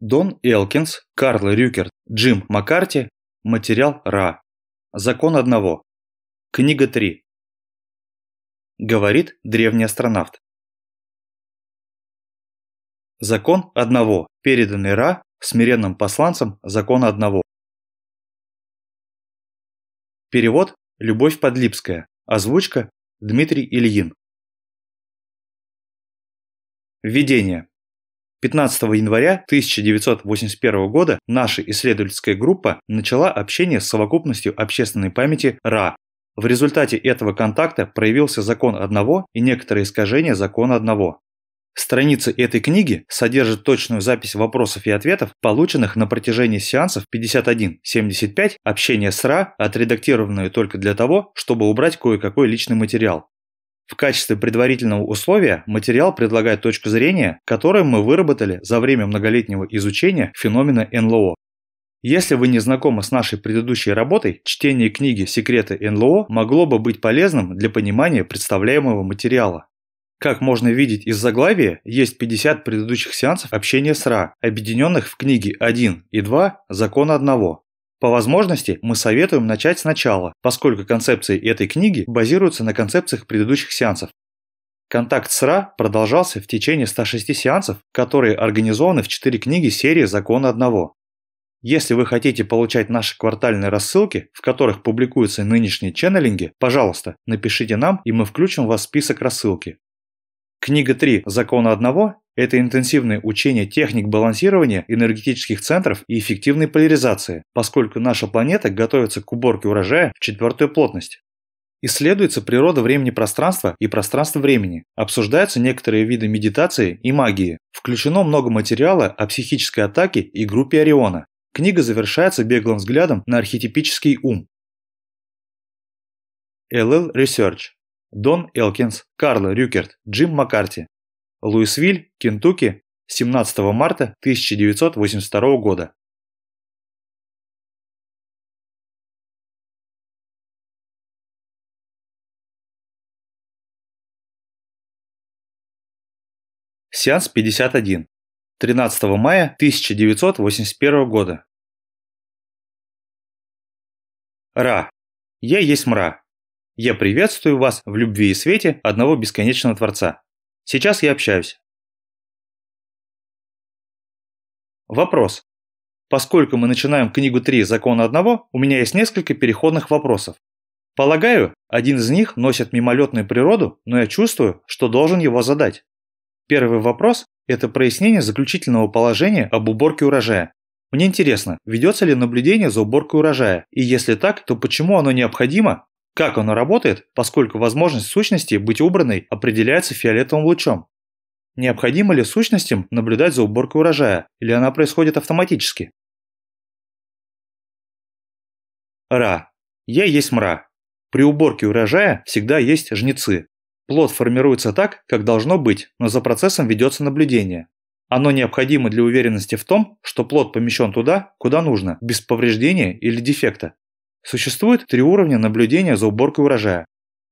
Дон Элкинс, Карл Рюкерт, Джим Маккарти. Материал Ра. Закон одного. Книга 3. Говорит древний астронавт. Закон одного, переданный Ра смиренным посланцем закона одного. Перевод Любовь Подлипская. Озвучка Дмитрий Ильин. Введение. 15 января 1981 года наша исследовательская группа начала общение с совокупностью общественной памяти РА. В результате этого контакта проявился закон одного и некоторые искажения закона одного. Страницы этой книги содержат точную запись вопросов и ответов, полученных на протяжении сеансов 51-75 общения с РА, отредактированную только для того, чтобы убрать кое-какой личный материал. В качестве предварительного условия материал предлагает точку зрения, которую мы выработали за время многолетнего изучения феномена НЛО. Если вы не знакомы с нашей предыдущей работой, чтение книги «Секреты НЛО» могло бы быть полезным для понимания представляемого материала. Как можно видеть из заглавия, есть 50 предыдущих сеансов общения с РА, объединенных в книги 1 и 2 «Закон одного». По возможности мы советуем начать сначала, поскольку концепции этой книги базируются на концепциях предыдущих сеансов. Контакт с РА продолжался в течение 106 сеансов, которые организованы в 4 книги серии «Закона одного». Если вы хотите получать наши квартальные рассылки, в которых публикуются нынешние ченнелинги, пожалуйста, напишите нам, и мы включим вас в список рассылки. Книга 3 «Закона одного» – это интенсивное учение техник балансирования энергетических центров и эффективной поляризации, поскольку наша планета готовится к уборке урожая в четвертую плотность. Исследуется природа времени-пространства и пространства-времени, обсуждаются некоторые виды медитации и магии, включено много материала о психической атаке и группе Ориона. Книга завершается беглым взглядом на архетипический ум. LL Research Дон Элкинс, Карл Рюкерт, Джим Маккарти. Луисвиль, Кентукки, 17 марта 1982 года. Сеанс 51. 13 мая 1981 года. Ра. Я есть мра. Я приветствую вас в любви и свете одного бесконечного Творца. Сейчас я общаюсь. Вопрос. Поскольку мы начинаем книгу 3 «Закона одного», у меня есть несколько переходных вопросов. Полагаю, один из них носит мимолетную природу, но я чувствую, что должен его задать. Первый вопрос – это прояснение заключительного положения об уборке урожая. Мне интересно, ведется ли наблюдение за уборкой урожая, и если так, то почему оно необходимо как оно работает, поскольку возможность сущности быть убранной определяется фиолетовым лучом? Необходимо ли сущностям наблюдать за уборкой урожая, или она происходит автоматически? Ра. Я есть мра. При уборке урожая всегда есть жнецы. Плод формируется так, как должно быть, но за процессом ведется наблюдение. Оно необходимо для уверенности в том, что плод помещен туда, куда нужно, без повреждения или дефекта. Существует три уровня наблюдения за уборкой урожая.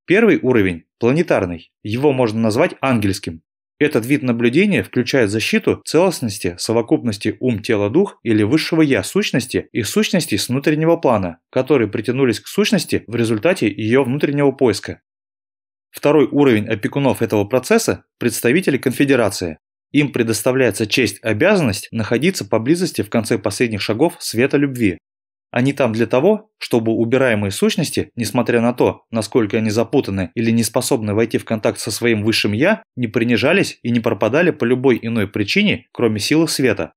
Первый уровень – планетарный, его можно назвать ангельским. Этот вид наблюдения включает защиту целостности, совокупности ум-тело-дух или высшего я сущности и сущностей с внутреннего плана, которые притянулись к сущности в результате ее внутреннего поиска. Второй уровень опекунов этого процесса – представители конфедерации. Им предоставляется честь-обязанность находиться поблизости в конце последних шагов света любви, они там для того, чтобы убираемые сущности, несмотря на то, насколько они запутаны или не способны войти в контакт со своим высшим «я», не принижались и не пропадали по любой иной причине, кроме силы света.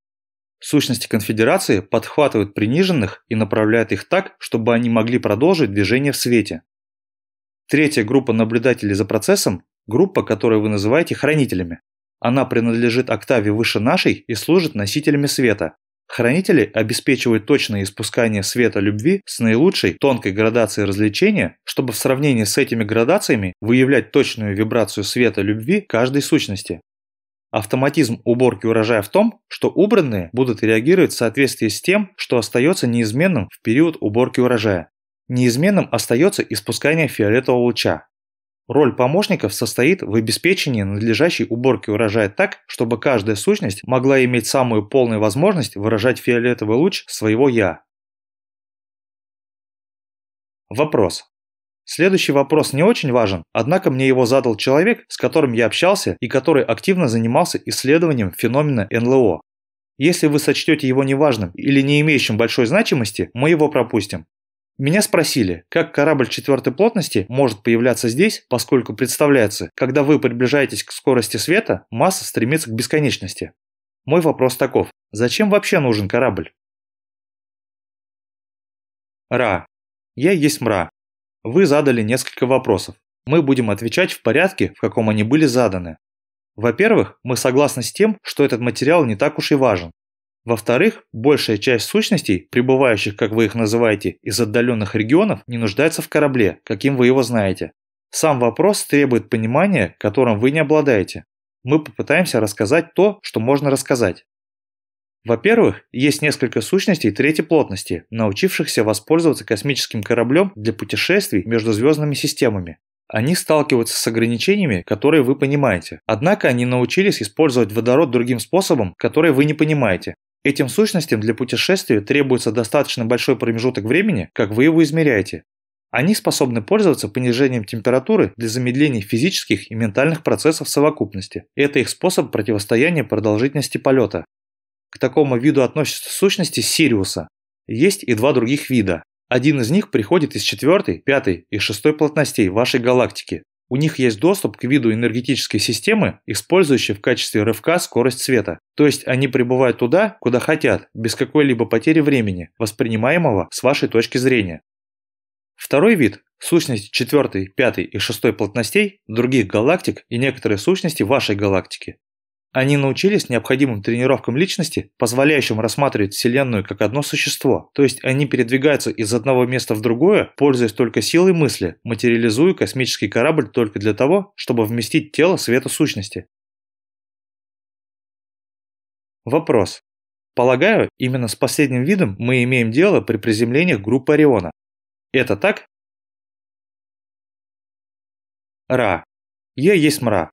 Сущности конфедерации подхватывают приниженных и направляют их так, чтобы они могли продолжить движение в свете. Третья группа наблюдателей за процессом – группа, которую вы называете хранителями. Она принадлежит октаве выше нашей и служит носителями света, Хранители обеспечивают точное испускание света любви с наилучшей тонкой градацией развлечения, чтобы в сравнении с этими градациями выявлять точную вибрацию света любви каждой сущности. Автоматизм уборки урожая в том, что убранные будут реагировать в соответствии с тем, что остается неизменным в период уборки урожая. Неизменным остается испускание фиолетового луча. Роль помощников состоит в обеспечении надлежащей уборки урожая так, чтобы каждая сущность могла иметь самую полную возможность выражать фиолетовый луч своего «я». Вопрос. Следующий вопрос не очень важен, однако мне его задал человек, с которым я общался и который активно занимался исследованием феномена НЛО. Если вы сочтете его неважным или не имеющим большой значимости, мы его пропустим. Меня спросили, как корабль четвертой плотности может появляться здесь, поскольку представляется, когда вы приближаетесь к скорости света, масса стремится к бесконечности. Мой вопрос таков, зачем вообще нужен корабль? Ра. Я есть мра. Вы задали несколько вопросов. Мы будем отвечать в порядке, в каком они были заданы. Во-первых, мы согласны с тем, что этот материал не так уж и важен. Во-вторых, большая часть сущностей, прибывающих, как вы их называете, из отдаленных регионов, не нуждается в корабле, каким вы его знаете. Сам вопрос требует понимания, которым вы не обладаете. Мы попытаемся рассказать то, что можно рассказать. Во-первых, есть несколько сущностей третьей плотности, научившихся воспользоваться космическим кораблем для путешествий между звездными системами. Они сталкиваются с ограничениями, которые вы понимаете. Однако они научились использовать водород другим способом, который вы не понимаете. Этим сущностям для путешествия требуется достаточно большой промежуток времени, как вы его измеряете. Они способны пользоваться понижением температуры для замедления физических и ментальных процессов в совокупности. Это их способ противостояния продолжительности полета. К такому виду относятся сущности Сириуса. Есть и два других вида. Один из них приходит из четвертой, пятой и шестой плотностей вашей галактики. У них есть доступ к виду энергетической системы, использующей в качестве рывка скорость света. То есть они прибывают туда, куда хотят, без какой-либо потери времени, воспринимаемого с вашей точки зрения. Второй вид – сущность четвертой, пятой и шестой плотностей других галактик и некоторые сущности вашей галактики. Они научились необходимым тренировкам личности, позволяющим рассматривать Вселенную как одно существо, то есть они передвигаются из одного места в другое, пользуясь только силой мысли, материализуя космический корабль только для того, чтобы вместить тело света сущности. Вопрос. Полагаю, именно с последним видом мы имеем дело при приземлениях группы Ориона. Это так? Ра. Я есть мра.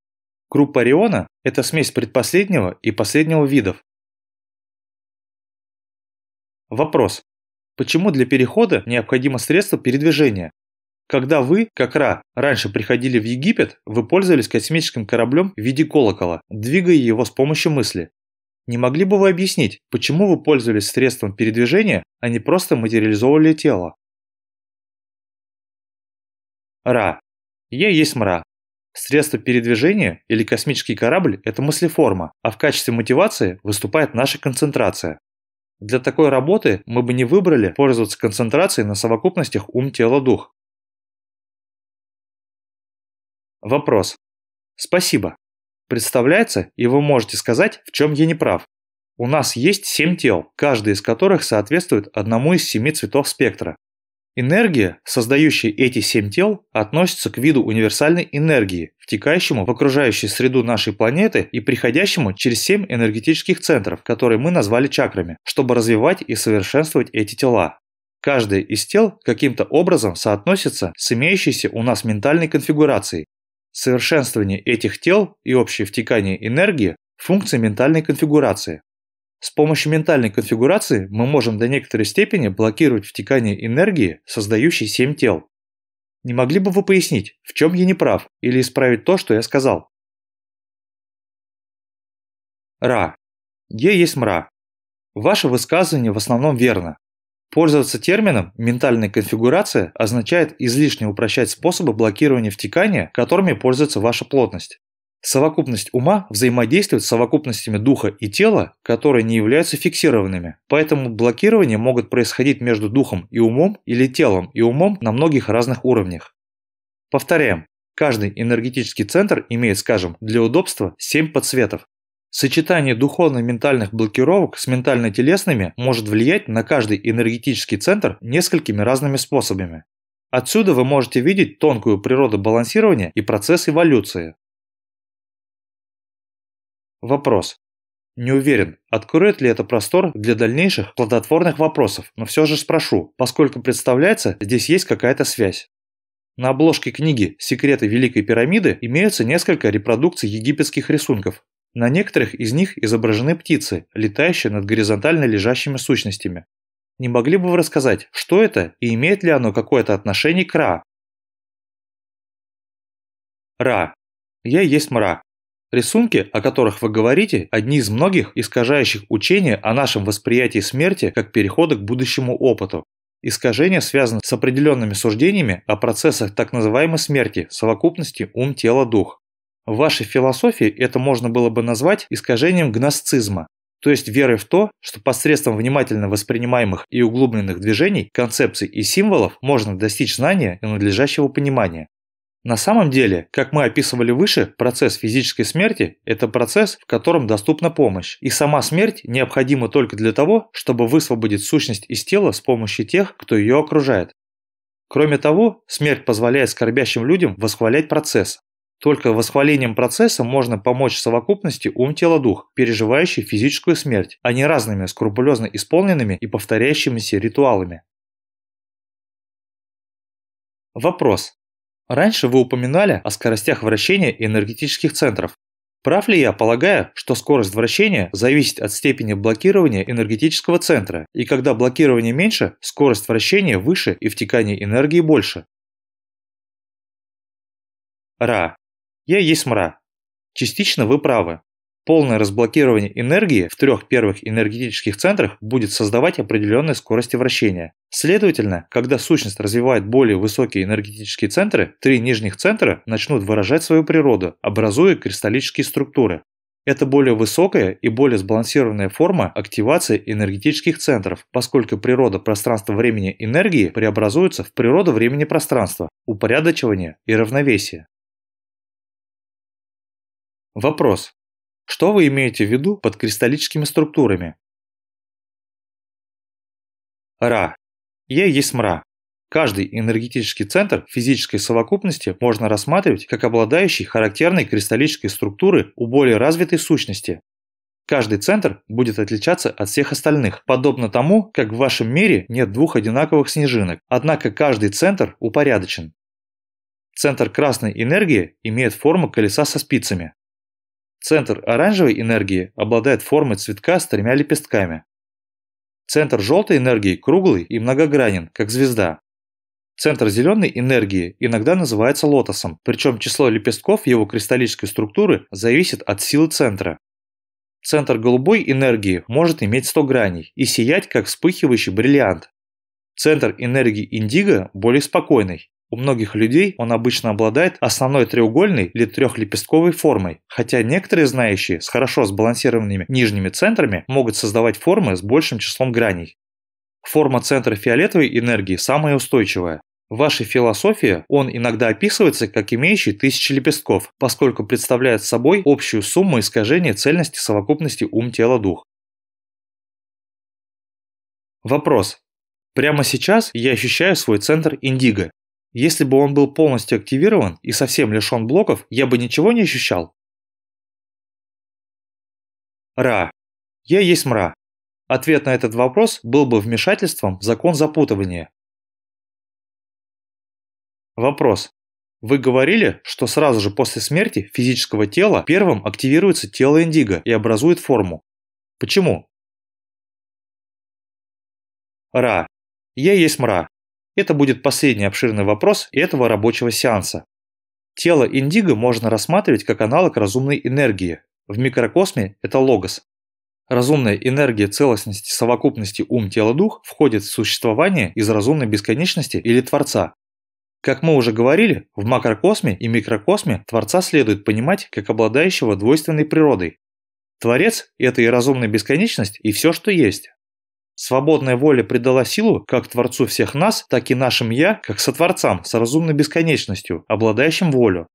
Группа Ориона – это смесь предпоследнего и последнего видов. Вопрос. Почему для перехода необходимо средство передвижения? Когда вы, как Ра, раньше приходили в Египет, вы пользовались космическим кораблем в виде колокола, двигая его с помощью мысли. Не могли бы вы объяснить, почему вы пользовались средством передвижения, а не просто материализовывали тело? Ра. Я есть мра. Средство передвижения или космический корабль – это мыслеформа, а в качестве мотивации выступает наша концентрация. Для такой работы мы бы не выбрали пользоваться концентрацией на совокупностях ум-тело-дух. Вопрос. Спасибо. Представляется, и вы можете сказать, в чем я не прав. У нас есть семь тел, каждый из которых соответствует одному из семи цветов спектра. Энергия, создающая эти семь тел, относится к виду универсальной энергии, втекающему в окружающую среду нашей планеты и приходящему через семь энергетических центров, которые мы назвали чакрами, чтобы развивать и совершенствовать эти тела. Каждое из тел каким-то образом соотносится с имеющейся у нас ментальной конфигурацией. Совершенствование этих тел и общее втекание энергии – функция ментальной конфигурации. С помощью ментальной конфигурации мы можем до некоторой степени блокировать втекание энергии, создающей семь тел. Не могли бы вы пояснить, в чем я не прав, или исправить то, что я сказал? Ра. Я есть мра. Ваше высказывание в основном верно. Пользоваться термином «ментальная конфигурация» означает излишне упрощать способы блокирования втекания, которыми пользуется ваша плотность. Совокупность ума взаимодействует с совокупностями духа и тела, которые не являются фиксированными. Поэтому блокирования могут происходить между духом и умом или телом и умом на многих разных уровнях. Повторяем, каждый энергетический центр имеет, скажем, для удобства 7 подсветов. Сочетание духовно-ментальных блокировок с ментально-телесными может влиять на каждый энергетический центр несколькими разными способами. Отсюда вы можете видеть тонкую природу балансирования и процесс эволюции. Вопрос. Не уверен, откроет ли это простор для дальнейших плодотворных вопросов, но все же спрошу, поскольку представляется, здесь есть какая-то связь. На обложке книги «Секреты Великой пирамиды» имеются несколько репродукций египетских рисунков. На некоторых из них изображены птицы, летающие над горизонтально лежащими сущностями. Не могли бы вы рассказать, что это и имеет ли оно какое-то отношение к Ра? Ра. Я есть мра. Рисунки, о которых вы говорите, одни из многих, искажающих учение о нашем восприятии смерти как перехода к будущему опыту. Искажение связано с определенными суждениями о процессах так называемой смерти, совокупности ум, тело, дух. В вашей философии это можно было бы назвать искажением гносцизма, то есть верой в то, что посредством внимательно воспринимаемых и углубленных движений, концепций и символов можно достичь знания и надлежащего понимания. На самом деле, как мы описывали выше, процесс физической смерти – это процесс, в котором доступна помощь. И сама смерть необходима только для того, чтобы высвободить сущность из тела с помощью тех, кто ее окружает. Кроме того, смерть позволяет скорбящим людям восхвалять процесс. Только восхвалением процесса можно помочь совокупности ум-тело-дух, переживающей физическую смерть, а не разными скрупулезно исполненными и повторяющимися ритуалами. Вопрос. Раньше вы упоминали о скоростях вращения энергетических центров. Прав ли я, полагаю, что скорость вращения зависит от степени блокирования энергетического центра, и когда блокирование меньше, скорость вращения выше и втекание энергии больше? Ра. Я есть мра. Частично вы правы. Полное разблокирование энергии в трех первых энергетических центрах будет создавать определенные скорости вращения. Следовательно, когда сущность развивает более высокие энергетические центры, три нижних центра начнут выражать свою природу, образуя кристаллические структуры. Это более высокая и более сбалансированная форма активации энергетических центров, поскольку природа пространства-времени энергии преобразуется в природу времени-пространства, упорядочивание и равновесие. Вопрос. Что вы имеете в виду под кристаллическими структурами? Ра. Я есть мра. Каждый энергетический центр физической совокупности можно рассматривать как обладающий характерной кристаллической структуры у более развитой сущности. Каждый центр будет отличаться от всех остальных, подобно тому, как в вашем мире нет двух одинаковых снежинок, однако каждый центр упорядочен. Центр красной энергии имеет форму колеса со спицами. Центр оранжевой энергии обладает формой цветка с тремя лепестками. Центр желтой энергии круглый и многогранен, как звезда. Центр зеленой энергии иногда называется лотосом, причем число лепестков его кристаллической структуры зависит от силы центра. Центр голубой энергии может иметь 100 граней и сиять, как вспыхивающий бриллиант. Центр энергии индиго более спокойный, у многих людей он обычно обладает основной треугольной или трехлепестковой формой, хотя некоторые знающие с хорошо сбалансированными нижними центрами могут создавать формы с большим числом граней. Форма центра фиолетовой энергии самая устойчивая. В вашей философии он иногда описывается как имеющий тысячи лепестков, поскольку представляет собой общую сумму искажения цельности совокупности ум-тело-дух. Вопрос. Прямо сейчас я ощущаю свой центр индиго. Если бы он был полностью активирован и совсем лишен блоков, я бы ничего не ощущал. Ра. Я есть мра. Ответ на этот вопрос был бы вмешательством в закон запутывания. Вопрос. Вы говорили, что сразу же после смерти физического тела первым активируется тело индиго и образует форму. Почему? Ра. Я есть мра. Это будет последний обширный вопрос этого рабочего сеанса. Тело индиго можно рассматривать как аналог разумной энергии. В микрокосме это логос. Разумная энергия целостности совокупности ум-тело-дух входит в существование из разумной бесконечности или Творца. Как мы уже говорили, в макрокосме и микрокосме Творца следует понимать как обладающего двойственной природой. Творец – это и разумная бесконечность, и все, что есть. Свободная воля придала силу как Творцу всех нас, так и нашим «я», как сотворцам с разумной бесконечностью, обладающим волю.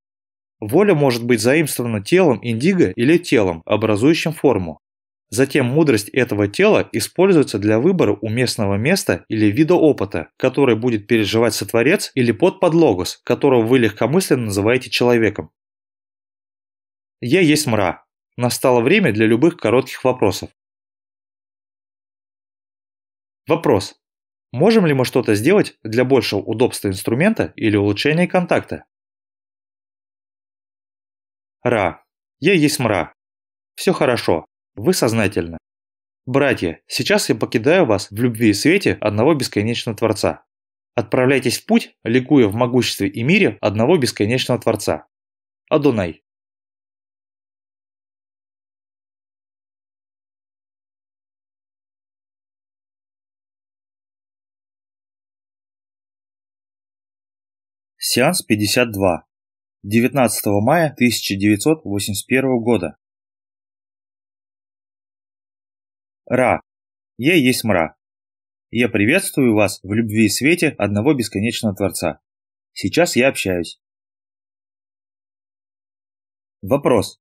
Воля может быть заимствована телом индиго или телом, образующим форму. Затем мудрость этого тела используется для выбора уместного места или вида опыта, который будет переживать сотворец или подподлогос, которого вы легкомысленно называете человеком. Я есть мра. Настало время для любых коротких вопросов. Вопрос. Можем ли мы что-то сделать для большего удобства инструмента или улучшения контакта? Ра. Я есть мра. Все хорошо. Вы сознательны. Братья, сейчас я покидаю вас в любви и свете одного бесконечного Творца. Отправляйтесь в путь, ликуя в могуществе и мире одного бесконечного Творца. Адонай. Сеанс 52. 19 мая 1981 года. Ра. Я есть мра. Я приветствую вас в любви и свете одного бесконечного Творца. Сейчас я общаюсь. Вопрос.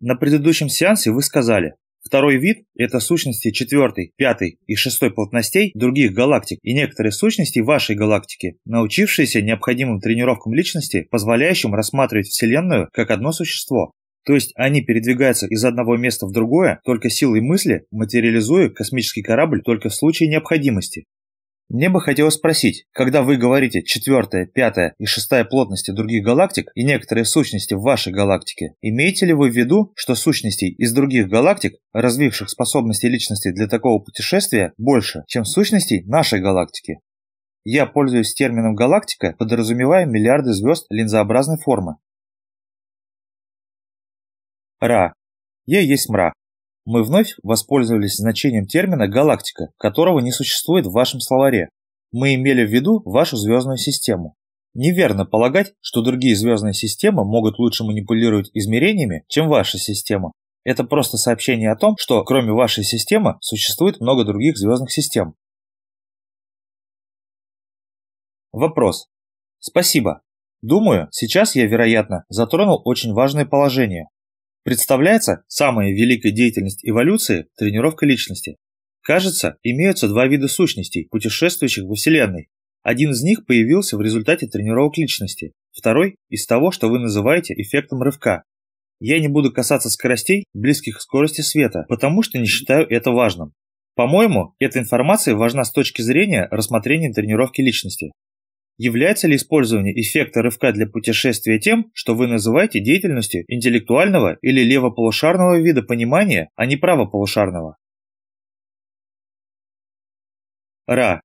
На предыдущем сеансе вы сказали, Второй вид – это сущности четвертой, пятой и шестой плотностей других галактик и некоторые сущности вашей галактики, научившиеся необходимым тренировкам личности, позволяющим рассматривать Вселенную как одно существо. То есть они передвигаются из одного места в другое только силой мысли, материализуя космический корабль только в случае необходимости. Мне бы хотелось спросить, когда вы говорите четвертая, пятая и шестая плотности других галактик и некоторые сущности в вашей галактике, имеете ли вы в виду, что сущностей из других галактик, развивших способности личности для такого путешествия, больше, чем сущностей нашей галактики? Я пользуюсь термином «галактика», подразумевая миллиарды звезд линзообразной формы. Ра. Я есть мра. Мы вновь воспользовались значением термина «галактика», которого не существует в вашем словаре. Мы имели в виду вашу звездную систему. Неверно полагать, что другие звездные системы могут лучше манипулировать измерениями, чем ваша система. Это просто сообщение о том, что кроме вашей системы существует много других звездных систем. Вопрос. Спасибо. Думаю, сейчас я, вероятно, затронул очень важное положение. Представляется самая великая деятельность эволюции – тренировка личности. Кажется, имеются два вида сущностей, путешествующих во Вселенной. Один из них появился в результате тренировок личности, второй – из того, что вы называете эффектом рывка. Я не буду касаться скоростей, близких к скорости света, потому что не считаю это важным. По-моему, эта информация важна с точки зрения рассмотрения тренировки личности. Является ли использование эффекта рывка для путешествия тем, что вы называете деятельностью интеллектуального или левополушарного вида понимания, а не правополушарного? Ра.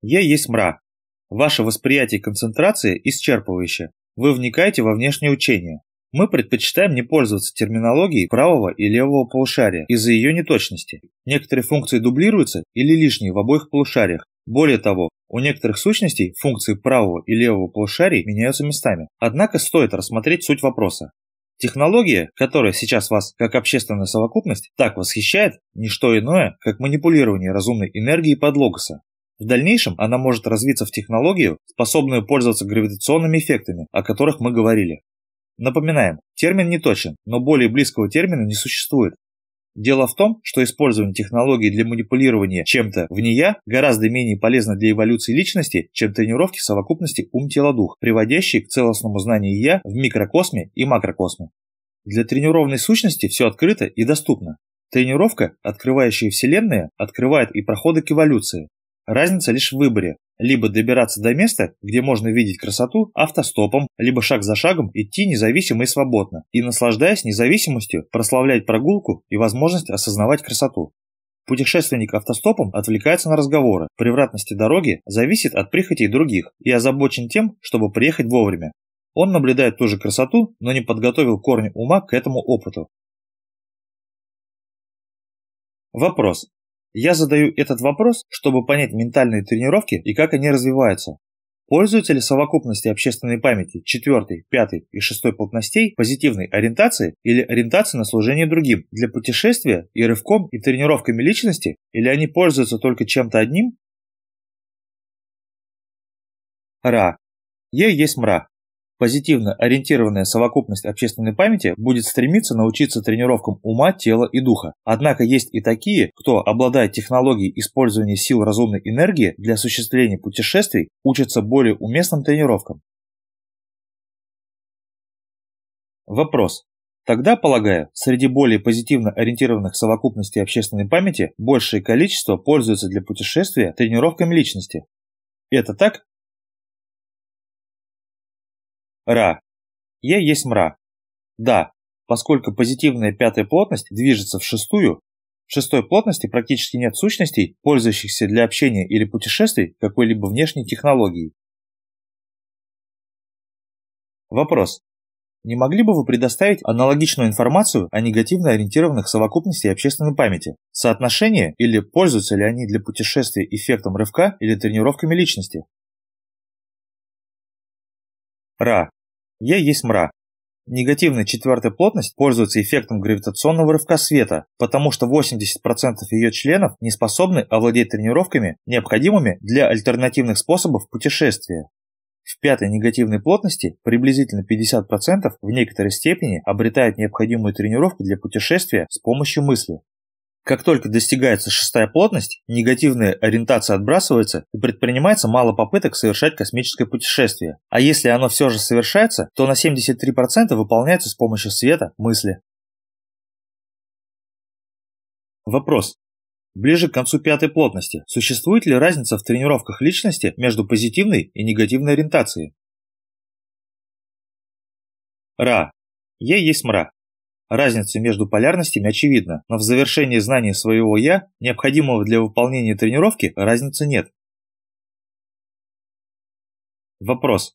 Я есть мра. Ваше восприятие концентрации исчерпывающее. Вы вникаете во внешнее учение. Мы предпочитаем не пользоваться терминологией правого и левого полушария из-за ее неточности. Некоторые функции дублируются или лишние в обоих полушариях. Более того, у некоторых сущностей функции правого и левого полушарий меняются местами. Однако стоит рассмотреть суть вопроса. Технология, которая сейчас вас, как общественная совокупность, так восхищает, не что иное, как манипулирование разумной энергией под логоса. В дальнейшем она может развиться в технологию, способную пользоваться гравитационными эффектами, о которых мы говорили. Напоминаем, термин не точен, но более близкого термина не существует. Дело в том, что использование технологий для манипулирования чем-то вне «я» гораздо менее полезно для эволюции личности, чем тренировки совокупности ум-тело-дух, приводящие к целостному знанию «я» в микрокосме и макрокосме. Для тренированной сущности все открыто и доступно. Тренировка, открывающая Вселенная, открывает и проходы к эволюции. Разница лишь в выборе, либо добираться до места, где можно видеть красоту, автостопом, либо шаг за шагом идти независимо и свободно, и, наслаждаясь независимостью, прославлять прогулку и возможность осознавать красоту. Путешественник автостопом отвлекается на разговоры, превратности дороги зависит от прихотей других и озабочен тем, чтобы приехать вовремя. Он наблюдает ту же красоту, но не подготовил корни ума к этому опыту. Вопрос. Я задаю этот вопрос, чтобы понять ментальные тренировки и как они развиваются. Пользуются ли совокупности общественной памяти четвертой, пятой и шестой плотностей позитивной ориентацией или ориентацией на служение другим для путешествия и рывком и тренировками личности, или они пользуются только чем-то одним? Ра. Я есть мра. Позитивно ориентированная совокупность общественной памяти будет стремиться научиться тренировкам ума, тела и духа. Однако есть и такие, кто, обладая технологией использования сил разумной энергии для осуществления путешествий, учатся более уместным тренировкам. Вопрос. Тогда, полагаю, среди более позитивно ориентированных совокупностей общественной памяти большее количество пользуется для путешествия тренировками личности. Это так? Ра. Я есть мра. Да, поскольку позитивная пятая плотность движется в шестую, в шестой плотности практически нет сущностей, пользующихся для общения или путешествий какой-либо внешней технологией. Вопрос. Не могли бы вы предоставить аналогичную информацию о негативно ориентированных совокупностях общественной памяти? Соотношение или пользуются ли они для путешествия эффектом рывка или тренировками личности? Ра. Я есть мра. Негативная четвертая плотность пользуется эффектом гравитационного рывка света, потому что 80% ее членов не способны овладеть тренировками, необходимыми для альтернативных способов путешествия. В пятой негативной плотности приблизительно 50% в некоторой степени обретают необходимую тренировку для путешествия с помощью мысли. Как только достигается шестая плотность, негативная ориентация отбрасывается и предпринимается мало попыток совершать космическое путешествие. А если оно все же совершается, то на 73% выполняется с помощью света, мысли. Вопрос. Ближе к концу пятой плотности, существует ли разница в тренировках личности между позитивной и негативной ориентацией? Ра. Я есть мра. Разница между полярностями очевидна, но в завершении знания своего «я», необходимого для выполнения тренировки, разницы нет. Вопрос.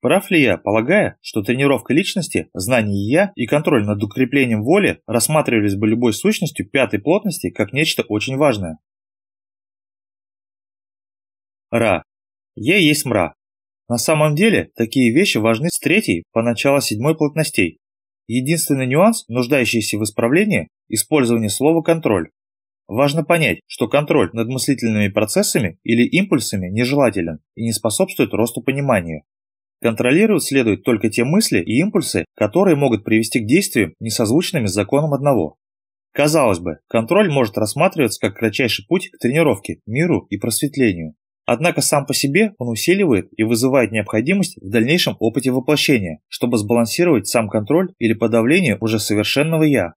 Прав ли я, полагая, что тренировка личности, знание «я» и контроль над укреплением воли рассматривались бы любой сущностью пятой плотности как нечто очень важное? Ра. Я есть мра. На самом деле, такие вещи важны с третьей по начало седьмой плотностей, Единственный нюанс, нуждающийся в исправлении – использование слова «контроль». Важно понять, что контроль над мыслительными процессами или импульсами нежелателен и не способствует росту понимания. Контролировать следует только те мысли и импульсы, которые могут привести к действиям, несозвучными с законом одного. Казалось бы, контроль может рассматриваться как кратчайший путь к тренировке, миру и просветлению. Однако сам по себе он усиливает и вызывает необходимость в дальнейшем опыте воплощения, чтобы сбалансировать сам контроль или подавление уже совершенного «я».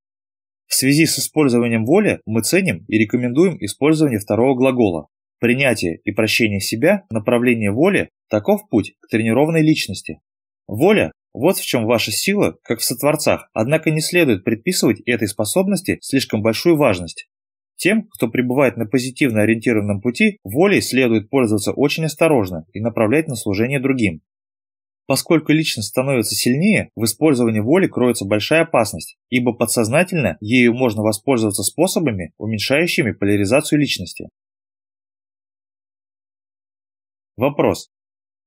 В связи с использованием воли мы ценим и рекомендуем использование второго глагола. Принятие и прощение себя, направление воли – таков путь к тренированной личности. Воля – вот в чем ваша сила, как в сотворцах, однако не следует предписывать этой способности слишком большую важность. Тем, кто пребывает на позитивно ориентированном пути, волей следует пользоваться очень осторожно и направлять на служение другим. Поскольку личность становится сильнее, в использовании воли кроется большая опасность, ибо подсознательно ею можно воспользоваться способами, уменьшающими поляризацию личности. Вопрос.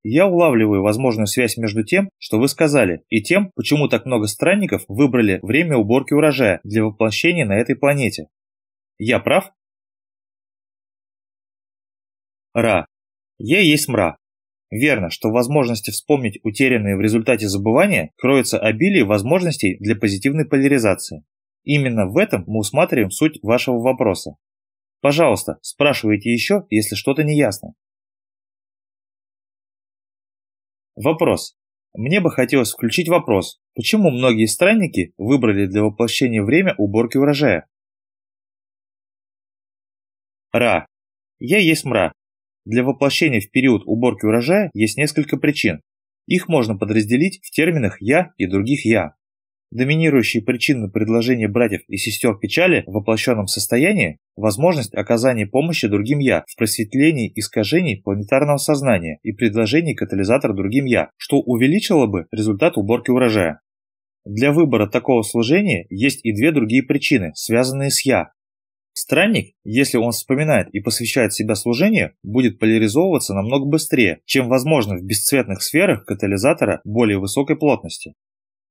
Я улавливаю возможную связь между тем, что вы сказали, и тем, почему так много странников выбрали время уборки урожая для воплощения на этой планете. Я прав? Ра. Я есть мра. Верно, что в возможности вспомнить утерянные в результате забывания кроется обилие возможностей для позитивной поляризации. Именно в этом мы усматриваем суть вашего вопроса. Пожалуйста, спрашивайте еще, если что-то не ясно. Вопрос. Мне бы хотелось включить вопрос, почему многие странники выбрали для воплощения время уборки урожая? Ра. Я есть мра. Для воплощения в период уборки урожая есть несколько причин. Их можно подразделить в терминах «я» и других «я». Доминирующие причины предложения братьев и сестер печали в воплощенном состоянии – возможность оказания помощи другим «я» в просветлении искажений планетарного сознания и предложений катализатора другим «я», что увеличило бы результат уборки урожая. Для выбора такого служения есть и две другие причины, связанные с «я», Странник, если он вспоминает и посвящает себя служению, будет поляризовываться намного быстрее, чем возможно в бесцветных сферах катализатора более высокой плотности.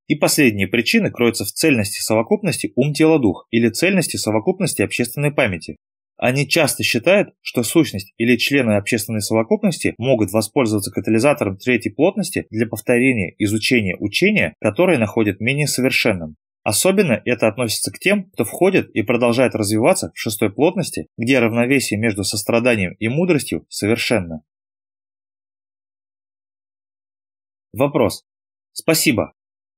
И последние причины кроются в цельности совокупности ум-тело-дух или цельности совокупности общественной памяти. Они часто считают, что сущность или члены общественной совокупности могут воспользоваться катализатором третьей плотности для повторения изучения учения, которое находят менее совершенным. Особенно это относится к тем, кто входит и продолжает развиваться в шестой плотности, где равновесие между состраданием и мудростью совершенно. Вопрос. Спасибо.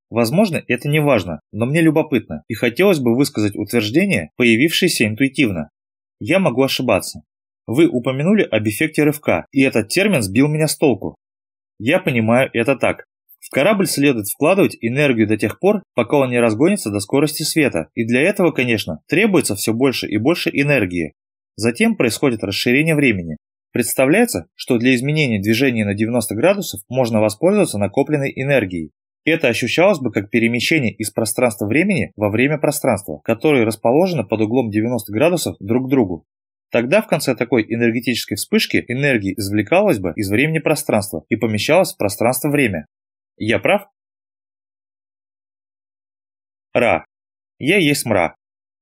Возможно, это не важно, но мне любопытно, и хотелось бы высказать утверждение, появившееся интуитивно. Я могу ошибаться. Вы упомянули об эффекте рывка, и этот термин сбил меня с толку. Я понимаю это так. Корабль следует вкладывать энергию до тех пор, пока он не разгонится до скорости света, и для этого, конечно, требуется все больше и больше энергии. Затем происходит расширение времени. Представляется, что для изменения движения на 90 градусов можно воспользоваться накопленной энергией. Это ощущалось бы как перемещение из пространства-времени во время-пространства, которые расположены под углом 90 градусов друг к другу. Тогда в конце такой энергетической вспышки энергия извлекалась бы из времени-пространства и помещалась в пространство-время. Я прав? Ра. Я есть мра.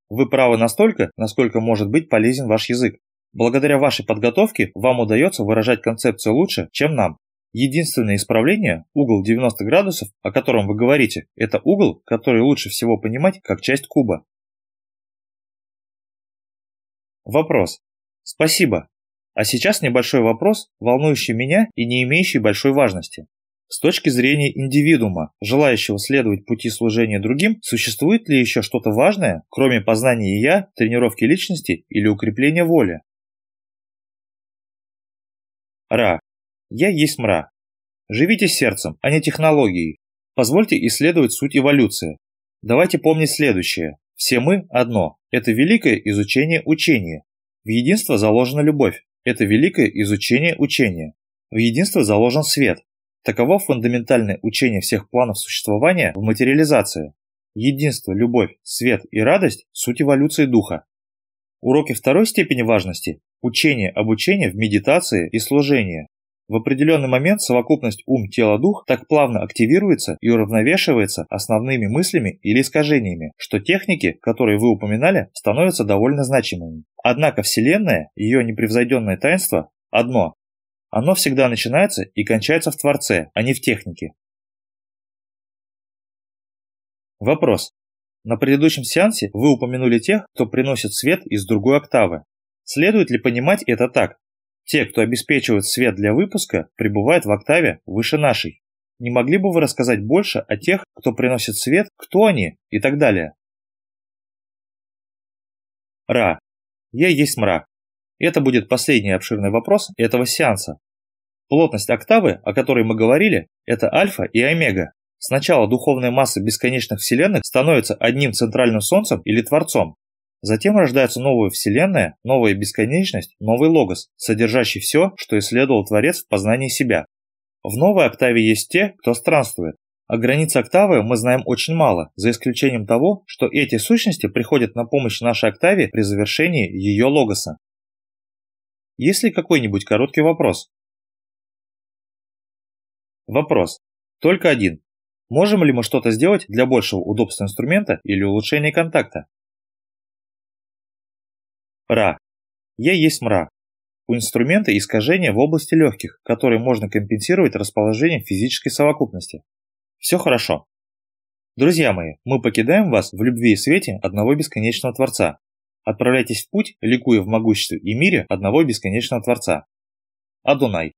Вы правы настолько, насколько может быть полезен ваш язык. Благодаря вашей подготовке вам удается выражать концепцию лучше, чем нам. Единственное исправление, угол 90 градусов, о котором вы говорите, это угол, который лучше всего понимать как часть куба. Вопрос. Спасибо. А сейчас небольшой вопрос, волнующий меня и не имеющий большой важности. С точки зрения индивидуума, желающего следовать пути служения другим, существует ли еще что-то важное, кроме познания «я», тренировки личности или укрепления воли? Ра. Я есть мра. Живите сердцем, а не технологией. Позвольте исследовать суть эволюции. Давайте помнить следующее. Все мы одно. Это великое изучение учения. В единство заложена любовь. Это великое изучение учения. В единство заложен свет. Таково фундаментальное учение всех планов существования в материализации. Единство, любовь, свет и радость – суть эволюции духа. Уроки второй степени важности Учение, обучение в медитации и служении. В определенный момент совокупность ум-тело-дух так плавно активируется и уравновешивается основными мыслями или искажениями, что техники, которые вы упоминали, становятся довольно значимыми. Однако Вселенная, ее непревзойденное таинство, одно. Оно всегда начинается и кончается в Творце, а не в технике. Вопрос. На предыдущем сеансе вы упомянули тех, кто приносит свет из другой октавы. Следует ли понимать это так? Те, кто обеспечивает свет для выпуска, пребывают в октаве выше нашей. Не могли бы вы рассказать больше о тех, кто приносит свет, кто они и так далее? Ра. Я есть мра. Это будет последний обширный вопрос этого сеанса. Плотность октавы, о которой мы говорили, это альфа и омега. Сначала духовная масса бесконечных вселенных становится одним центральным солнцем или творцом, Затем рождается новая вселенная, новая бесконечность, новый логос, содержащий все, что исследовал Творец в познании себя. В новой октаве есть те, кто странствует. О границе октавы мы знаем очень мало, за исключением того, что эти сущности приходят на помощь нашей октаве при завершении ее логоса. Есть ли какой-нибудь короткий вопрос? Вопрос. Только один. Можем ли мы что-то сделать для большего удобства инструмента или улучшения контакта? Ра. Я есть мра. У инструмента искажения в области легких, которые можно компенсировать расположением физической совокупности. Все хорошо. Друзья мои, мы покидаем вас в любви и свете одного бесконечного Творца. Отправляйтесь в путь, ликуя в могуществе и мире одного бесконечного Творца. Адонай.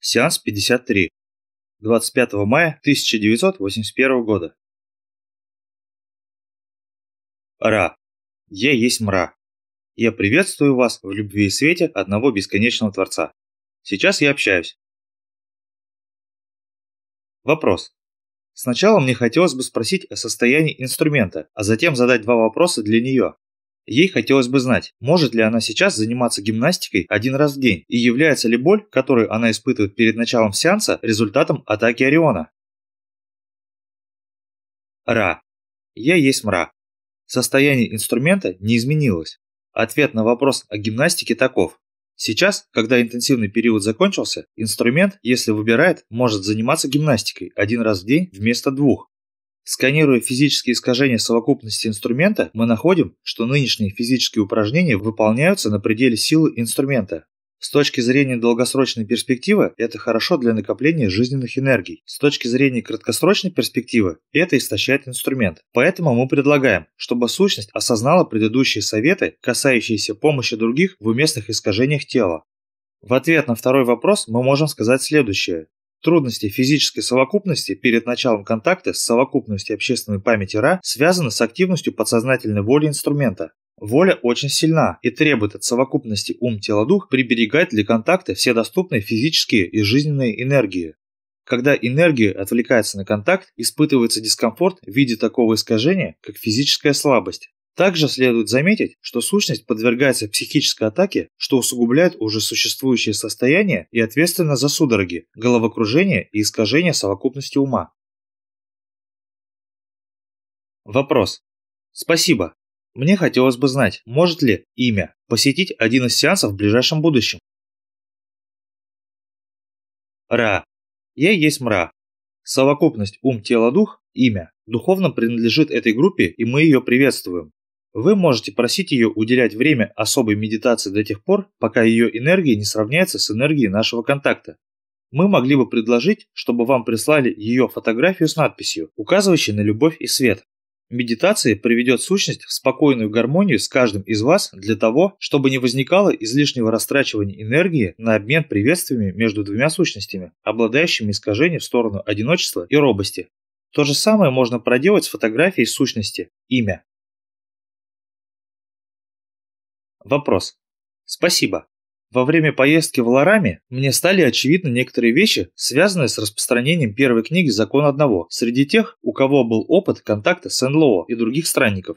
Сеанс 53. 25 мая 1981 года. Ра. Я есть мра. Я приветствую вас в любви и свете одного бесконечного Творца. Сейчас я общаюсь. Вопрос. Сначала мне хотелось бы спросить о состоянии инструмента, а затем задать два вопроса для нее. Ей хотелось бы знать, может ли она сейчас заниматься гимнастикой один раз в день и является ли боль, которую она испытывает перед началом сеанса, результатом атаки Ориона. Ра. Я есть мра. Состояние инструмента не изменилось. Ответ на вопрос о гимнастике таков. Сейчас, когда интенсивный период закончился, инструмент, если выбирает, может заниматься гимнастикой один раз в день вместо двух. Сканируя физические искажения совокупности инструмента, мы находим, что нынешние физические упражнения выполняются на пределе силы инструмента. С точки зрения долгосрочной перспективы, это хорошо для накопления жизненных энергий. С точки зрения краткосрочной перспективы, это истощает инструмент. Поэтому мы предлагаем, чтобы сущность осознала предыдущие советы, касающиеся помощи других в уместных искажениях тела. В ответ на второй вопрос мы можем сказать следующее. Трудности физической совокупности перед началом контакта с совокупностью общественной памяти РА связаны с активностью подсознательной воли инструмента. Воля очень сильна и требует от совокупности ум-тело-дух приберегать для контакта все доступные физические и жизненные энергии. Когда энергия отвлекается на контакт, испытывается дискомфорт в виде такого искажения, как физическая слабость. Также следует заметить, что сущность подвергается психической атаке, что усугубляет уже существующее состояние и ответственно за судороги, головокружение и искажение совокупности ума. Вопрос. Спасибо. Мне хотелось бы знать, может ли имя посетить один из сеансов в ближайшем будущем? Ра. Я есть мра. Совокупность ум-тело-дух, имя, духовно принадлежит этой группе, и мы ее приветствуем. Вы можете просить ее уделять время особой медитации до тех пор, пока ее энергия не сравняется с энергией нашего контакта. Мы могли бы предложить, чтобы вам прислали ее фотографию с надписью, указывающей на любовь и свет. Медитация приведет сущность в спокойную гармонию с каждым из вас для того, чтобы не возникало излишнего растрачивания энергии на обмен приветствиями между двумя сущностями, обладающими искажением в сторону одиночества и робости. То же самое можно проделать с фотографией сущности «Имя». Вопрос. Спасибо. Во время поездки в Лараме мне стали очевидны некоторые вещи, связанные с распространением первой книги «Закон одного» среди тех, у кого был опыт контакта с НЛО и других странников.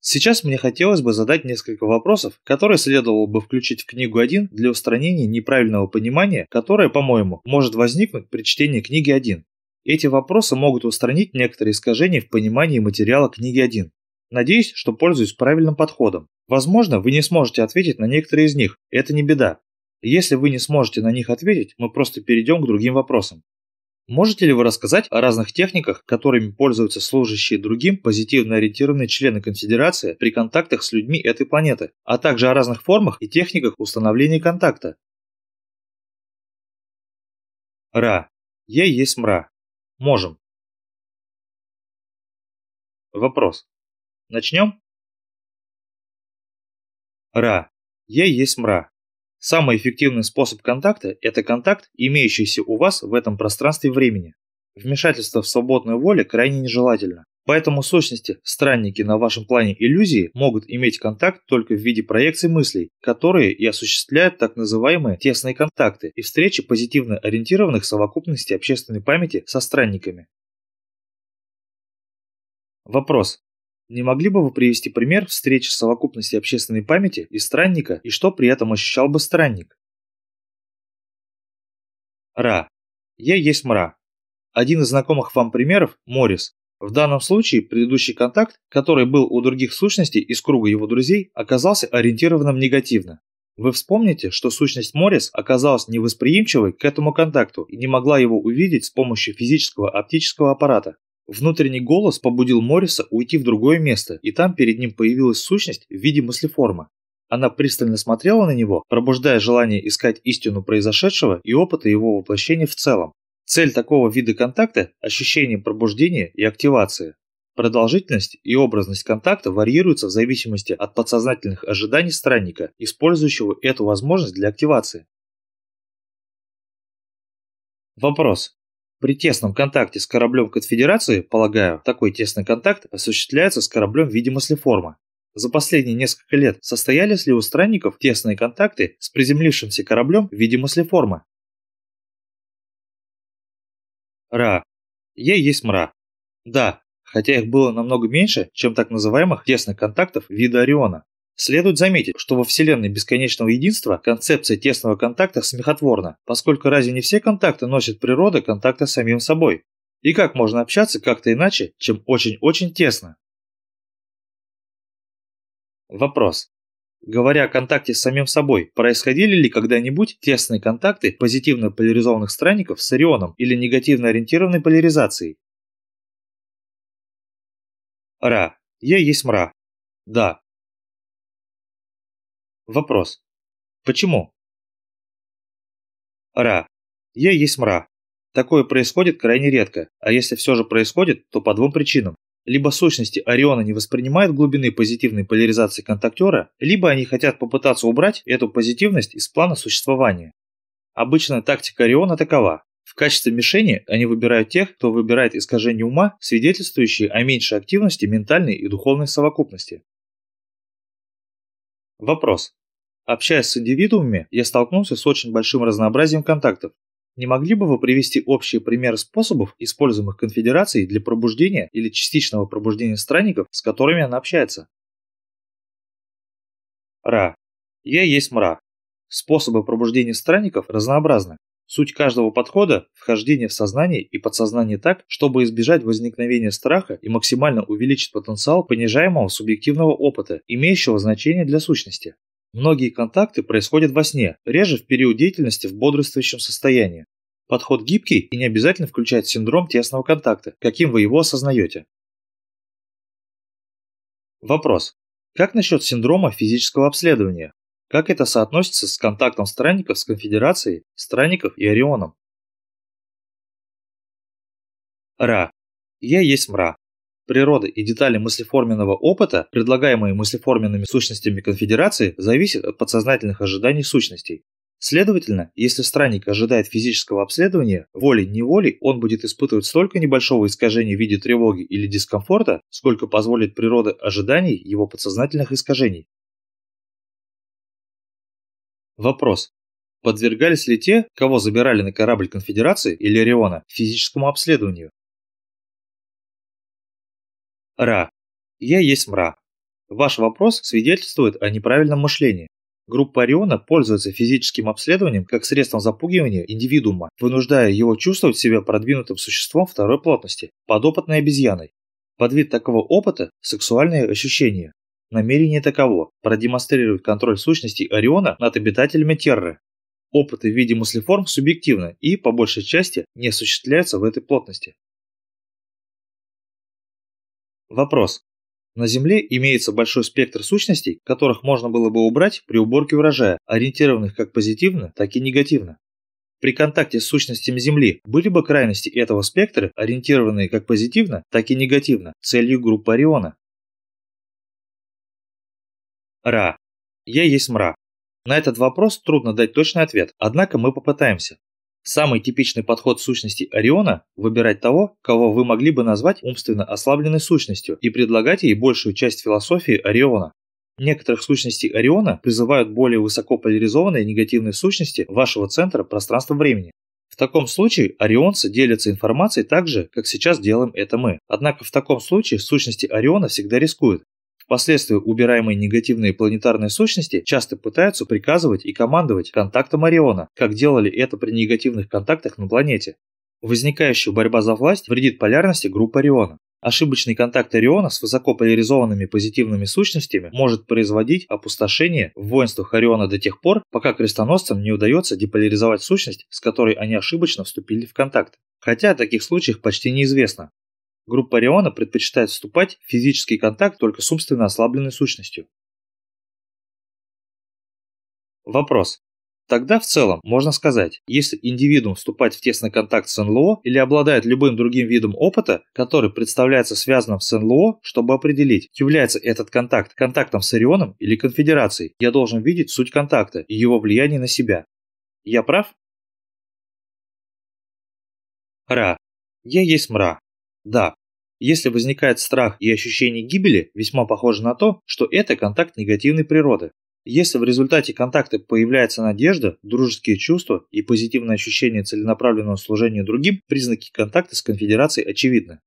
Сейчас мне хотелось бы задать несколько вопросов, которые следовало бы включить в книгу 1 для устранения неправильного понимания, которое, по-моему, может возникнуть при чтении книги 1. Эти вопросы могут устранить некоторые искажения в понимании материала книги 1. Надеюсь, что пользуюсь правильным подходом. Возможно, вы не сможете ответить на некоторые из них, это не беда. Если вы не сможете на них ответить, мы просто перейдем к другим вопросам. Можете ли вы рассказать о разных техниках, которыми пользуются служащие другим позитивно ориентированные члены конфедерации при контактах с людьми этой планеты, а также о разных формах и техниках установления контакта? Ра. Я есть мра. Можем. Вопрос. Начнем? Ра. Я есть мра. Самый эффективный способ контакта – это контакт, имеющийся у вас в этом пространстве времени. Вмешательство в свободную волю крайне нежелательно. Поэтому сущности, странники на вашем плане иллюзии могут иметь контакт только в виде проекций мыслей, которые и осуществляют так называемые тесные контакты и встречи позитивно ориентированных совокупностей общественной памяти со странниками. Вопрос. Не могли бы вы привести пример встречи с совокупностью общественной памяти и странника, и что при этом ощущал бы странник? Ра. Я есть мра. Один из знакомых вам примеров – Морис. В данном случае предыдущий контакт, который был у других сущностей из круга его друзей, оказался ориентированным негативно. Вы вспомните, что сущность Морис оказалась невосприимчивой к этому контакту и не могла его увидеть с помощью физического оптического аппарата. Внутренний голос побудил Морриса уйти в другое место, и там перед ним появилась сущность в виде мыслеформа. Она пристально смотрела на него, пробуждая желание искать истину произошедшего и опыта его воплощения в целом. Цель такого вида контакта – ощущение пробуждения и активации. Продолжительность и образность контакта варьируются в зависимости от подсознательных ожиданий странника, использующего эту возможность для активации. Вопрос. При тесном контакте с кораблем Конфедерации, полагаю, такой тесный контакт осуществляется с кораблем в виде мыслеформа. За последние несколько лет состоялись ли у странников тесные контакты с приземлившимся кораблем в виде мыслеформа? Ра. Я есть мра. Да, хотя их было намного меньше, чем так называемых тесных контактов вида Ориона. Следует заметить, что во Вселенной бесконечного единства концепция тесного контакта смехотворна, поскольку разве не все контакты носят природа контакта с самим собой? И как можно общаться как-то иначе, чем очень-очень тесно? Вопрос. Говоря о контакте с самим собой, происходили ли когда-нибудь тесные контакты позитивно поляризованных странников с Орионом или негативно ориентированной поляризацией? Ра. Я есть мра. Да, Вопрос. Почему? Ра. Е есть мра. Такое происходит крайне редко, а если все же происходит, то по двум причинам. Либо сущности Ориона не воспринимают глубины позитивной поляризации контактера, либо они хотят попытаться убрать эту позитивность из плана существования. Обычная тактика Ориона такова. В качестве мишени они выбирают тех, кто выбирает искажение ума, свидетельствующие о меньшей активности ментальной и духовной совокупности. Вопрос. Общаясь с индивидуумами, я столкнулся с очень большим разнообразием контактов. Не могли бы вы привести общие примеры способов, используемых конфедерацией для пробуждения или частичного пробуждения странников, с которыми она общается? Ра. Я есть мра. Способы пробуждения странников разнообразны. Суть каждого подхода – вхождение в сознание и подсознание так, чтобы избежать возникновения страха и максимально увеличить потенциал понижаемого субъективного опыта, имеющего значение для сущности. Многие контакты происходят во сне, реже в период деятельности в бодрствующем состоянии. Подход гибкий и не обязательно включает синдром тесного контакта, каким вы его осознаете. Вопрос. Как насчет синдрома физического обследования? Как это соотносится с контактом странников с конфедерацией, странников и Орионом? Ра. Я есть мра. Природа и детали мыслеформенного опыта, предлагаемые мыслеформенными сущностями конфедерации, зависят от подсознательных ожиданий сущностей. Следовательно, если странник ожидает физического обследования, волей-неволей он будет испытывать столько небольшого искажения в виде тревоги или дискомфорта, сколько позволит природа ожиданий его подсознательных искажений. Вопрос. Подвергались ли те, кого забирали на корабль конфедерации или Ориона, физическому обследованию? Ра. Я есть мра. Ваш вопрос свидетельствует о неправильном мышлении. Группа Ориона пользуется физическим обследованием как средством запугивания индивидуума, вынуждая его чувствовать себя продвинутым существом второй плотности, подопытной обезьяной. Под вид такого опыта – сексуальные ощущения. Намерение таково – продемонстрировать контроль сущностей Ориона над обитателями Терры. Опыты в виде мыслеформ субъективны и, по большей части, не осуществляются в этой плотности. Вопрос. На Земле имеется большой спектр сущностей, которых можно было бы убрать при уборке урожая, ориентированных как позитивно, так и негативно. При контакте с сущностями Земли были бы крайности этого спектра, ориентированные как позитивно, так и негативно, целью группы Ориона. Ра. Я есть мра. На этот вопрос трудно дать точный ответ, однако мы попытаемся. Самый типичный подход сущности Ориона – выбирать того, кого вы могли бы назвать умственно ослабленной сущностью и предлагать ей большую часть философии Ориона. Некоторых сущностей Ориона призывают более высоко поляризованные негативные сущности вашего центра пространства-времени. В таком случае орионцы делятся информацией так же, как сейчас делаем это мы. Однако в таком случае сущности Ориона всегда рискуют, Впоследствии убираемые негативные планетарные сущности часто пытаются приказывать и командовать контактом Ориона, как делали это при негативных контактах на планете. Возникающая борьба за власть вредит полярности группы Ориона. Ошибочный контакт Ориона с высокополяризованными позитивными сущностями может производить опустошение в воинствах Ориона до тех пор, пока крестоносцам не удается деполяризовать сущность, с которой они ошибочно вступили в контакт. Хотя о таких случаях почти неизвестно. Группа Ориона предпочитает вступать в физический контакт только с умственно ослабленной сущностью. Вопрос. Тогда в целом можно сказать, если индивидуум вступает в тесный контакт с НЛО или обладает любым другим видом опыта, который представляется связанным с НЛО, чтобы определить, является этот контакт контактом с Орионом или конфедерацией, я должен видеть суть контакта и его влияние на себя. Я прав? Ра. Я есть мра. Да, если возникает страх и ощущение гибели, весьма похоже на то, что это контакт негативной природы. Если в результате контакта появляется надежда, дружеские чувства и позитивное ощущение целенаправленного служения другим, признаки контакта с конфедерацией очевидны.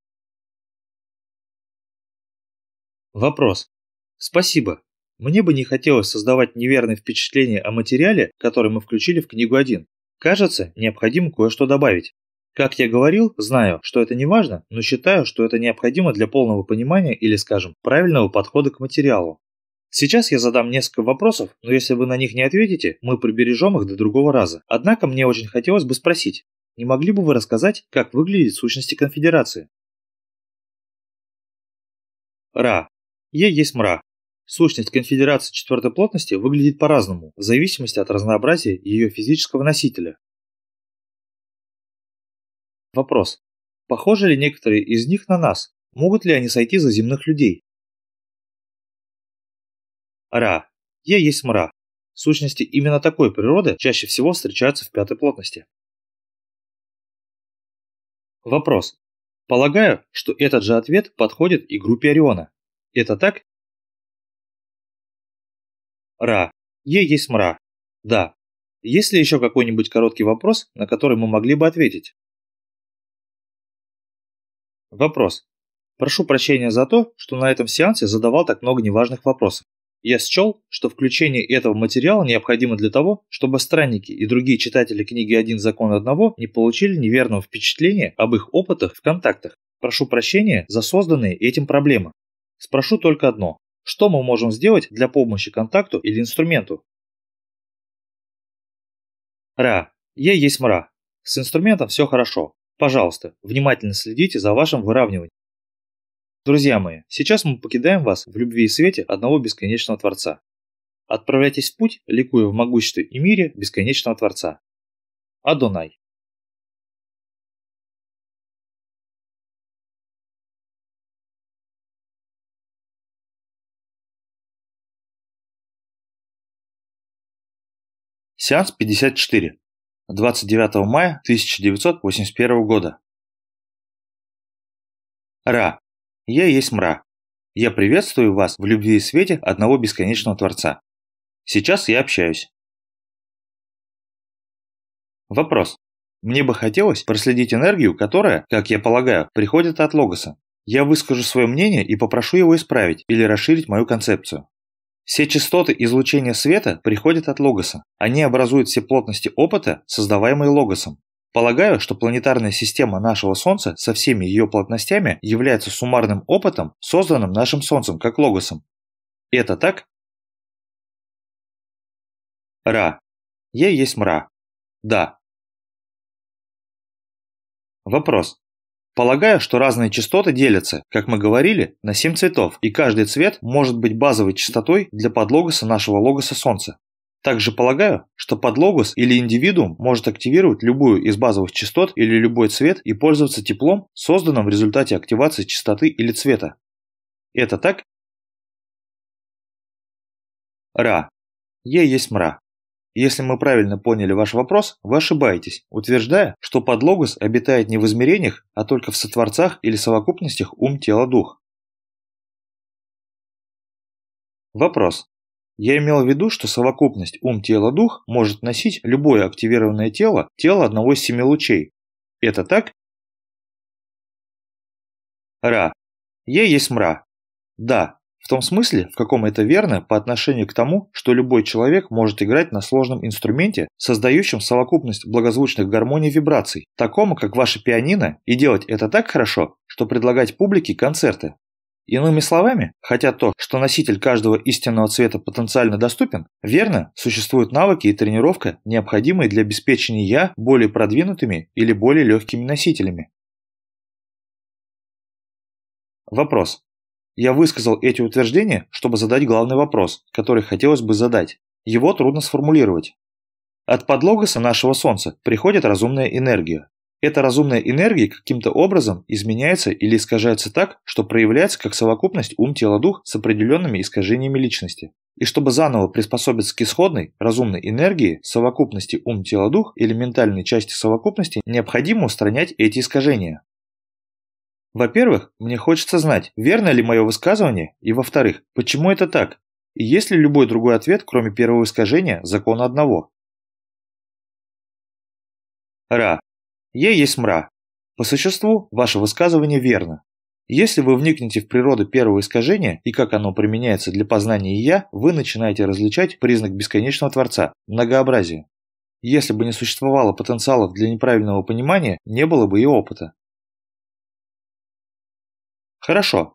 Вопрос. Спасибо. Мне бы не хотелось создавать неверное впечатление о материале, который мы включили в книгу 1. Кажется, необходимо кое-что добавить. Как я говорил, знаю, что это не важно, но считаю, что это необходимо для полного понимания или, скажем, правильного подхода к материалу. Сейчас я задам несколько вопросов, но если вы на них не ответите, мы прибережем их до другого раза. Однако мне очень хотелось бы спросить, не могли бы вы рассказать, как выглядит сущности конфедерации? Ра. Е есть мра. Сущность конфедерации четвертой плотности выглядит по-разному, в зависимости от разнообразия ее физического носителя. Вопрос. Похожи ли некоторые из них на нас? Могут ли они сойти за земных людей? Ра. Е есть мра. Сущности, именно такой природы чаще всего встречаются в пятой плотности. Вопрос. Полагаю, что этот же ответ подходит и группе Ориона. Это так? Ра. Е есть мра. Да. Есть ли еще какой-нибудь короткий вопрос, на который мы могли бы ответить? Вопрос. Прошу прощения за то, что на этом сеансе задавал так много неважных вопросов. Я счел, что включение этого материала необходимо для того, чтобы странники и другие читатели книги «Один закон одного» не получили неверного впечатления об их опытах в контактах. Прошу прощения за созданные этим проблемы. Спрошу только одно. Что мы можем сделать для помощи контакту или инструменту? Ра. Е есть мра. С инструментом все хорошо. Пожалуйста, внимательно следите за вашим выравниванием. Друзья мои, сейчас мы покидаем вас в любви и свете одного бесконечного Творца. Отправляйтесь в путь, ликуя в могуществе и мире бесконечного Творца. Адонай. Сеанс 54. 29 мая 1981 года. Ра. Я есть мра. Я приветствую вас в любви и свете одного бесконечного Творца. Сейчас я общаюсь. Вопрос. Мне бы хотелось проследить энергию, которая, как я полагаю, приходит от Логоса. Я выскажу свое мнение и попрошу его исправить или расширить мою концепцию. Все частоты излучения света приходят от Логоса. Они образуют все плотности опыта, создаваемые Логосом. Полагаю, что планетарная система нашего Солнца со всеми ее плотностями является суммарным опытом, созданным нашим Солнцем как логосом. Это так? Ра. Я есть мра. Да. Вопрос. Полагаю, что разные частоты делятся, как мы говорили, на 7 цветов, и каждый цвет может быть базовой частотой для подлогоса нашего логоса Солнца. Также полагаю, что подлогус или индивидуум может активировать любую из базовых частот или любой цвет и пользоваться теплом, созданным в результате активации частоты или цвета. Это так? Ра. Е есть мра. Если мы правильно поняли ваш вопрос, вы ошибаетесь, утверждая, что подлогус обитает не в измерениях, а только в сотворцах или совокупностях ум-тело-дух. Вопрос. Я имел в виду, что совокупность ум-тело-дух может носить любое активированное тело, тело одного из семи лучей. Это так? Ра. Я есть мра. Да, в том смысле, в каком это верно по отношению к тому, что любой человек может играть на сложном инструменте, создающем совокупность благозвучных гармоний вибраций, такому как ваше пианино, и делать это так хорошо, что предлагать публике концерты. Иными словами, хотя то, что носитель каждого истинного цвета потенциально доступен, верно, существуют навыки и тренировка, необходимые для обеспечения «я» более продвинутыми или более легкими носителями. Вопрос. Я высказал эти утверждения, чтобы задать главный вопрос, который хотелось бы задать. Его трудно сформулировать. От подлогоса нашего Солнца приходит разумная энергия. Эта разумная энергия каким-то образом изменяется или искажается так, что проявляется как совокупность ум-тело-дух с определенными искажениями личности. И чтобы заново приспособиться к исходной, разумной энергии, совокупности ум-тело-дух или ментальной части совокупности, необходимо устранять эти искажения. Во-первых, мне хочется знать, верно ли мое высказывание, и во-вторых, почему это так, и есть ли любой другой ответ, кроме первого искажения, закона одного. Ра. Я есть мра. По существу, ваше высказывание верно. Если вы вникнете в природу первого искажения и как оно применяется для познания «я», вы начинаете различать признак бесконечного Творца – многообразие. Если бы не существовало потенциалов для неправильного понимания, не было бы и опыта. Хорошо,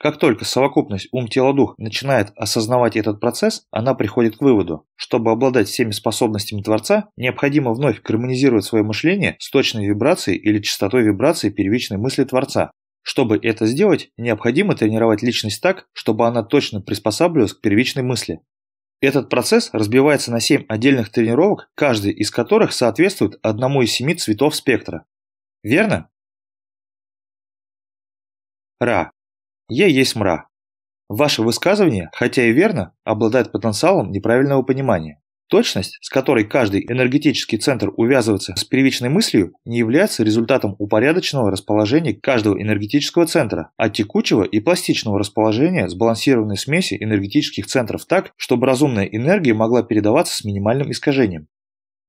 как только совокупность ум-тело-дух начинает осознавать этот процесс, она приходит к выводу, чтобы обладать всеми способностями Творца, необходимо вновь гармонизировать свое мышление с точной вибрацией или частотой вибрации первичной мысли Творца. Чтобы это сделать, необходимо тренировать личность так, чтобы она точно приспосабливалась к первичной мысли. Этот процесс разбивается на 7 отдельных тренировок, каждый из которых соответствует одному из семи цветов спектра. Верно? Ра. Я есть мра. Ваше высказывание, хотя и верно, обладает потенциалом неправильного понимания. Точность, с которой каждый энергетический центр увязывается с первичной мыслью, не является результатом упорядоченного расположения каждого энергетического центра, а текучего и пластичного расположения сбалансированной смеси энергетических центров так, чтобы разумная энергия могла передаваться с минимальным искажением.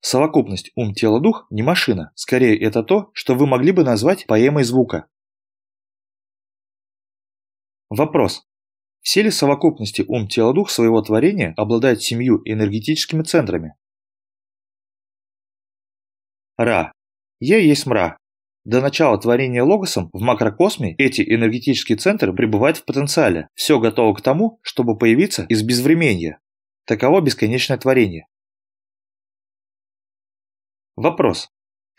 Совокупность ум-тело-дух не машина, скорее это то, что вы могли бы назвать поэмой звука. Вопрос. Все ли совокупности ум-тело-дух своего творения обладают семью энергетическими центрами? Ра. Я есть мра. До начала творения логосом в макрокосме эти энергетические центры пребывают в потенциале. Все готово к тому, чтобы появиться из безвременья. Таково бесконечное творение. Вопрос.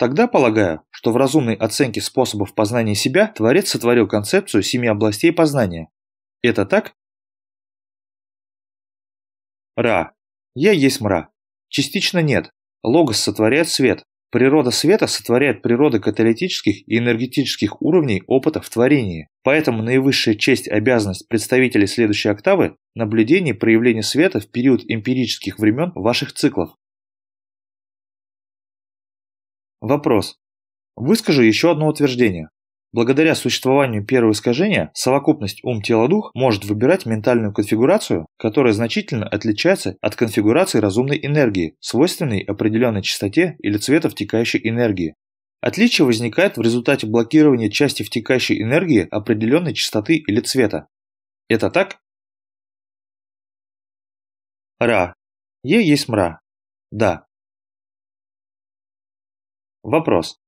Тогда полагаю, что в разумной оценке способов познания себя Творец сотворил концепцию семи областей познания, это так? Ра. Я есть мра. Частично нет. Логос сотворяет свет. Природа света сотворяет природы каталитических и энергетических уровней опыта в творении. Поэтому наивысшая честь обязанность представителей следующей октавы – наблюдение проявления света в период эмпирических времен ваших циклов. Вопрос. Выскажу еще одно утверждение. Благодаря существованию первого искажения, совокупность ум-тело-дух может выбирать ментальную конфигурацию, которая значительно отличается от конфигурации разумной энергии, свойственной определенной частоте или цвета втекающей энергии. Отличие возникает в результате блокирования части втекающей энергии определенной частоты или цвета. Это так? Ра. Е есть мра. Да. Вопрос.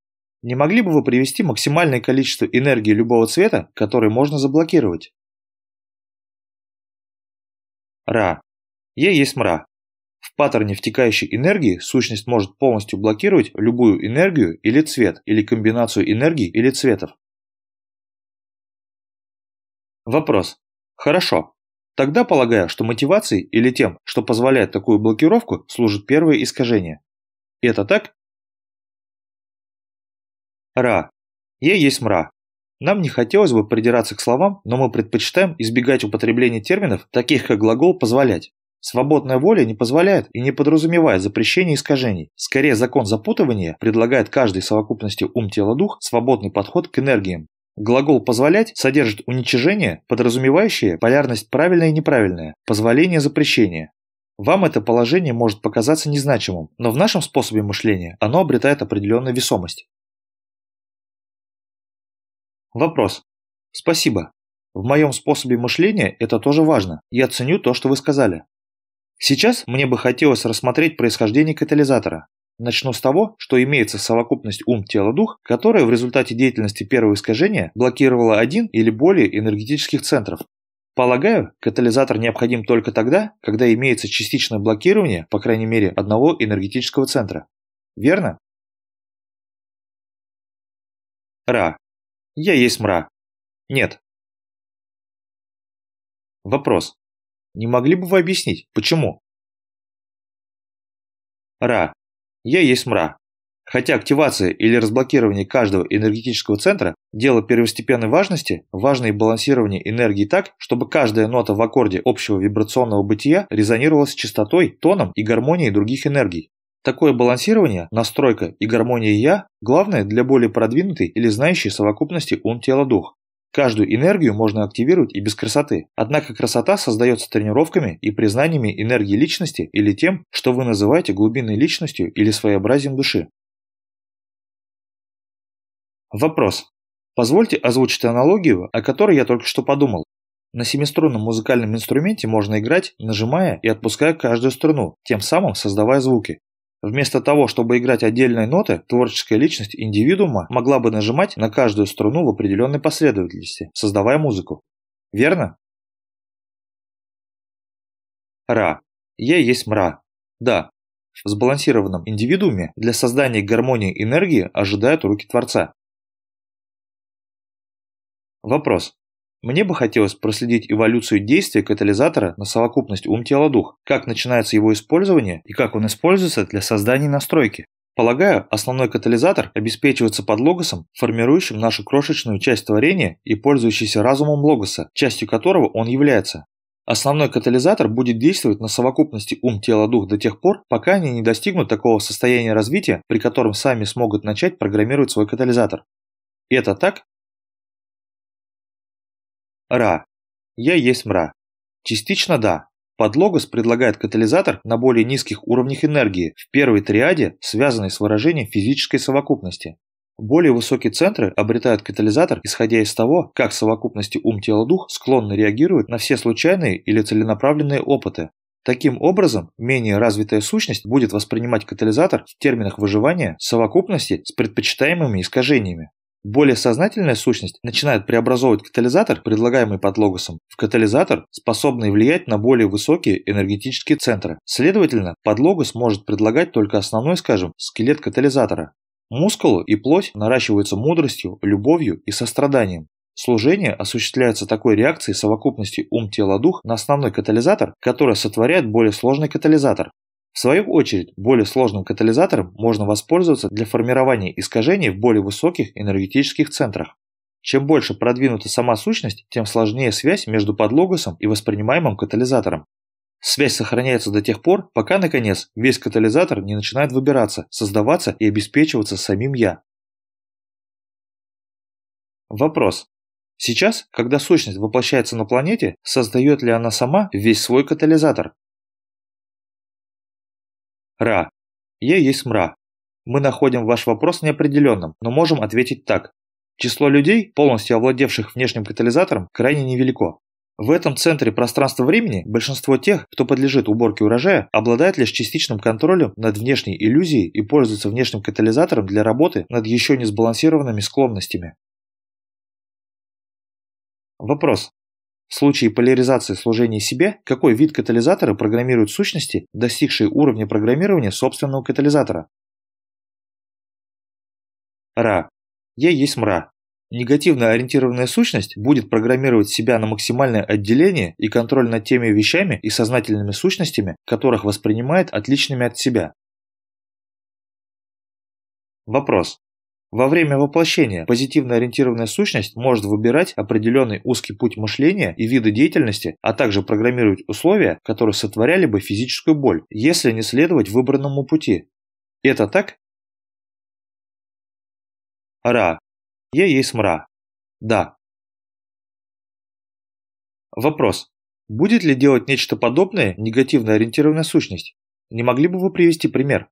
Не могли бы вы привести максимальное количество энергии любого цвета, который можно заблокировать? Ра. Е есть мра. В паттерне втекающей энергии сущность может полностью блокировать любую энергию или цвет, или комбинацию энергий или цветов. Вопрос. Хорошо. Тогда полагаю, что мотивацией или тем, что позволяет такую блокировку, служит первое искажение. Это так? Ра. Е есть мра. Нам не хотелось бы придираться к словам, но мы предпочитаем избегать употребления терминов, таких как глагол «позволять». Свободная воля не позволяет и не подразумевает запрещение искажений. Скорее, закон запутывания предлагает каждой совокупности ум-тело-дух свободный подход к энергиям. Глагол «позволять» содержит уничижение, подразумевающее полярность правильное и неправильное, позволение запрещение. Вам это положение может показаться незначимым, но в нашем способе мышления оно обретает определенную весомость. Вопрос. Спасибо. В моем способе мышления это тоже важно. Я ценю то, что вы сказали. Сейчас мне бы хотелось рассмотреть происхождение катализатора. Начну с того, что имеется совокупность ум-тело-дух, которая в результате деятельности первого искажения блокировала один или более энергетических центров. Полагаю, катализатор необходим только тогда, когда имеется частичное блокирование, по крайней мере, одного энергетического центра. Верно? Ра. Я есть мра. Нет. Вопрос. Не могли бы вы объяснить, почему? Ра. Я есть мра. Хотя активация или разблокирование каждого энергетического центра – дело первостепенной важности, важно и балансирование энергии так, чтобы каждая нота в аккорде общего вибрационного бытия резонировала с частотой, тоном и гармонией других энергий. Такое балансирование, настройка и гармония «я» главное для более продвинутой или знающей совокупности ум-тело-дух. Каждую энергию можно активировать и без красоты. Однако красота создается тренировками и признаниями энергии личности или тем, что вы называете глубинной личностью или своеобразием души. Вопрос. Позвольте озвучить аналогию, о которой я только что подумал. На семиструнном музыкальном инструменте можно играть, нажимая и отпуская каждую струну, тем самым создавая звуки. Вместо того, чтобы играть отдельные ноты, творческая личность индивидуума могла бы нажимать на каждую струну в определенной последовательности, создавая музыку. Верно? Ра. Я есть мра. Да. В сбалансированном индивидууме для создания гармонии энергии ожидают руки Творца. Вопрос. Мне бы хотелось проследить эволюцию действия катализатора на совокупность ум-тело-дух, как начинается его использование и как он используется для создания настройки. Полагаю, основной катализатор обеспечивается под логосом, формирующим нашу крошечную часть творения и пользующийся разумом логоса, частью которого он является. Основной катализатор будет действовать на совокупности ум, тело, дух до тех пор, пока они не достигнут такого состояния развития, при котором сами смогут начать программировать свой катализатор. Это так? Ра. Я есть мра. Частично да. Подлогос предлагает катализатор на более низких уровнях энергии, в первой триаде, связанной с выражением физической совокупности. Более высокие центры обретают катализатор, исходя из того, как совокупности ум-тело-дух склонны реагировать на все случайные или целенаправленные опыты. Таким образом, менее развитая сущность будет воспринимать катализатор в терминах выживания совокупности с предпочитаемыми искажениями. Более сознательная сущность начинает преобразовывать катализатор, предлагаемый под логосом, в катализатор, способный влиять на более высокие энергетические центры. Следовательно, под логос может предлагать только основной, скажем, скелет катализатора. Мускулы и плоть наращиваются мудростью, любовью и состраданием. Служение осуществляется такой реакцией совокупности ум-тело-дух на основной катализатор, которая сотворяет более сложный катализатор. В свою очередь, более сложным катализатором можно воспользоваться для формирования искажений в более высоких энергетических центрах. Чем больше продвинута сама сущность, тем сложнее связь между подлогосом и воспринимаемым катализатором. Связь сохраняется до тех пор, пока, наконец, весь катализатор не начинает выбираться, создаваться и обеспечиваться самим «я». Вопрос. Сейчас, когда сущность воплощается на планете, создает ли она сама весь свой катализатор? Ра. Я есть мра. Мы находим ваш вопрос неопределенным, но можем ответить так. Число людей, полностью овладевших внешним катализатором, крайне невелико. В этом центре пространства-времени большинство тех, кто подлежит уборке урожая, обладает лишь частичным контролем над внешней иллюзией и пользуется внешним катализатором для работы над еще не сбалансированными склонностями. Вопрос. В случае поляризации служения себе, какой вид катализатора программируют сущности, достигшие уровня программирования собственного катализатора? Ра. Я есть мра. Негативно ориентированная сущность будет программировать себя на максимальное отделение и контроль над теми вещами и сознательными сущностями, которых воспринимает отличными от себя. Вопрос. Во время воплощения позитивно ориентированная сущность может выбирать определенный узкий путь мышления и виды деятельности, а также программировать условия, которые сотворяли бы физическую боль, если не следовать выбранному пути. Это так? Ра. Я есть мра. Да. Вопрос. Будет ли делать нечто подобное негативно ориентированная сущность? Не могли бы вы привести пример?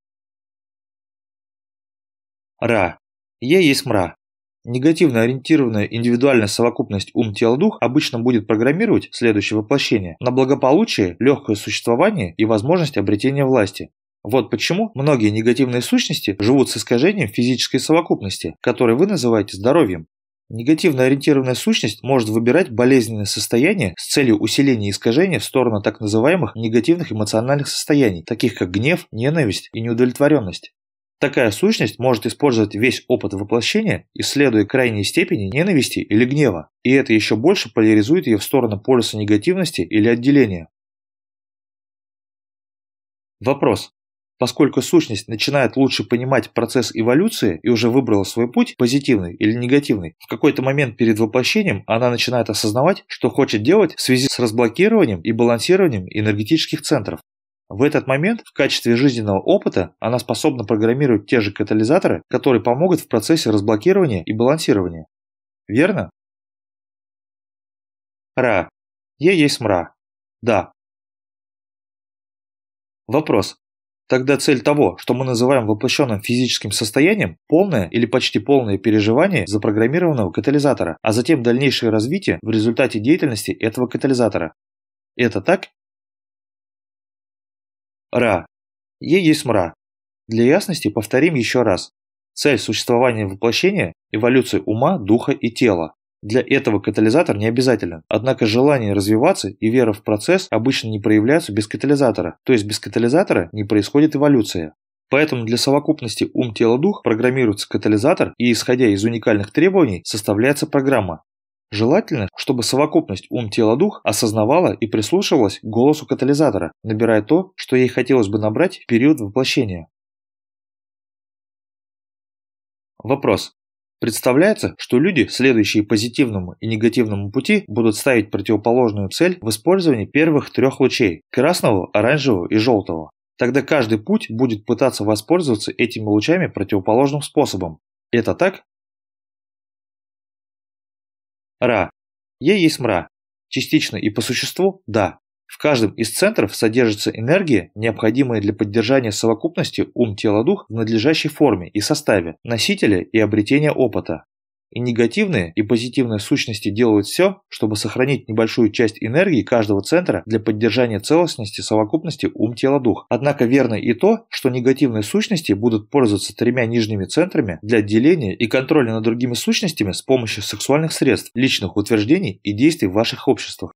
Ра. Я есть мра. Негативно ориентированная индивидуальная совокупность ум-тело-дух обычно будет программировать следующее воплощение на благополучие, легкое существование и возможность обретения власти. Вот почему многие негативные сущности живут с искажением физической совокупности, которое вы называете здоровьем. Негативно ориентированная сущность может выбирать болезненное состояние с целью усиления искажения в сторону так называемых негативных эмоциональных состояний, таких как гнев, ненависть и неудовлетворенность. Такая сущность может использовать весь опыт воплощения, исследуя крайние степени ненависти или гнева, и это еще больше поляризует ее в сторону полюса негативности или отделения. Вопрос. Поскольку сущность начинает лучше понимать процесс эволюции и уже выбрала свой путь, позитивный или негативный, в какой-то момент перед воплощением она начинает осознавать, что хочет делать в связи с разблокированием и балансированием энергетических центров. В этот момент в качестве жизненного опыта она способна программировать те же катализаторы, которые помогут в процессе разблокирования и балансирования. Верно? Ра. Я есть мра. Да. Вопрос. Тогда цель того, что мы называем воплощенным физическим состоянием, полное или почти полное переживание запрограммированного катализатора, а затем дальнейшее развитие в результате деятельности этого катализатора. Это так Ра. Е есть мра. Для ясности повторим еще раз. Цель существования воплощения – эволюция ума, духа и тела. Для этого катализатор не обязателен, однако желание развиваться и вера в процесс обычно не проявляются без катализатора, то есть без катализатора не происходит эволюция. Поэтому для совокупности ум-тело-дух программируется катализатор и, исходя из уникальных требований, составляется программа. Желательно, чтобы совокупность ум-тело-дух осознавала и прислушивалась к голосу катализатора, набирая то, что ей хотелось бы набрать в период воплощения. Вопрос. Представляется, что люди, следующие позитивному и негативному пути, будут ставить противоположную цель в использовании первых трех лучей – красного, оранжевого и желтого. Тогда каждый путь будет пытаться воспользоваться этими лучами противоположным способом. Это так? Ра. Е есть мра. Частично и по существу – да. В каждом из центров содержится энергия, необходимая для поддержания совокупности ум-тело-дух в надлежащей форме и составе, носителя и обретения опыта. И негативные, и позитивные сущности делают все, чтобы сохранить небольшую часть энергии каждого центра для поддержания целостности совокупности ум-тело-дух. Однако верно и то, что негативные сущности будут пользоваться тремя нижними центрами для отделения и контроля над другими сущностями с помощью сексуальных средств, личных утверждений и действий в ваших обществах.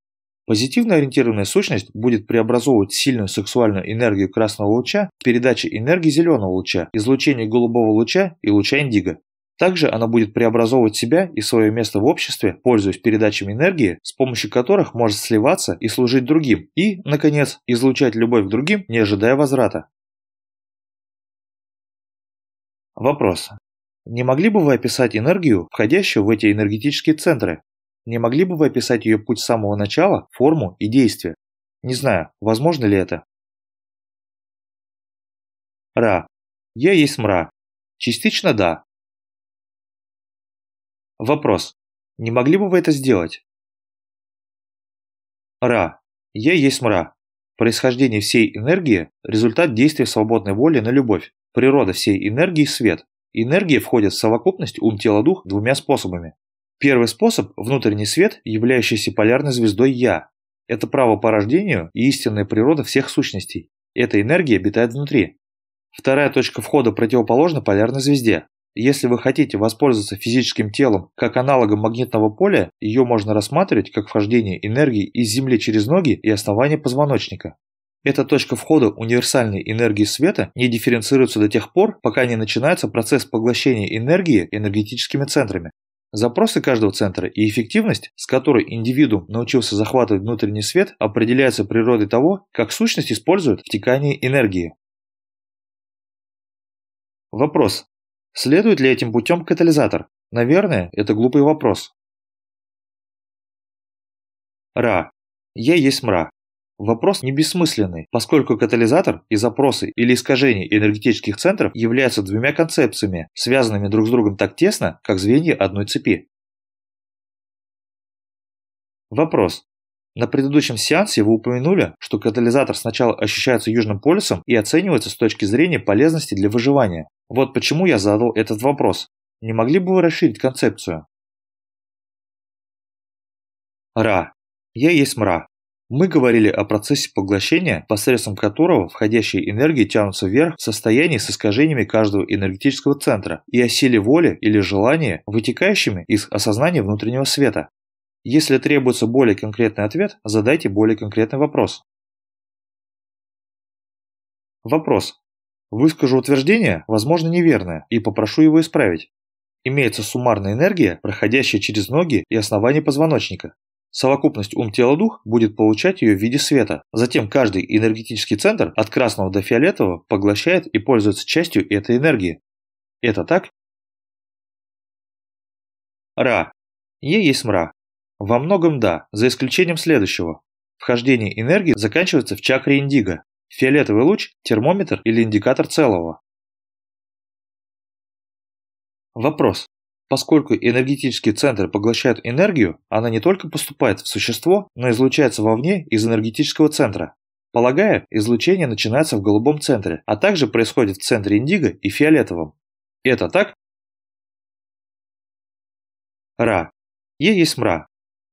Позитивно ориентированная сущность будет преобразовывать сильную сексуальную энергию красного луча в передаче энергии зеленого луча, излучение голубого луча и луча индиго. Также она будет преобразовывать себя и свое место в обществе, пользуясь передачами энергии, с помощью которых может сливаться и служить другим, и, наконец, излучать любовь к другим, не ожидая возврата. Вопрос. Не могли бы вы описать энергию, входящую в эти энергетические центры? Не могли бы вы описать ее путь с самого начала, форму и действие? Не знаю, возможно ли это. Ра. Я есть мра. Частично да. Вопрос. Не могли бы вы это сделать? Ра. Я есть мра. Происхождение всей энергии – результат действия свободной воли на любовь. Природа всей энергии – свет. Энергия входит в совокупность ум-тело-дух двумя способами. Первый способ – внутренний свет, являющийся полярной звездой Я. Это право по рождению и истинная природа всех сущностей. Эта энергия обитает внутри. Вторая точка входа противоположна полярной звезде. Если вы хотите воспользоваться физическим телом как аналогом магнитного поля, ее можно рассматривать как вхождение энергии из Земли через ноги и основание позвоночника. Эта точка входа универсальной энергии света не дифференцируется до тех пор, пока не начинается процесс поглощения энергии энергетическими центрами. Запросы каждого центра и эффективность, с которой индивидуум научился захватывать внутренний свет, определяются природой того, как сущность использует втекание энергии. Вопрос. Следует ли этим путем катализатор? Наверное, это глупый вопрос. Ра. Я есть мра. Вопрос не бессмысленный, поскольку катализатор и запросы или искажения энергетических центров являются двумя концепциями, связанными друг с другом так тесно, как звенья одной цепи. Вопрос. На предыдущем сеансе вы упомянули, что катализатор сначала ощущается Южным полюсом и оценивается с точки зрения полезности для выживания. Вот почему я задал этот вопрос. Не могли бы вы расширить концепцию? Ра. Я есть мра. Мы говорили о процессе поглощения, посредством которого входящие энергии тянутся вверх в состоянии с искажениями каждого энергетического центра и о силе воли или желания, вытекающими из осознания внутреннего света. Если требуется более конкретный ответ, задайте более конкретный вопрос. Вопрос. Выскажу утверждение, возможно неверное, и попрошу его исправить. Имеется суммарная энергия, проходящая через ноги и основание позвоночника. Совокупность ум-тело-дух будет получать ее в виде света. Затем каждый энергетический центр от красного до фиолетового поглощает и пользуется частью этой энергии. Это так? Ра. Е есть мра. Во многом да, за исключением следующего. Вхождение энергии заканчивается в чакре индиго. Фиолетовый луч – термометр или индикатор целого. Вопрос. Поскольку энергетические центры поглощают энергию, она не только поступает в существо, но и излучается вовне из энергетического центра. Полагаю, излучение начинается в голубом центре, а также происходит в центре индиго и фиолетовом. Это так? Ра. Е есть мра.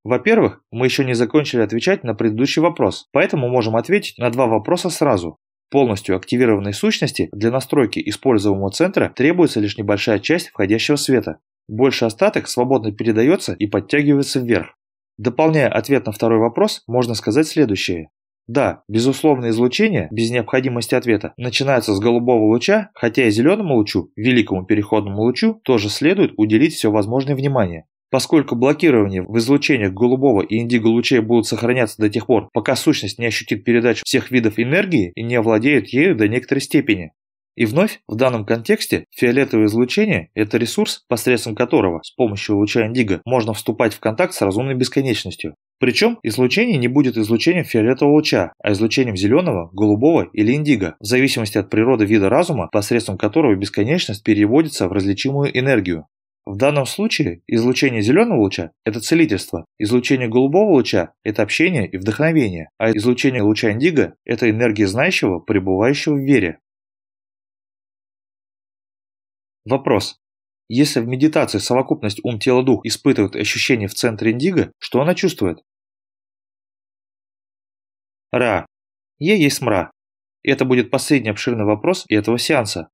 Во-первых, мы еще не закончили отвечать на предыдущий вопрос, поэтому можем ответить на два вопроса сразу. Полностью активированной сущности для настройки используемого центра требуется лишь небольшая часть входящего света. Больше остаток свободно передается и подтягивается вверх. Дополняя ответ на второй вопрос, можно сказать следующее. Да, безусловное излучение, без необходимости ответа, начинается с голубого луча, хотя и зеленому лучу, великому переходному лучу, тоже следует уделить все возможное внимание. Поскольку блокирование в излучениях голубого и индиго лучей будут сохраняться до тех пор, пока сущность не ощутит передачу всех видов энергии и не овладеет ею до некоторой степени. И вновь, в данном контексте, фиолетовое излучение – это ресурс, посредством которого с помощью луча индиго можно вступать в контакт с разумной бесконечностью. Причем излучение не будет излучением фиолетового луча, а излучением зеленого, голубого или индиго, в зависимости от природы вида разума, посредством которого бесконечность переводится в различимую энергию. В данном случае излучение зеленого луча – это целительство, излучение голубого луча – это общение и вдохновение, а излучение луча индиго – это энергия знающего, пребывающего в вере. Вопрос. Если в медитации совокупность ум-тело-дух испытывает ощущение в центре индиго, что она чувствует? Ра. Я есть мра. Это будет последний обширный вопрос этого сеанса.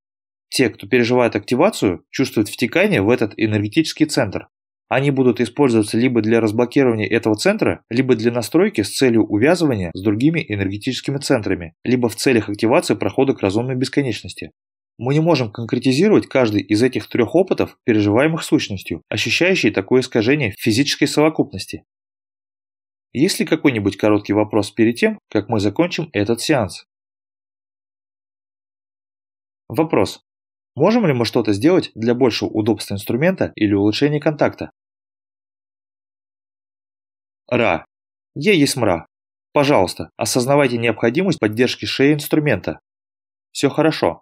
Те, кто переживает активацию, чувствуют втекание в этот энергетический центр. Они будут использоваться либо для разблокирования этого центра, либо для настройки с целью увязывания с другими энергетическими центрами, либо в целях активации прохода к разумной бесконечности. Мы не можем конкретизировать каждый из этих трех опытов, переживаемых сущностью, ощущающей такое искажение физической совокупности. Есть ли какой-нибудь короткий вопрос перед тем, как мы закончим этот сеанс? Вопрос. Можем ли мы что-то сделать для большего удобства инструмента или улучшения контакта? Ра. Я есть мра. Пожалуйста, осознавайте необходимость поддержки шеи инструмента. Все хорошо.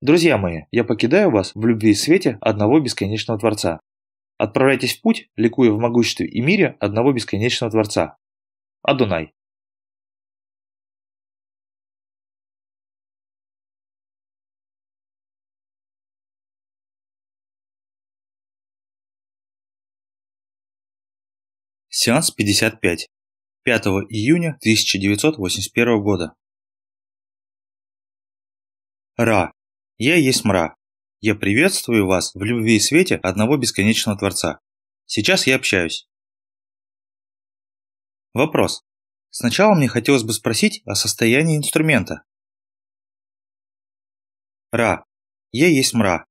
Друзья мои, я покидаю вас в любви и свете одного бесконечного Творца. Отправляйтесь в путь, ликуя в могуществе и мире одного бесконечного Творца. Адунай. Сеанс 55. 5 июня 1981 года. Ра. Я есть мра. Я приветствую вас в любви и свете одного бесконечного Творца. Сейчас я общаюсь. Вопрос. Сначала мне хотелось бы спросить о состоянии инструмента. Ра. Я есть мра.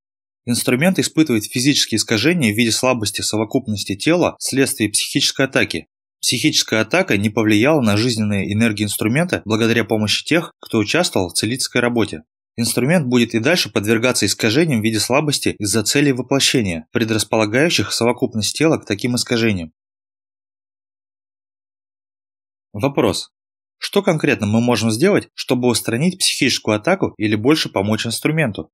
Инструмент испытывает физические искажения в виде слабости совокупности тела вследствие психической атаки. Психическая атака не повлияла на жизненные энергии инструмента благодаря помощи тех, кто участвовал в целительской работе. Инструмент будет и дальше подвергаться искажениям в виде слабости из-за целей воплощения, предрасполагающих совокупность тела к таким искажениям. Вопрос. Что конкретно мы можем сделать, чтобы устранить психическую атаку или больше помочь инструменту?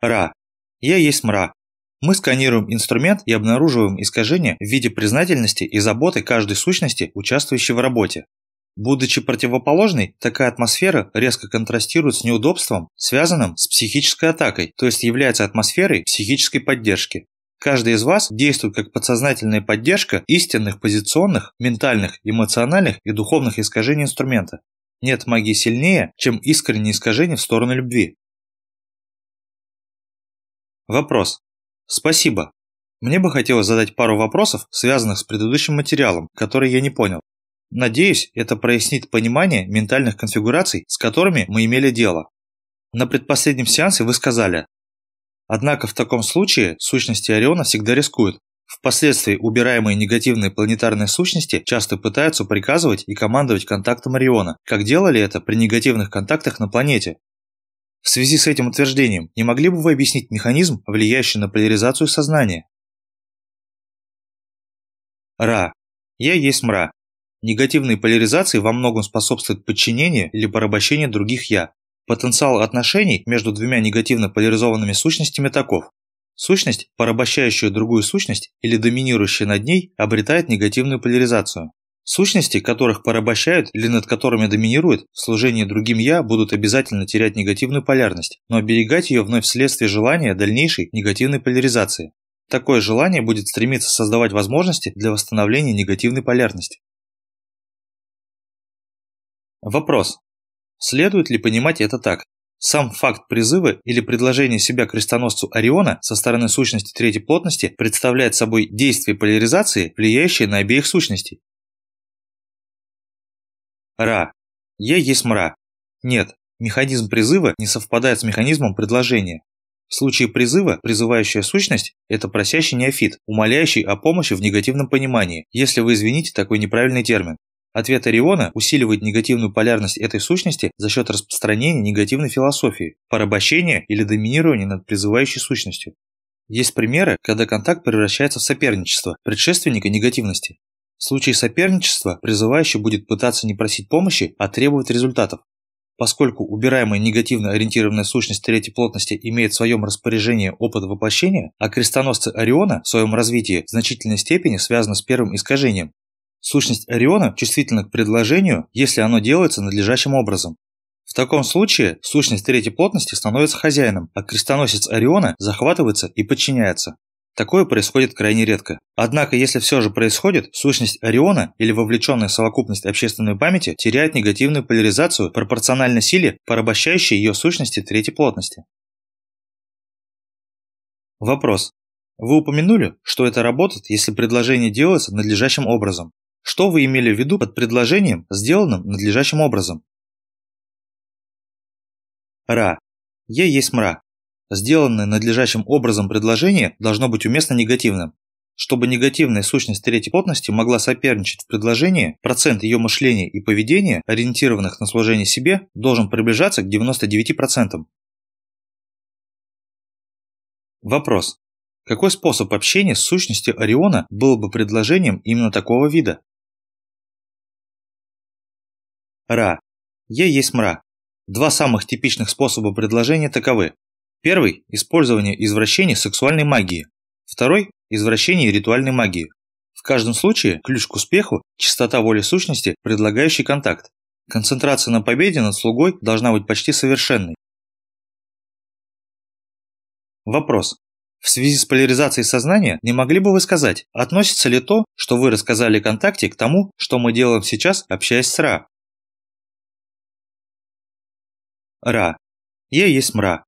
Ра. Я есть мра. Мы сканируем инструмент и обнаруживаем искажения в виде признательности и заботы каждой сущности, участвующей в работе. Будучи противоположной, такая атмосфера резко контрастирует с неудобством, связанным с психической атакой, то есть является атмосферой психической поддержки. Каждый из вас действует как подсознательная поддержка истинных позиционных, ментальных, эмоциональных и духовных искажений инструмента. Нет магии сильнее, чем искреннее искажение в сторону любви. Вопрос. Спасибо. Мне бы хотелось задать пару вопросов, связанных с предыдущим материалом, который я не понял. Надеюсь, это прояснит понимание ментальных конфигураций, с которыми мы имели дело. На предпоследнем сеансе вы сказали, Однако в таком случае сущности Ориона всегда рискуют. Впоследствии убираемые негативные планетарные сущности часто пытаются приказывать и командовать контактом Ориона, как делали это при негативных контактах на планете. В связи с этим утверждением, не могли бы вы объяснить механизм, влияющий на поляризацию сознания? Ра. Я есть мра. Негативные поляризации во многом способствуют подчинению или порабощению других «я». Потенциал отношений между двумя негативно поляризованными сущностями таков. Сущность, порабощающая другую сущность или доминирующая над ней, обретает негативную поляризацию. Сущности, которых порабощают или над которыми доминируют, в служении другим «я» будут обязательно терять негативную полярность, но оберегать ее вновь вследствие желания дальнейшей негативной поляризации. Такое желание будет стремиться создавать возможности для восстановления негативной полярности. Вопрос. Следует ли понимать это так? Сам факт призыва или предложения себя крестоносцу Ориона со стороны сущности третьей плотности представляет собой действие поляризации, влияющее на обеих сущностей. Ра. Я есть мра. Нет, механизм призыва не совпадает с механизмом предложения. В случае призыва призывающая сущность – это просящий неофит, умоляющий о помощи в негативном понимании, если вы извините такой неправильный термин. Ответ Ориона усиливает негативную полярность этой сущности за счет распространения негативной философии, порабощения или доминирования над призывающей сущностью. Есть примеры, когда контакт превращается в соперничество, предшественника негативности. В случае соперничества призывающий будет пытаться не просить помощи, а требовать результатов. Поскольку убираемая негативно ориентированная сущность третьей плотности имеет в своем распоряжении опыт воплощения, а крестоносцы Ориона в своем развитии в значительной степени связаны с первым искажением, Сущность Ориона чувствительна к предложению, если оно делается надлежащим образом. В таком случае сущность третьей плотности становится хозяином, а крестоносец Ориона захватывается и подчиняется. Такое происходит крайне редко. Однако, если все же происходит, сущность Ориона или вовлеченная совокупность общественной памяти теряет негативную поляризацию пропорционально силе, порабощающей ее сущности третьей плотности. Вопрос. Вы упомянули, что это работает, если предложение делается надлежащим образом. Что вы имели в виду под предложением, сделанным надлежащим образом? Ра. Е есть мра. Сделанное надлежащим образом предложение должно быть уместно негативным. Чтобы негативная сущность третьей плотности могла соперничать в предложении, процент ее мышления и поведения, ориентированных на служение себе, должен приближаться к 99%. Вопрос. Какой способ общения с сущностью Ориона был бы предложением именно такого вида? Ра. Е есть мра. Два самых типичных способа предложения таковы. Первый – использование извращений сексуальной магии. Второй – извращение ритуальной магии. В каждом случае ключ к успеху – чистота воли сущности, предлагающей контакт. Концентрация на победе над слугой должна быть почти совершенной. Вопрос. В связи с поляризацией сознания не могли бы вы сказать, относится ли то, что вы рассказали о контакте, к тому, что мы делаем сейчас, общаясь с Ра? Ра. Е есть мра.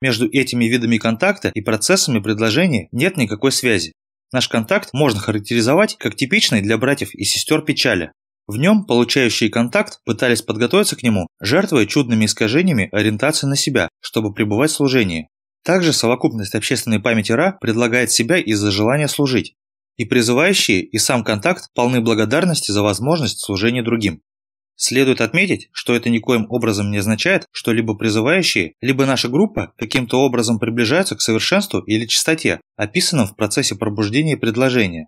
Между этими видами контакта и процессами предложения нет никакой связи. Наш контакт можно характеризовать как типичный для братьев и сестер печали. В нем получающие контакт пытались подготовиться к нему, жертвуя чудными искажениями ориентации на себя, чтобы пребывать в служении. Также совокупность общественной памяти Ра предлагает себя из-за желания служить. И призывающие, и сам контакт полны благодарности за возможность служения другим. Следует отметить, что это никоим образом не означает, что либо призывающие, либо наша группа каким-то образом приближаются к совершенству или чистоте, описанным в процессе пробуждения предложения.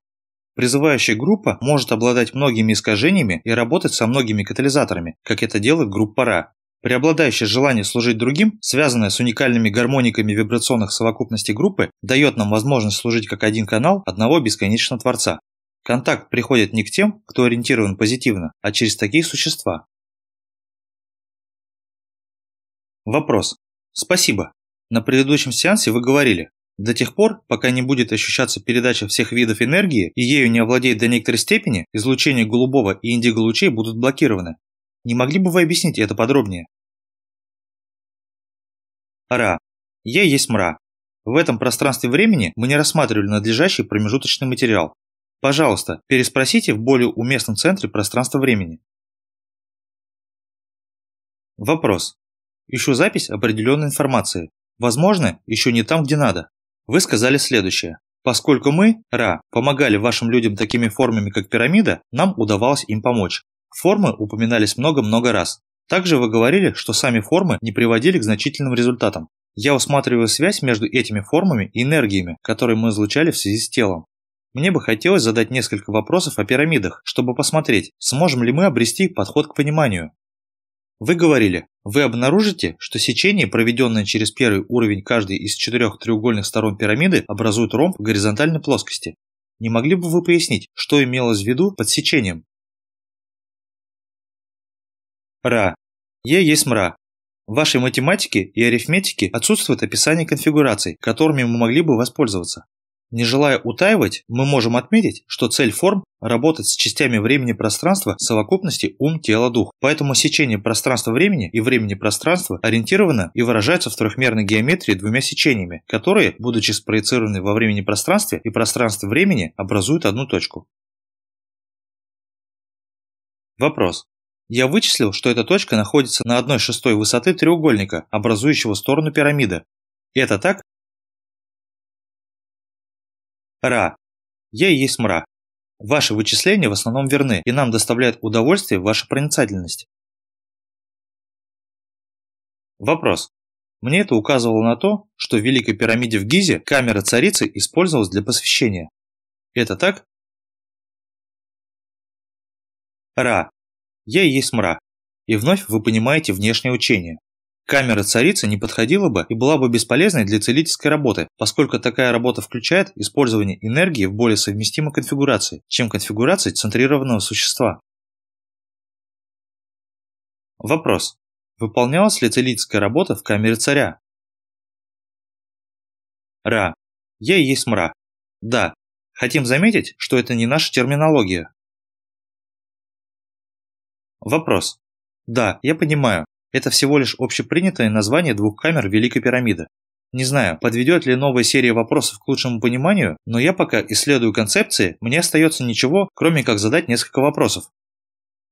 Призывающая группа может обладать многими искажениями и работать со многими катализаторами, как это делает группа РА. Преобладающее желание служить другим, связанное с уникальными гармониками вибрационных совокупностей группы, дает нам возможность служить как один канал одного бесконечного Творца. Контакт приходит не к тем, кто ориентирован позитивно, а через такие существа. Вопрос. Спасибо. На предыдущем сеансе вы говорили, до тех пор, пока не будет ощущаться передача всех видов энергии и ею не овладеет до некоторой степени, излучения голубого и индиго лучей будут блокированы. Не могли бы вы объяснить это подробнее? Ра. Я есть мра. В этом пространстве времени мы не рассматривали надлежащий промежуточный материал, Пожалуйста, переспросите в более уместном центре пространства-времени. Вопрос. Ищу запись определенной информации. Возможно, еще не там, где надо. Вы сказали следующее. Поскольку мы, Ра, помогали вашим людям такими формами, как пирамида, нам удавалось им помочь. Формы упоминались много-много раз. Также вы говорили, что сами формы не приводили к значительным результатам. Я усматриваю связь между этими формами и энергиями, которые мы излучали в связи с телом. Мне бы хотелось задать несколько вопросов о пирамидах, чтобы посмотреть, сможем ли мы обрести подход к пониманию. Вы говорили, вы обнаружите, что сечение, проведенное через первый уровень каждой из четырех треугольных сторон пирамиды, образует ромб в горизонтальной плоскости. Не могли бы вы пояснить, что имелось в виду под сечением? Ра. Е есть мра. В вашей математике и арифметике отсутствует описание конфигураций, которыми мы могли бы воспользоваться. Не желая утаивать, мы можем отметить, что цель форм – работать с частями времени-пространства совокупности ум-тело-дух. Поэтому сечение пространства-времени и времени-пространства ориентировано и выражается в трехмерной геометрии двумя сечениями, которые, будучи спроецированы во времени-пространстве и пространстве-времени, образуют одну точку. Вопрос. Я вычислил, что эта точка находится на одной шестой высоты треугольника, образующего сторону пирамиды. Это так? Ра. Я и есть мра. Ваши вычисления в основном верны, и нам доставляет удовольствие ваша проницательность. Вопрос. Мне это указывало на то, что в Великой пирамиде в Гизе камера царицы использовалась для посвящения. Это так? Ра. Я и есть мра. И вновь вы понимаете внешнее учение. Камера царицы не подходила бы и была бы бесполезной для целительской работы, поскольку такая работа включает использование энергии в более совместимой конфигурации, чем конфигурация центрированного существа. Вопрос. Выполнялась ли целительская работа в камере царя? Ра. Я и есть мра. Да. Хотим заметить, что это не наша терминология. Вопрос. Да, я понимаю. Это всего лишь общепринятое название двух камер Великой пирамиды. Не знаю, подведет ли новая серия вопросов к лучшему пониманию, но я пока исследую концепции, мне остается ничего, кроме как задать несколько вопросов.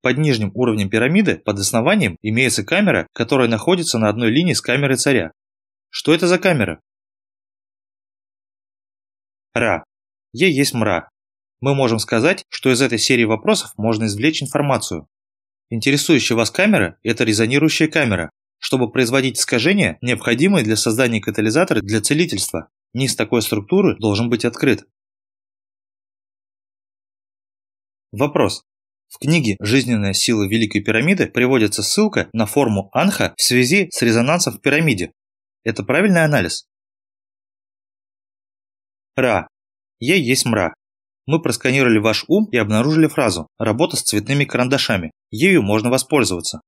Под нижним уровнем пирамиды, под основанием, имеется камера, которая находится на одной линии с камерой царя. Что это за камера? Ра. Е есть мра. Мы можем сказать, что из этой серии вопросов можно извлечь информацию. Интересующая вас камера – это резонирующая камера. Чтобы производить искажения, необходимые для создания катализатора для целительства, низ такой структуры должен быть открыт. Вопрос. В книге «Жизненная сила Великой пирамиды» приводится ссылка на форму Анха в связи с резонансом в пирамиде. Это правильный анализ? Ра. Е есть мра. Мы просканировали ваш ум и обнаружили фразу «работа с цветными карандашами». Ею можно воспользоваться.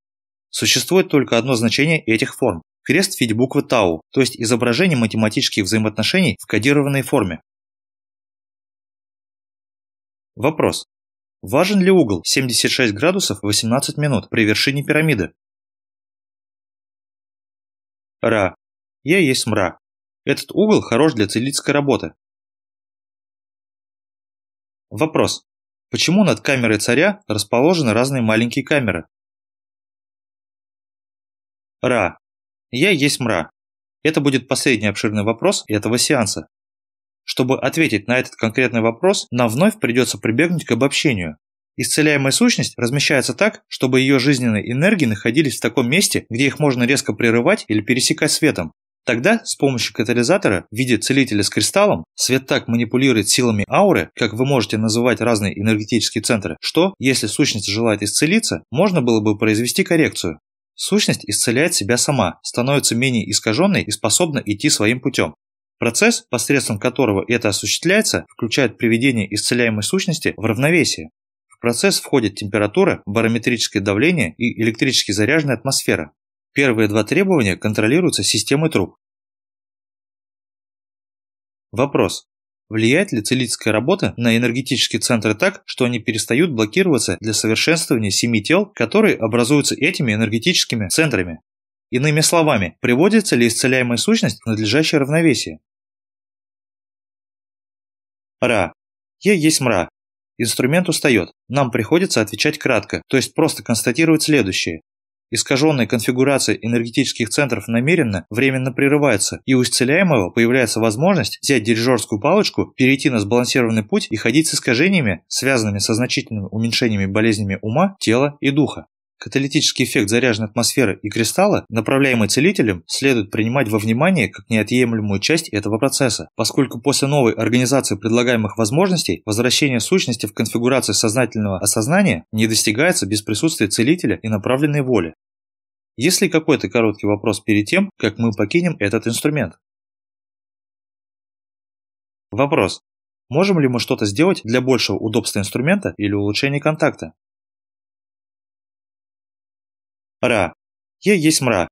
Существует только одно значение этих форм – крест в виде буквы Тау, то есть изображение математических взаимоотношений в кодированной форме. Вопрос. Важен ли угол 76 градусов 18 минут при вершине пирамиды? Ра. Я есть мра. Этот угол хорош для целительской работы, Вопрос. Почему над камерой царя расположены разные маленькие камеры? Ра. Я есть мра. Это будет последний обширный вопрос этого сеанса. Чтобы ответить на этот конкретный вопрос, нам вновь придется прибегнуть к обобщению. Исцеляемая сущность размещается так, чтобы ее жизненные энергии находились в таком месте, где их можно резко прерывать или пересекать светом. Тогда с помощью катализатора в виде целителя с кристаллом свет так манипулирует силами ауры, как вы можете называть разные энергетические центры, что, если сущность желает исцелиться, можно было бы произвести коррекцию. Сущность исцеляет себя сама, становится менее искаженной и способна идти своим путем. Процесс, посредством которого это осуществляется, включает приведение исцеляемой сущности в равновесие. В процесс входит температура, барометрическое давление и электрически заряженная атмосфера. Первые два требования контролируются системой труб. Вопрос. Влияет ли целительская работа на энергетические центры так, что они перестают блокироваться для совершенствования семи тел, которые образуются этими энергетическими центрами? Иными словами, приводится ли исцеляемая сущность в надлежащее равновесие? Ра. Я есть мра. Инструмент устает. Нам приходится отвечать кратко, то есть просто констатировать следующее. Искаженная конфигурация энергетических центров намеренно, временно прерывается, и у исцеляемого появляется возможность взять дирижерскую палочку, перейти на сбалансированный путь и ходить с искажениями, связанными со значительными уменьшениями болезнями ума, тела и духа. Каталитический эффект заряженной атмосферы и кристалла, направляемый целителем, следует принимать во внимание как неотъемлемую часть этого процесса, поскольку после новой организации предлагаемых возможностей возвращение сущности в конфигурацию сознательного осознания не достигается без присутствия целителя и направленной воли. Есть ли какой-то короткий вопрос перед тем, как мы покинем этот инструмент? Вопрос. Можем ли мы что-то сделать для большего удобства инструмента или улучшения контакта? Ра. Я есть мра.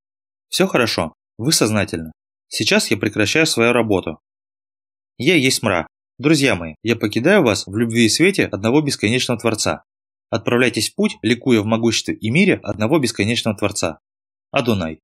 Все хорошо. Вы сознательны. Сейчас я прекращаю свою работу. Я есть мра. Друзья мои, я покидаю вас в любви и свете одного бесконечного Творца. Отправляйтесь в путь, ликуя в могуществе и мире одного бесконечного Творца. Адонай.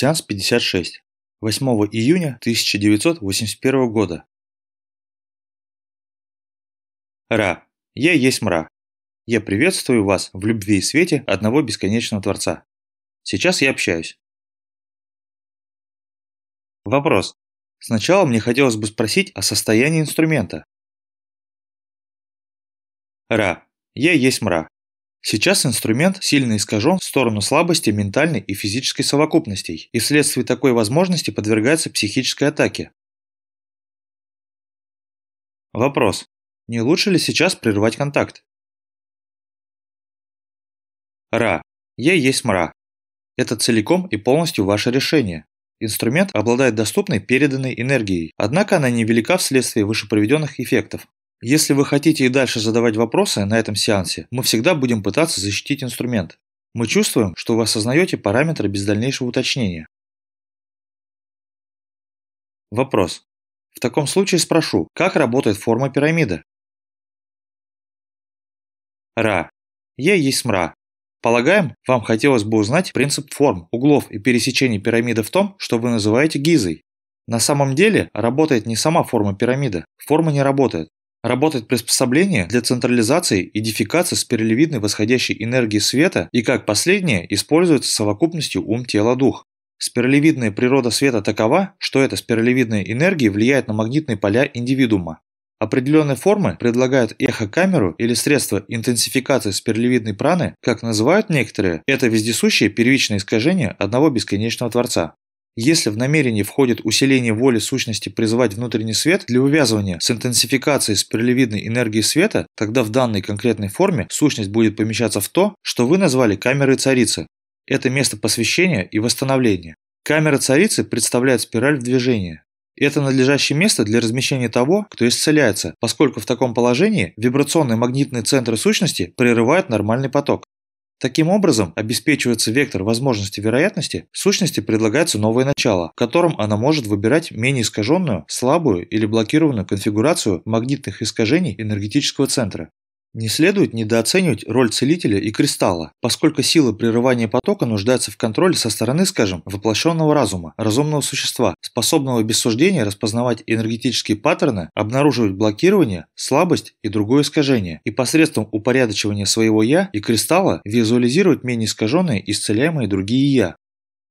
Сеанс 56. 8 июня 1981 года. Ра. Я есть мра. Я приветствую вас в любви и свете одного бесконечного Творца. Сейчас я общаюсь. Вопрос. Сначала мне хотелось бы спросить о состоянии инструмента. Ра. Я есть мра. Сейчас инструмент сильно искажен в сторону слабости ментальной и физической совокупностей, и вследствие такой возможности подвергается психической атаке. Вопрос. Не лучше ли сейчас прервать контакт? Ра. Я есть мра. Это целиком и полностью ваше решение. Инструмент обладает доступной переданной энергией, однако она невелика вследствие вышепроведенных эффектов. Если вы хотите и дальше задавать вопросы на этом сеансе, мы всегда будем пытаться защитить инструмент. Мы чувствуем, что вы осознаете параметры без дальнейшего уточнения. Вопрос. В таком случае спрошу, как работает форма пирамиды? Ра. Я есть мра. Полагаем, вам хотелось бы узнать принцип форм, углов и пересечений пирамиды в том, что вы называете гизой. На самом деле работает не сама форма пирамиды, форма не работает. Работает приспособление для централизации и дефикации спиралевидной восходящей энергии света и как последнее используется совокупностью ум-тело-дух. Спиралевидная природа света такова, что эта спиралевидная энергия влияет на магнитные поля индивидуума. Определенные формы предлагают эхокамеру или средство интенсификации спиралевидной праны, как называют некоторые, это вездесущее первичное искажение одного бесконечного Творца. Если в намерение входит усиление воли сущности призывать внутренний свет для увязывания с интенсификацией спиралевидной энергии света, тогда в данной конкретной форме сущность будет помещаться в то, что вы назвали камерой царицы. Это место посвящения и восстановления. Камера царицы представляет спираль в движении. Это надлежащее место для размещения того, кто исцеляется, поскольку в таком положении вибрационные магнитные центры сущности прерывают нормальный поток. Таким образом, обеспечивается вектор возможности вероятности, сущности предлагается новое начало, в котором она может выбирать менее искаженную, слабую или блокированную конфигурацию магнитных искажений энергетического центра. Не следует недооценивать роль целителя и кристалла, поскольку сила прерывания потока нуждается в контроле со стороны, скажем, воплощенного разума, разумного существа, способного без суждения распознавать энергетические паттерны, обнаруживать блокирование, слабость и другое искажение, и посредством упорядочивания своего «я» и кристалла визуализировать менее искаженные исцеляемые другие «я».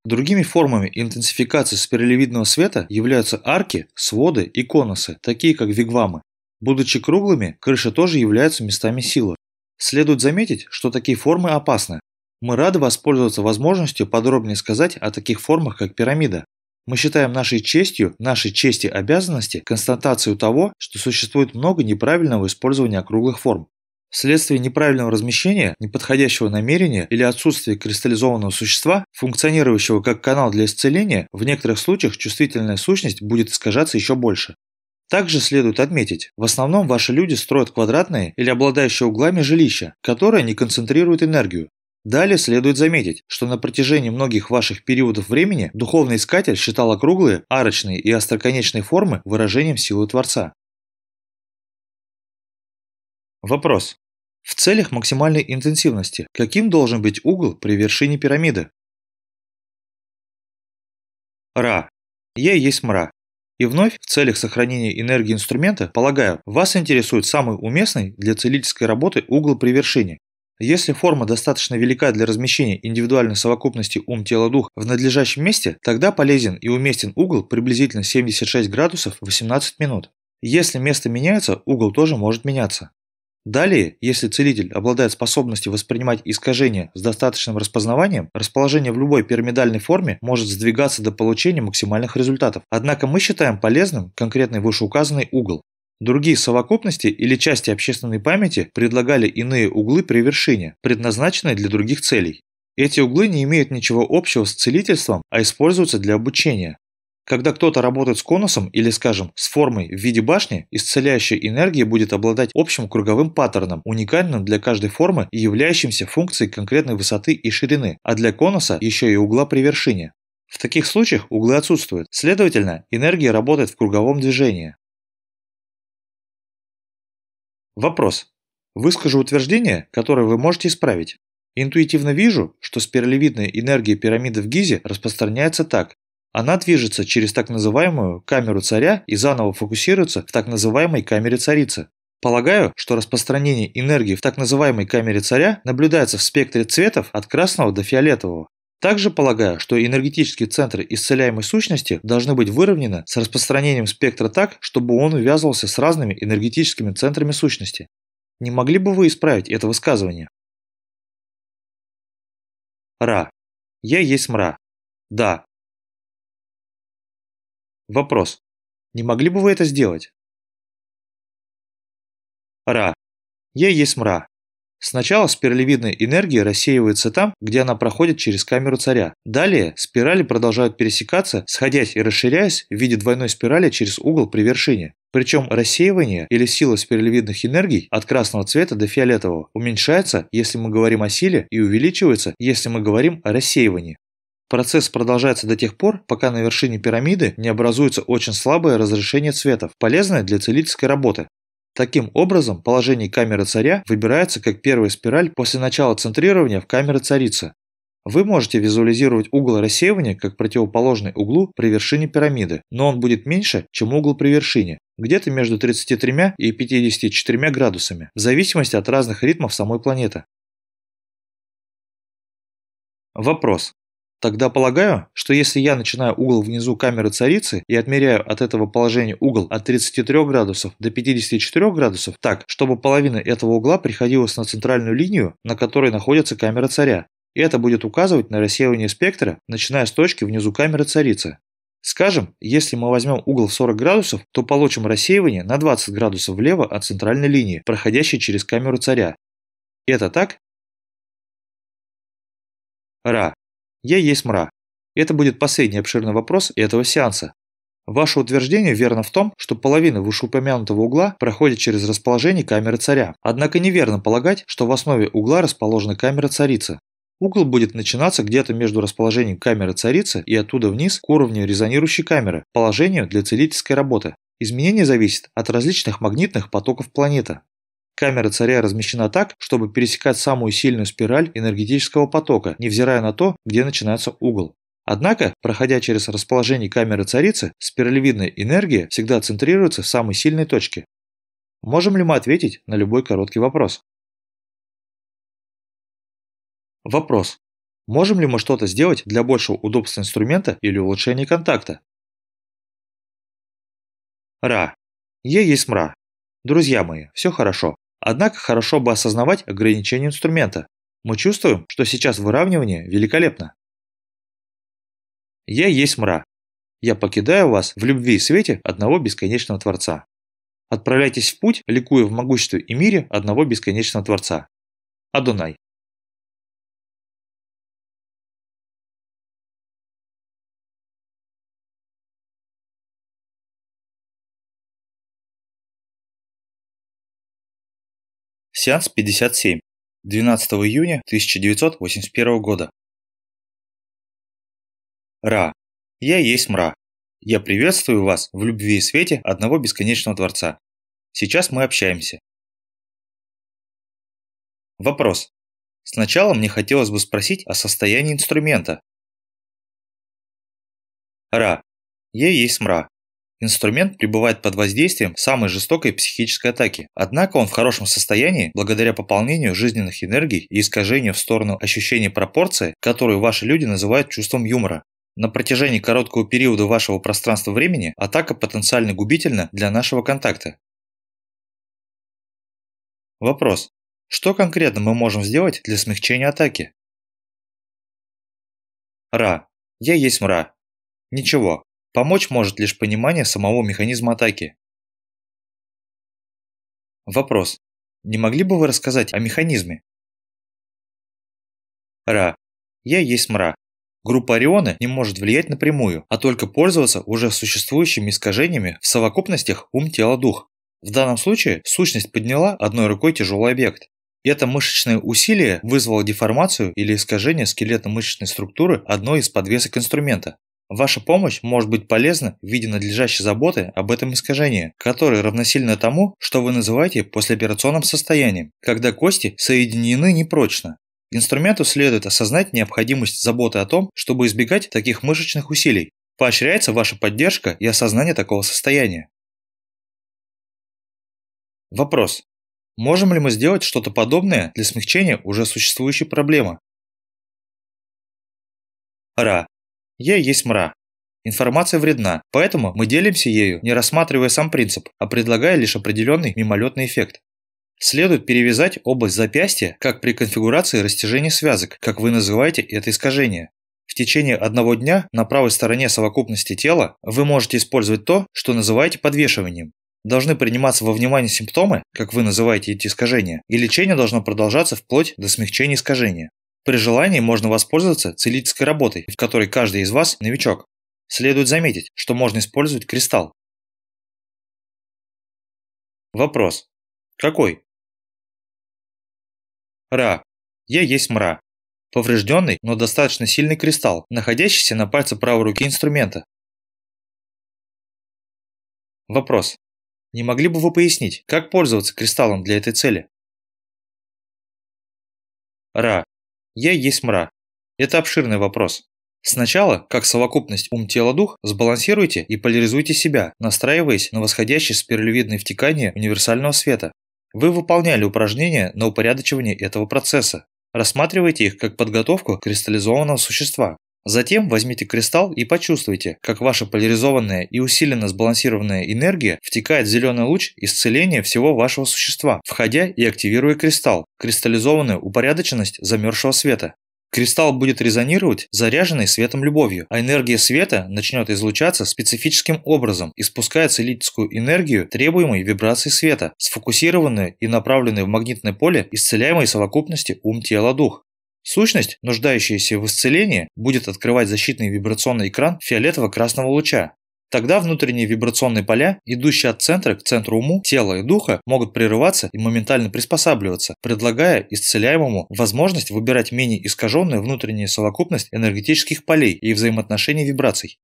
Другими формами интенсификации спиралевидного света являются арки, своды и конусы, такие как вигвамы. Будучи круглыми, крыши тоже являются местами силы. Следует заметить, что такие формы опасны. Мы рады воспользоваться возможностью подробнее сказать о таких формах, как пирамида. Мы считаем нашей честью, нашей чести обязанности констатацию того, что существует много неправильного использования округлых форм. Вследствие неправильного размещения, неподходящего намерения или отсутствия кристаллизованного существа, функционирующего как канал для исцеления, в некоторых случаях чувствительная сущность будет искажаться еще больше. Также следует отметить, в основном ваши люди строят квадратные или обладающие углами жилища, которые не концентрируют энергию. Далее следует заметить, что на протяжении многих ваших периодов времени духовный искатель считал округлые, арочные и остроконечные формы выражением силы Творца. Вопрос. В целях максимальной интенсивности, каким должен быть угол при вершине пирамиды? Ра. Я есть мра. И вновь, в целях сохранения энергии инструмента, полагаю, вас интересует самый уместный для целительской работы угол при вершине. Если форма достаточно велика для размещения индивидуальной совокупности ум-тело-дух в надлежащем месте, тогда полезен и уместен угол приблизительно 76 градусов 18 минут. Если место меняется, угол тоже может меняться. Далее, если целитель обладает способностью воспринимать искажения с достаточным распознаванием, расположение в любой пирамидальной форме может сдвигаться до получения максимальных результатов. Однако мы считаем полезным конкретный вышеуказанный угол. Другие совокупности или части общественной памяти предлагали иные углы при вершине, предназначенные для других целей. Эти углы не имеют ничего общего с целительством, а используются для обучения. Когда кто-то работает с конусом или, скажем, с формой в виде башни, исцеляющая энергия будет обладать общим круговым паттерном, уникальным для каждой формы и являющимся функцией конкретной высоты и ширины, а для конуса еще и угла при вершине. В таких случаях углы отсутствуют, следовательно, энергия работает в круговом движении. Вопрос. Выскажу утверждение, которое вы можете исправить. Интуитивно вижу, что спиралевидная энергия пирамиды в Гизе распространяется так, она движется через так называемую камеру царя и заново фокусируется в так называемой камере царицы. Полагаю, что распространение энергии в так называемой камере царя наблюдается в спектре цветов от красного до фиолетового. Также полагаю, что энергетические центры исцеляемой сущности должны быть выровнены с распространением спектра так, чтобы он увязывался с разными энергетическими центрами сущности. Не могли бы вы исправить это высказывание? Ра. Я есть мра. Да. Вопрос. Не могли бы вы это сделать? Ра. Я есть мра. Сначала спиралевидная энергия рассеивается там, где она проходит через камеру царя. Далее спирали продолжают пересекаться, сходясь и расширяясь в виде двойной спирали через угол при вершине. Причем рассеивание или сила спиралевидных энергий от красного цвета до фиолетового уменьшается, если мы говорим о силе, и увеличивается, если мы говорим о рассеивании. Процесс продолжается до тех пор, пока на вершине пирамиды не образуется очень слабое разрешение цветов, полезное для целительской работы. Таким образом, положение камеры царя выбирается как первая спираль после начала центрирования в камере царицы. Вы можете визуализировать угол рассеивания как противоположный углу при вершине пирамиды, но он будет меньше, чем угол при вершине, где-то между 33 и 54 градусами, в зависимости от разных ритмов самой планеты. Вопрос. Тогда полагаю, что если я начинаю угол внизу камеры царицы и отмеряю от этого положения угол от 33 градусов до 54 градусов так, чтобы половина этого угла приходилась на центральную линию, на которой находится камера царя, и это будет указывать на рассеивание спектра, начиная с точки внизу камеры царицы. Скажем, если мы возьмем угол в 40 градусов, то получим рассеивание на 20 градусов влево от центральной линии, проходящей через камеру царя. Это так? Ра. Я есть мра. Это будет последний обширный вопрос этого сеанса. Ваше утверждение верно в том, что половина вышеупомянутого угла проходит через расположение камеры царя. Однако неверно полагать, что в основе угла расположена камера царицы. Угол будет начинаться где-то между расположением камеры царицы и оттуда вниз к уровню резонирующей камеры, положению для целительской работы. Изменение зависит от различных магнитных потоков планеты. Камера царя размещена так, чтобы пересекать самую сильную спираль энергетического потока, невзирая на то, где начинается угол. Однако, проходя через расположение камеры царицы, спиралевидная энергия всегда центрируется в самой сильной точке. Можем ли мы ответить на любой короткий вопрос? Вопрос. Можем ли мы что-то сделать для большего удобства инструмента или улучшения контакта? Ра. Е есть мра. Друзья мои, все хорошо. Однако хорошо бы осознавать ограничения инструмента. Мы чувствуем, что сейчас выравнивание великолепно. Я есть мра. Я покидаю вас в любви и свете одного бесконечного Творца. Отправляйтесь в путь, ликуя в могуществе и мире одного бесконечного Творца. Адонай. Сеанс 57. 12 июня 1981 года. Ра. Я есть мра. Я приветствую вас в любви и свете одного бесконечного Творца. Сейчас мы общаемся. Вопрос. Сначала мне хотелось бы спросить о состоянии инструмента. Ра. Я есть мра. Инструмент пребывает под воздействием самой жестокой психической атаки, однако он в хорошем состоянии благодаря пополнению жизненных энергий и искажению в сторону ощущения пропорции, которую ваши люди называют чувством юмора. На протяжении короткого периода вашего пространства-времени атака потенциально губительна для нашего контакта. Вопрос. Что конкретно мы можем сделать для смягчения атаки? Ра. Я есть мра. Ничего. Помочь может лишь понимание самого механизма атаки. Вопрос. Не могли бы вы рассказать о механизме? Ра. Я есть мра. Группа Ориона не может влиять напрямую, а только пользоваться уже существующими искажениями в совокупностях ум-тело-дух. В данном случае сущность подняла одной рукой тяжелый объект. Это мышечное усилие вызвало деформацию или искажение скелетно-мышечной структуры одной из подвесок инструмента. Ваша помощь может быть полезна в виде надлежащей заботы об этом искажении, которое равносильно тому, что вы называете послеоперационным состоянием, когда кости соединены непрочно. Инструменту следует осознать необходимость заботы о том, чтобы избегать таких мышечных усилий. Поощряется ваша поддержка и осознание такого состояния. Вопрос. Можем ли мы сделать что-то подобное для смягчения уже существующей проблемы? Ра. Я есть мра. Информация вредна, поэтому мы делимся ею, не рассматривая сам принцип, а предлагая лишь определенный мимолетный эффект. Следует перевязать область запястья, как при конфигурации растяжения связок, как вы называете это искажение. В течение одного дня на правой стороне совокупности тела вы можете использовать то, что называете подвешиванием. Должны приниматься во внимание симптомы, как вы называете эти искажения, и лечение должно продолжаться вплоть до смягчения искажения. При желании можно воспользоваться целительской работой, в которой каждый из вас новичок. Следует заметить, что можно использовать кристалл. Вопрос. Какой? Ра. Я есть мра. Поврежденный, но достаточно сильный кристалл, находящийся на пальце правой руки инструмента. Вопрос. Не могли бы вы пояснить, как пользоваться кристаллом для этой цели? Ра. Я есть мра. Это обширный вопрос. Сначала, как совокупность ум-тело-дух, сбалансируйте и поляризуйте себя, настраиваясь на восходящее спиралевидное втекание универсального света. Вы выполняли упражнения на упорядочивание этого процесса. Рассматривайте их как подготовку кристаллизованного существа. Затем возьмите кристалл и почувствуйте, как ваша поляризованная и усиленно сбалансированная энергия втекает в зеленый луч исцеления всего вашего существа, входя и активируя кристалл, кристаллизованную упорядоченность замерзшего света. Кристалл будет резонировать, заряженный светом любовью, а энергия света начнет излучаться специфическим образом, испуская целительскую энергию требуемой вибрации света, сфокусированную и направленную в магнитное поле исцеляемой совокупности ум-тело-дух. Сущность, нуждающаяся в исцелении, будет открывать защитный вибрационный экран фиолетово-красного луча, Тогда внутренние вибрационные поля, идущие от центра к центру уму, тела и духа, могут прерываться и моментально приспосабливаться, предлагая исцеляемому возможность выбирать менее искаженную внутреннюю совокупность энергетических полей и взаимоотношений вибраций.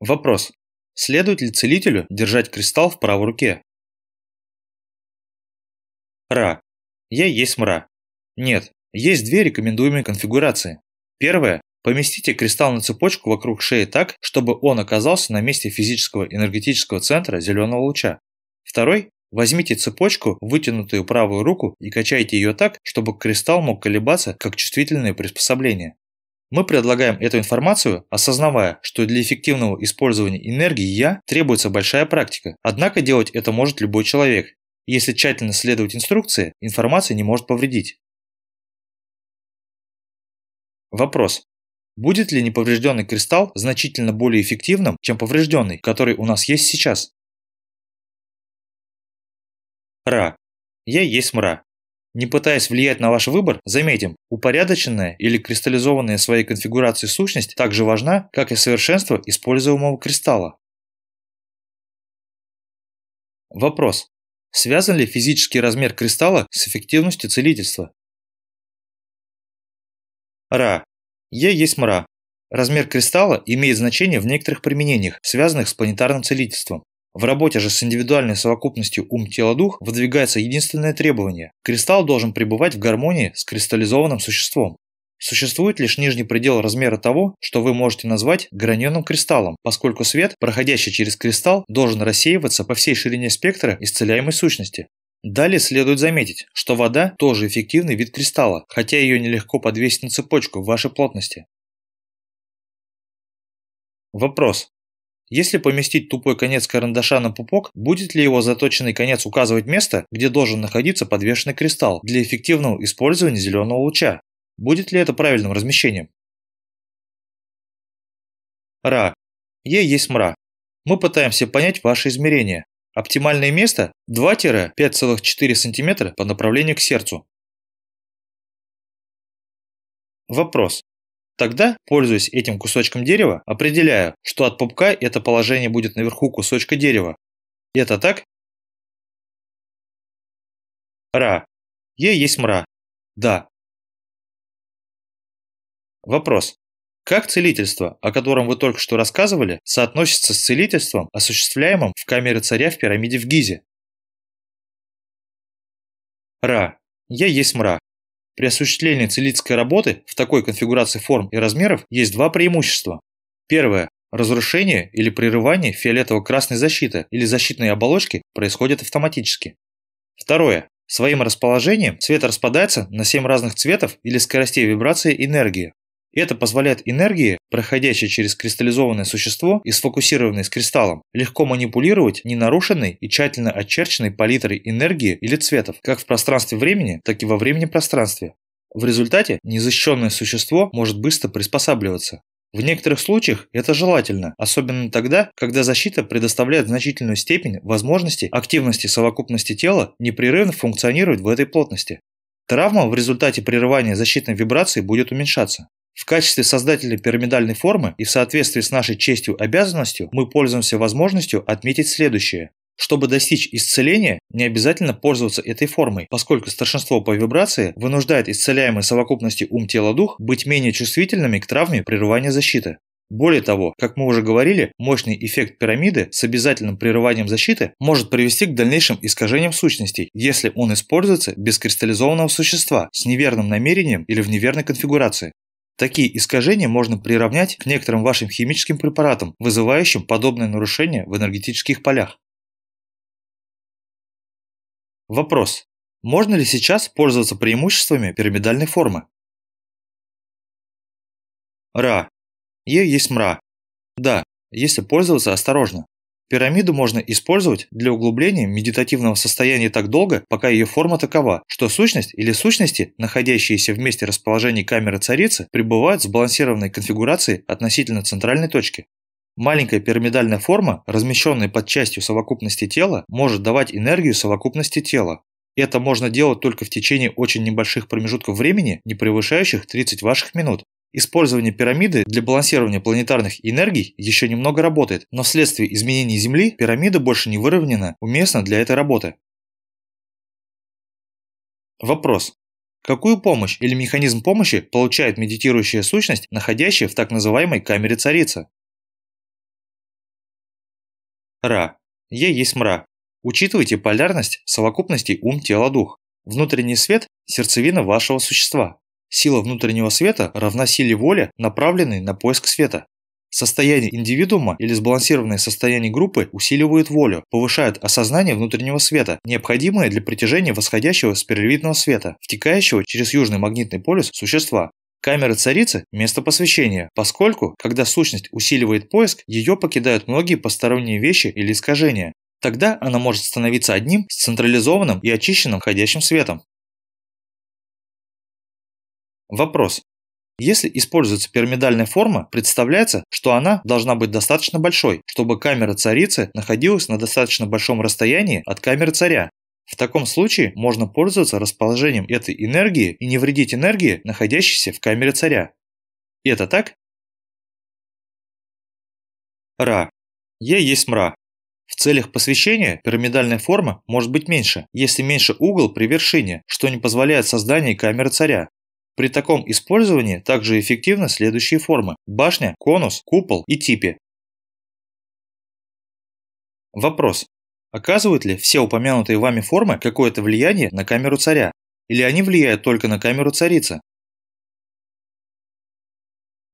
Вопрос. Следует ли целителю держать кристалл в правой руке? Ра. Я есть мра. Нет, есть две рекомендуемые конфигурации. Первая Поместите кристалл на цепочку вокруг шеи так, чтобы он оказался на месте физического энергетического центра зеленого луча. Второй Возьмите цепочку, вытянутую правую руку и качайте ее так, чтобы кристалл мог колебаться как чувствительное приспособление. Мы предлагаем эту информацию, осознавая, что для эффективного использования энергии «я» требуется большая практика, однако делать это может любой человек. Если тщательно следовать инструкции, информация не может повредить. Вопрос. Будет ли неповрежденный кристалл значительно более эффективным, чем поврежденный, который у нас есть сейчас? Ра. Я есть мра. Не пытаясь влиять на ваш выбор, заметим, упорядоченная или кристаллизованная своей конфигурацией сущность так же важна, как и совершенство используемого кристалла. Вопрос. Связан ли физический размер кристалла с эффективностью целительства? Ра. Е есть мра. Размер кристалла имеет значение в некоторых применениях, связанных с планетарным целительством. В работе же с индивидуальной совокупностью ум-тело-дух выдвигается единственное требование – кристалл должен пребывать в гармонии с кристаллизованным существом. Существует лишь нижний предел размера того, что вы можете назвать граненым кристаллом, поскольку свет, проходящий через кристалл, должен рассеиваться по всей ширине спектра исцеляемой сущности. Далее следует заметить, что вода тоже эффективный вид кристалла, хотя ее нелегко подвесить на цепочку в вашей плотности. Вопрос. Если поместить тупой конец карандаша на пупок, будет ли его заточенный конец указывать место, где должен находиться подвешенный кристалл для эффективного использования зеленого луча? Будет ли это правильным размещением? Ра. Е есть мра. Мы пытаемся понять ваши измерения, Оптимальное место 2-5,4 см по направлению к сердцу. Вопрос. Тогда, пользуясь этим кусочком дерева, определяю, что от пупка это положение будет наверху кусочка дерева. Это так? Ра. Е есть мра. Да. Вопрос. Как целительство, о котором вы только что рассказывали, соотносится с целительством, осуществляемым в камере царя в пирамиде в Гизе? Ра. Я есть мра. При осуществлении целительской работы в такой конфигурации форм и размеров есть два преимущества. Первое. Разрушение или прерывание фиолетово-красной защиты или защитной оболочки происходит автоматически. Второе. Своим расположением цвет распадается на 7 разных цветов или скоростей вибрации энергии. Это позволяет энергии, проходящей через кристаллизованное существо и сфокусированной с кристаллом, легко манипулировать ненарушенной и тщательно очерченной палитрой энергии или цветов, как в пространстве времени, так и во времени-пространстве. В результате незащищенное существо может быстро приспосабливаться. В некоторых случаях это желательно, особенно тогда, когда защита предоставляет значительную степень возможности активности совокупности тела непрерывно функционировать в этой плотности. Травма в результате прерывания защитной вибрации будет уменьшаться. В качестве создателя пирамидальной формы и в соответствии с нашей честью обязанностью мы пользуемся возможностью отметить следующее. Чтобы достичь исцеления, не обязательно пользоваться этой формой, поскольку старшинство по вибрации вынуждает исцеляемой совокупности ум-тело-дух быть менее чувствительными к травме прерывания защиты. Более того, как мы уже говорили, мощный эффект пирамиды с обязательным прерыванием защиты может привести к дальнейшим искажениям сущностей, если он используется без кристаллизованного существа с неверным намерением или в неверной конфигурации. Такие искажения можно приравнять к некоторым вашим химическим препаратам, вызывающим подобные нарушения в энергетических полях. Вопрос. Можно ли сейчас пользоваться преимуществами пирамидальной формы? Ра. Е есть мра. Да, если пользоваться осторожно. Пирамиду можно использовать для углубления медитативного состояния так долго, пока ее форма такова, что сущность или сущности, находящиеся в месте расположения камеры царицы, пребывают в сбалансированной конфигурации относительно центральной точки. Маленькая пирамидальная форма, размещенная под частью совокупности тела, может давать энергию совокупности тела. Это можно делать только в течение очень небольших промежутков времени, не превышающих 30 ваших минут, Использование пирамиды для балансирования планетарных энергий еще немного работает, но вследствие изменений Земли пирамида больше не выровнена, уместна для этой работы. Вопрос. Какую помощь или механизм помощи получает медитирующая сущность, находящая в так называемой камере царицы? Ра. Е есть мра. Учитывайте полярность совокупностей ум-тело-дух. Внутренний свет – сердцевина вашего существа. Сила внутреннего света равна силе воли, направленной на поиск света. Состояние индивидуума или сбалансированное состояние группы усиливает волю, повышает осознание внутреннего света, необходимое для притяжения восходящего спиралевидного света, втекающего через южный магнитный полюс существа. Камера царицы – место посвящения, поскольку, когда сущность усиливает поиск, ее покидают многие посторонние вещи или искажения. Тогда она может становиться одним с централизованным и очищенным входящим светом. Вопрос. Если используется пирамидальная форма, представляется, что она должна быть достаточно большой, чтобы камера царицы находилась на достаточно большом расстоянии от камеры царя. В таком случае можно пользоваться расположением этой энергии и не вредить энергии, находящейся в камере царя. Это так? Ра. Е есть мра. В целях посвящения пирамидальная форма может быть меньше, если меньше угол при вершине, что не позволяет созданию камеры царя. При таком использовании также эффективны следующие формы – башня, конус, купол и типи. Вопрос. Оказывают ли все упомянутые вами формы какое-то влияние на камеру царя? Или они влияют только на камеру царицы?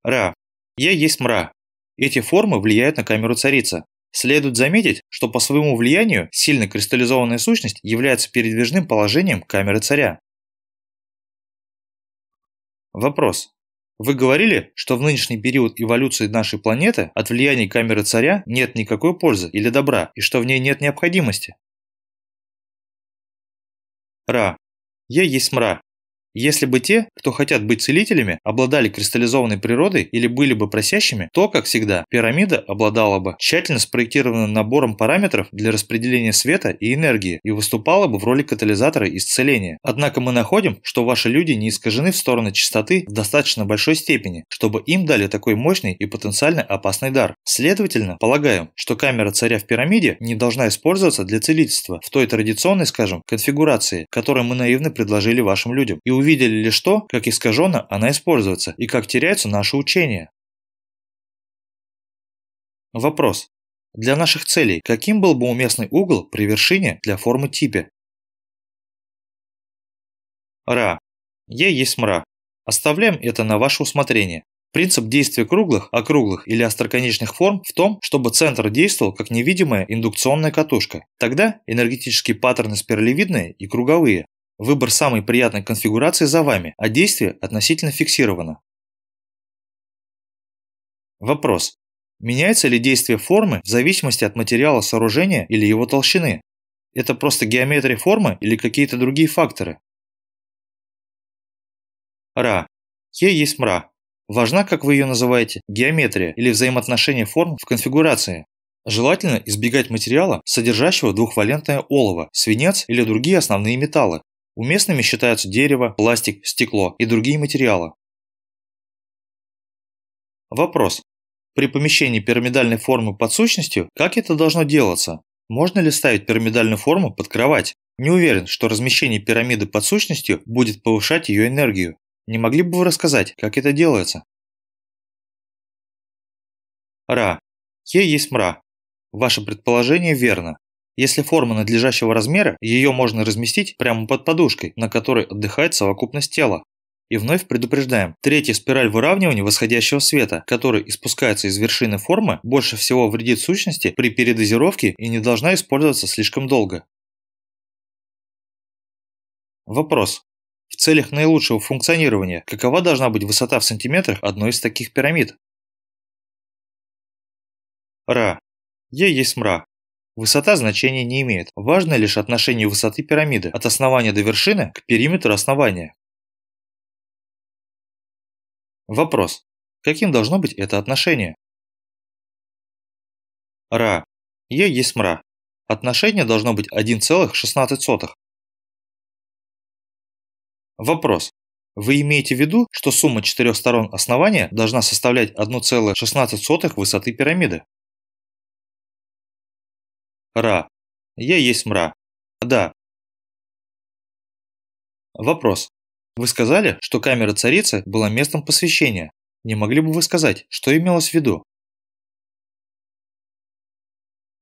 Ра. Я есть мра. Эти формы влияют на камеру царицы. Следует заметить, что по своему влиянию сильно кристаллизованная сущность является передвижным положением камеры царя. Вопрос. Вы говорили, что в нынешний период эволюции нашей планеты от влияния камеры царя нет никакой пользы или добра, и что в ней нет необходимости. Ра. Я есть мра. Если бы те, кто хотят быть целителями, обладали кристаллизованной природой или были бы просящими, то, как всегда, пирамида обладала бы тщательно спроектированным набором параметров для распределения света и энергии и выступала бы в роли катализатора исцеления. Однако мы находим, что ваши люди не искажены в сторону чистоты в достаточно большой степени, чтобы им дали такой мощный и потенциально опасный дар. Следовательно, полагаем, что камера царя в пирамиде не должна использоваться для целительства в той традиционной, скажем, конфигурации, которую мы наивно предложили вашим людям, и увидели лишь то, как искаженно она используется и как теряются наши учения. Вопрос. Для наших целей каким был бы уместный угол при вершине для формы типе? Ра. Е есть мра. Оставляем это на ваше усмотрение. Принцип действия круглых, округлых или остроконечных форм в том, чтобы центр действовал как невидимая индукционная катушка. Тогда энергетические паттерны спиралевидные и круговые. Выбор самой приятной конфигурации за вами, а действие относительно фиксировано. Вопрос. Меняется ли действие формы в зависимости от материала сооружения или его толщины? Это просто геометрия формы или какие-то другие факторы? Ра. Е есть мра. Важна, как вы ее называете, геометрия или взаимоотношение форм в конфигурации. Желательно избегать материала, содержащего двухвалентное олово, свинец или другие основные металлы. Уместными считаются дерево, пластик, стекло и другие материалы. Вопрос. При помещении пирамидальной формы под сущностью, как это должно делаться? Можно ли ставить пирамидальную форму под кровать? Не уверен, что размещение пирамиды под сущностью будет повышать ее энергию. Не могли бы вы рассказать, как это делается? Ра. Е есть мра. Ваше предположение верно. Если форма надлежащего размера, ее можно разместить прямо под подушкой, на которой отдыхает совокупность тела. И вновь предупреждаем, третья спираль выравнивания восходящего света, который испускается из вершины формы, больше всего вредит сущности при передозировке и не должна использоваться слишком долго. Вопрос. В целях наилучшего функционирования, какова должна быть высота в сантиметрах одной из таких пирамид? Ра. Е есть мра. Высота значения не имеет. Важно лишь отношение высоты пирамиды от основания до вершины к периметру основания. Вопрос. Каким должно быть это отношение? Ра. Е есть мра. Отношение должно быть 1,16. Вопрос. Вы имеете в виду, что сумма четырех сторон основания должна составлять 1,16 высоты пирамиды? Ра. Я есть мра. Да. Вопрос. Вы сказали, что камера царицы была местом посвящения. Не могли бы вы сказать, что имелось в виду?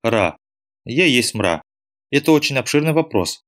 Ра. Я есть мра. Это очень обширный вопрос.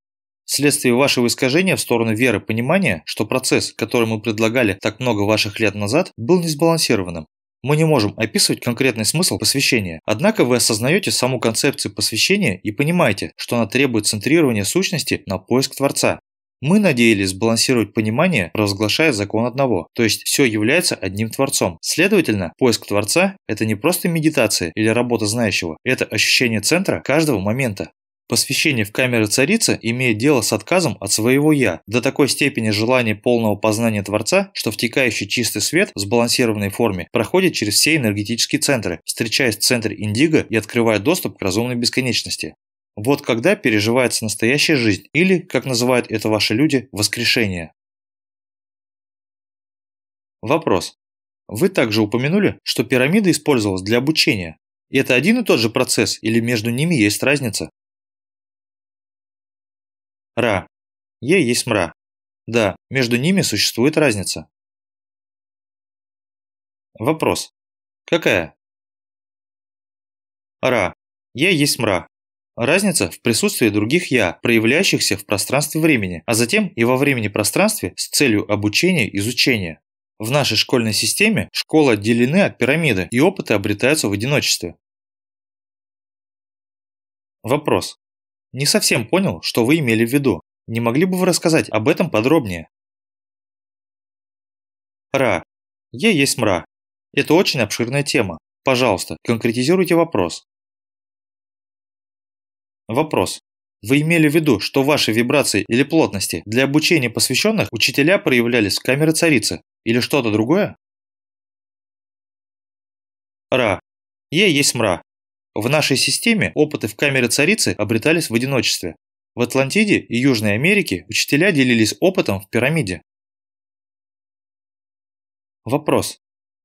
Вследствие вашего искажения в сторону веры понимания, что процесс, который мы предлагали так много ваших лет назад, был несбалансированным. Мы не можем описывать конкретный смысл посвящения, однако вы осознаете саму концепцию посвящения и понимаете, что она требует центрирования сущности на поиск Творца, мы надеялись сбалансировать понимание, провозглашая закон одного, то есть все является одним Творцом. Следовательно, поиск Творца – это не просто медитация или работа знающего, это ощущение центра каждого момента. Посвящение в камеры царицы имеет дело с отказом от своего «я», до такой степени желания полного познания Творца, что втекающий чистый свет в сбалансированной форме проходит через все энергетические центры, встречаясь в центре индиго и открывая доступ к разумной бесконечности. Вот когда переживается настоящая жизнь, или, как называют это ваши люди, воскрешение. Вопрос. Вы также упомянули, что пирамида использовалась для обучения. Это один и тот же процесс, или между ними есть разница? Ра. Е есть мра. Да, между ними существует разница. Вопрос. Какая? Ра. Е есть мра. Разница в присутствии других «я», проявляющихся в пространстве времени, а затем и во времени-пространстве с целью обучения и изучения. В нашей школьной системе школы отделены от пирамиды, и опыты обретаются в одиночестве. Вопрос. Не совсем понял, что вы имели в виду. Не могли бы вы рассказать об этом подробнее? Ра. Е есть мра. Это очень обширная тема. Пожалуйста, конкретизируйте вопрос. Вопрос. Вы имели в виду, что ваши вибрации или плотности для обучения посвященных учителя проявлялись в камере царицы или что-то другое? Ра. Е есть мра. В нашей системе опыты в камере царицы обретались в одиночестве. В Атлантиде и Южной Америке учителя делились опытом в пирамиде. Вопрос.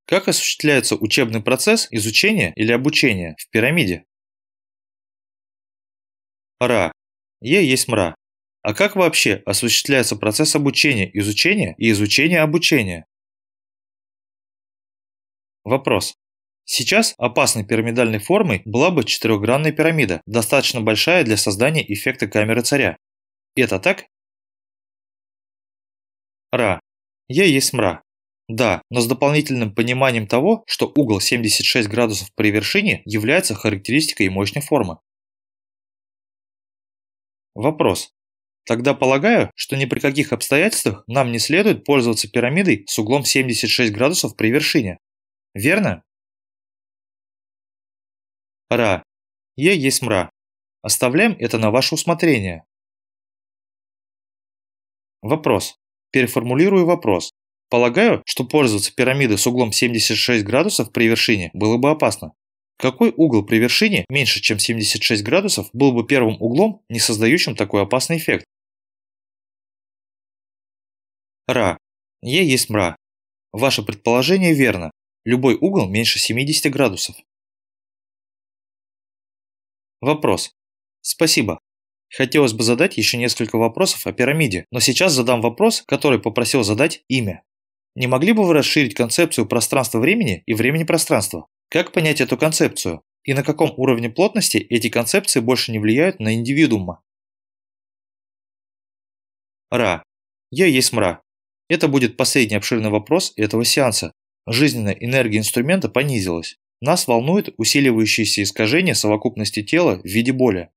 Как осуществляется учебный процесс изучения или обучения в пирамиде? Ра. Е есть мра. А как вообще осуществляется процесс обучения, изучения и изучения обучения? Вопрос. Сейчас опасной пирамидальной формой была бы четырехгранная пирамида, достаточно большая для создания эффекта камеры царя. Это так? Ра. Е есть мра. Да, но с дополнительным пониманием того, что угол 76 градусов при вершине является характеристикой мощной формы. Вопрос. Тогда полагаю, что ни при каких обстоятельствах нам не следует пользоваться пирамидой с углом 76 градусов при вершине. Верно? Ра. Е есть мра. Оставляем это на ваше усмотрение. Вопрос. Переформулирую вопрос. Полагаю, что пользоваться пирамидой с углом 76 градусов при вершине было бы опасно. Какой угол при вершине меньше, чем 76 градусов, был бы первым углом, не создающим такой опасный эффект? Ра. Е есть мра. Ваше предположение верно. Любой угол меньше 70 градусов. Вопрос. Спасибо. Хотелось бы задать еще несколько вопросов о пирамиде, но сейчас задам вопрос, который попросил задать имя. Не могли бы вы расширить концепцию пространства-времени и времени-пространства? Как понять эту концепцию? И на каком уровне плотности эти концепции больше не влияют на индивидуума? Ра. Я есть мра. Это будет последний обширный вопрос этого сеанса. Жизненная энергия инструмента понизилась. Нас волнует усиливающееся искажение совокупности тела в виде боли.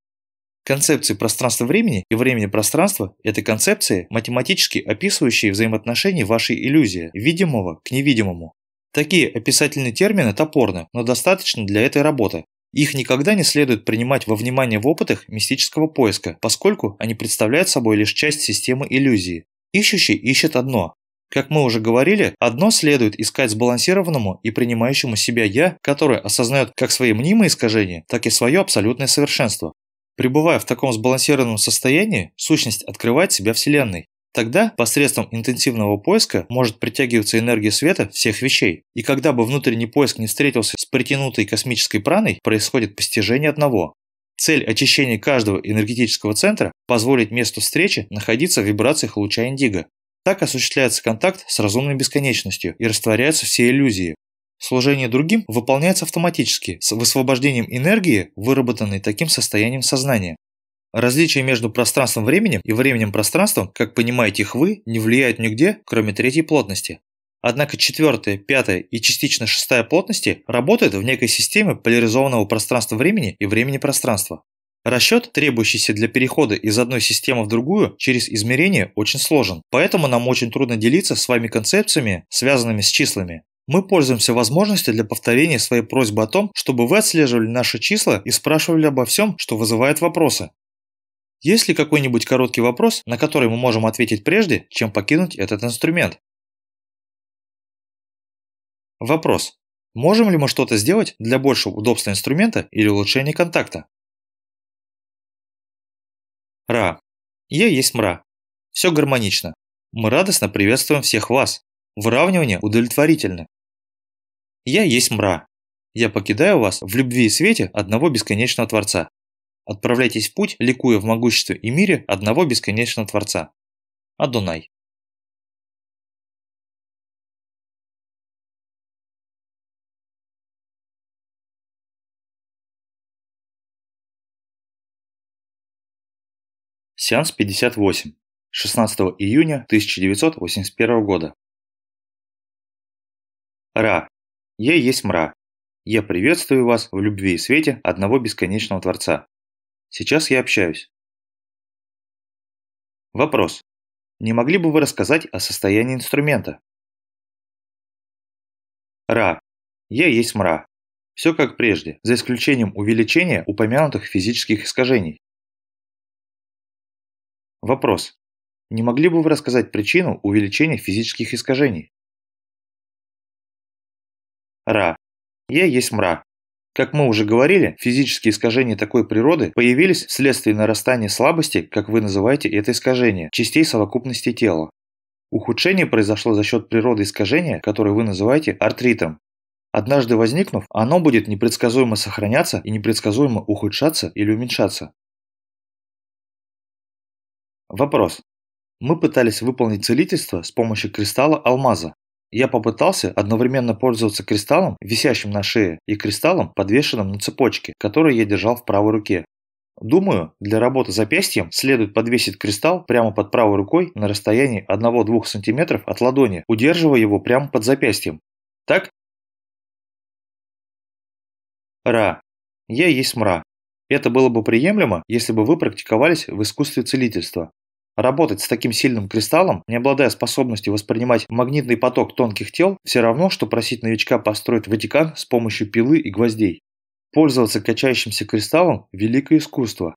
Концепции пространства-времени и времени-пространства – это концепции, математически описывающие взаимоотношения вашей иллюзии, видимого к невидимому. Такие описательные термины топорны, но достаточно для этой работы. Их никогда не следует принимать во внимание в опытах мистического поиска, поскольку они представляют собой лишь часть системы иллюзии. Ищущий ищет одно. Как мы уже говорили, одно следует искать сбалансированному и принимающему себя «я», которое осознает как свои мнимые искажения, так и свое абсолютное совершенство. Пребывая в таком сбалансированном состоянии, сущность открывает себя Вселенной. Тогда посредством интенсивного поиска может притягиваться энергия света всех вещей. И когда бы внутренний поиск не встретился с притянутой космической праной, происходит постижение одного. Цель очищения каждого энергетического центра – позволить месту встречи находиться в вибрациях луча индиго. Так осуществляется контакт с разумной бесконечностью и растворяются все иллюзии. Служение другим выполняется автоматически, с высвобождением энергии, выработанной таким состоянием сознания. Различие между пространством-временем и временем-пространством, как понимаете их вы, не влияет нигде, кроме третьей плотности. Однако четвертая, пятая и частично шестая плотности работают в некой системе поляризованного пространства-времени и времени-пространства. Расчет, требующийся для перехода из одной системы в другую через измерение, очень сложен, поэтому нам очень трудно делиться с вами концепциями, связанными с числами. Мы пользуемся возможностью для повторения своей просьбы о том, чтобы вы отслеживали наши числа и спрашивали обо всем, что вызывает вопросы. Есть ли какой-нибудь короткий вопрос, на который мы можем ответить прежде, чем покинуть этот инструмент? Вопрос. Можем ли мы что-то сделать для большего удобства инструмента или улучшения контакта? Ра. Я есть мра. Все гармонично. Мы радостно приветствуем всех вас. Выравнивание удовлетворительно. Я есть мра. Я покидаю вас в любви и свете одного бесконечного Творца. Отправляйтесь в путь, ликуя в могуществе и мире одного бесконечного Творца. Адонай. Сеанс 58. 16 июня 1981 года. Ра. Я есть мра. Я приветствую вас в любви и свете одного бесконечного Творца. Сейчас я общаюсь. Вопрос. Не могли бы вы рассказать о состоянии инструмента? Ра. Я есть мра. Все как прежде, за исключением увеличения упомянутых физических искажений. Вопрос. Не могли бы вы рассказать причину увеличения физических искажений? Ра. Я есть мра. Как мы уже говорили, физические искажения такой природы появились вследствие нарастания слабости, как вы называете это искажение, частей совокупности тела. Ухудшение произошло за счет природы искажения, которое вы называете артритом. Однажды возникнув, оно будет непредсказуемо сохраняться и непредсказуемо ухудшаться или уменьшаться. Вопрос. Мы пытались выполнить целительство с помощью кристалла алмаза, я попытался одновременно пользоваться кристаллом, висящим на шее, и кристаллом, подвешенным на цепочке, который я держал в правой руке. Думаю, для работы запястьем следует подвесить кристалл прямо под правой рукой на расстоянии 1-2 см от ладони, удерживая его прямо под запястьем. Так? Ра. Я есть мра. Это было бы приемлемо, если бы вы практиковались в искусстве целительства. Работать с таким сильным кристаллом, не обладая способностью воспринимать магнитный поток тонких тел, все равно, что просить новичка построить Ватикан с помощью пилы и гвоздей. Пользоваться качающимся кристаллом – великое искусство.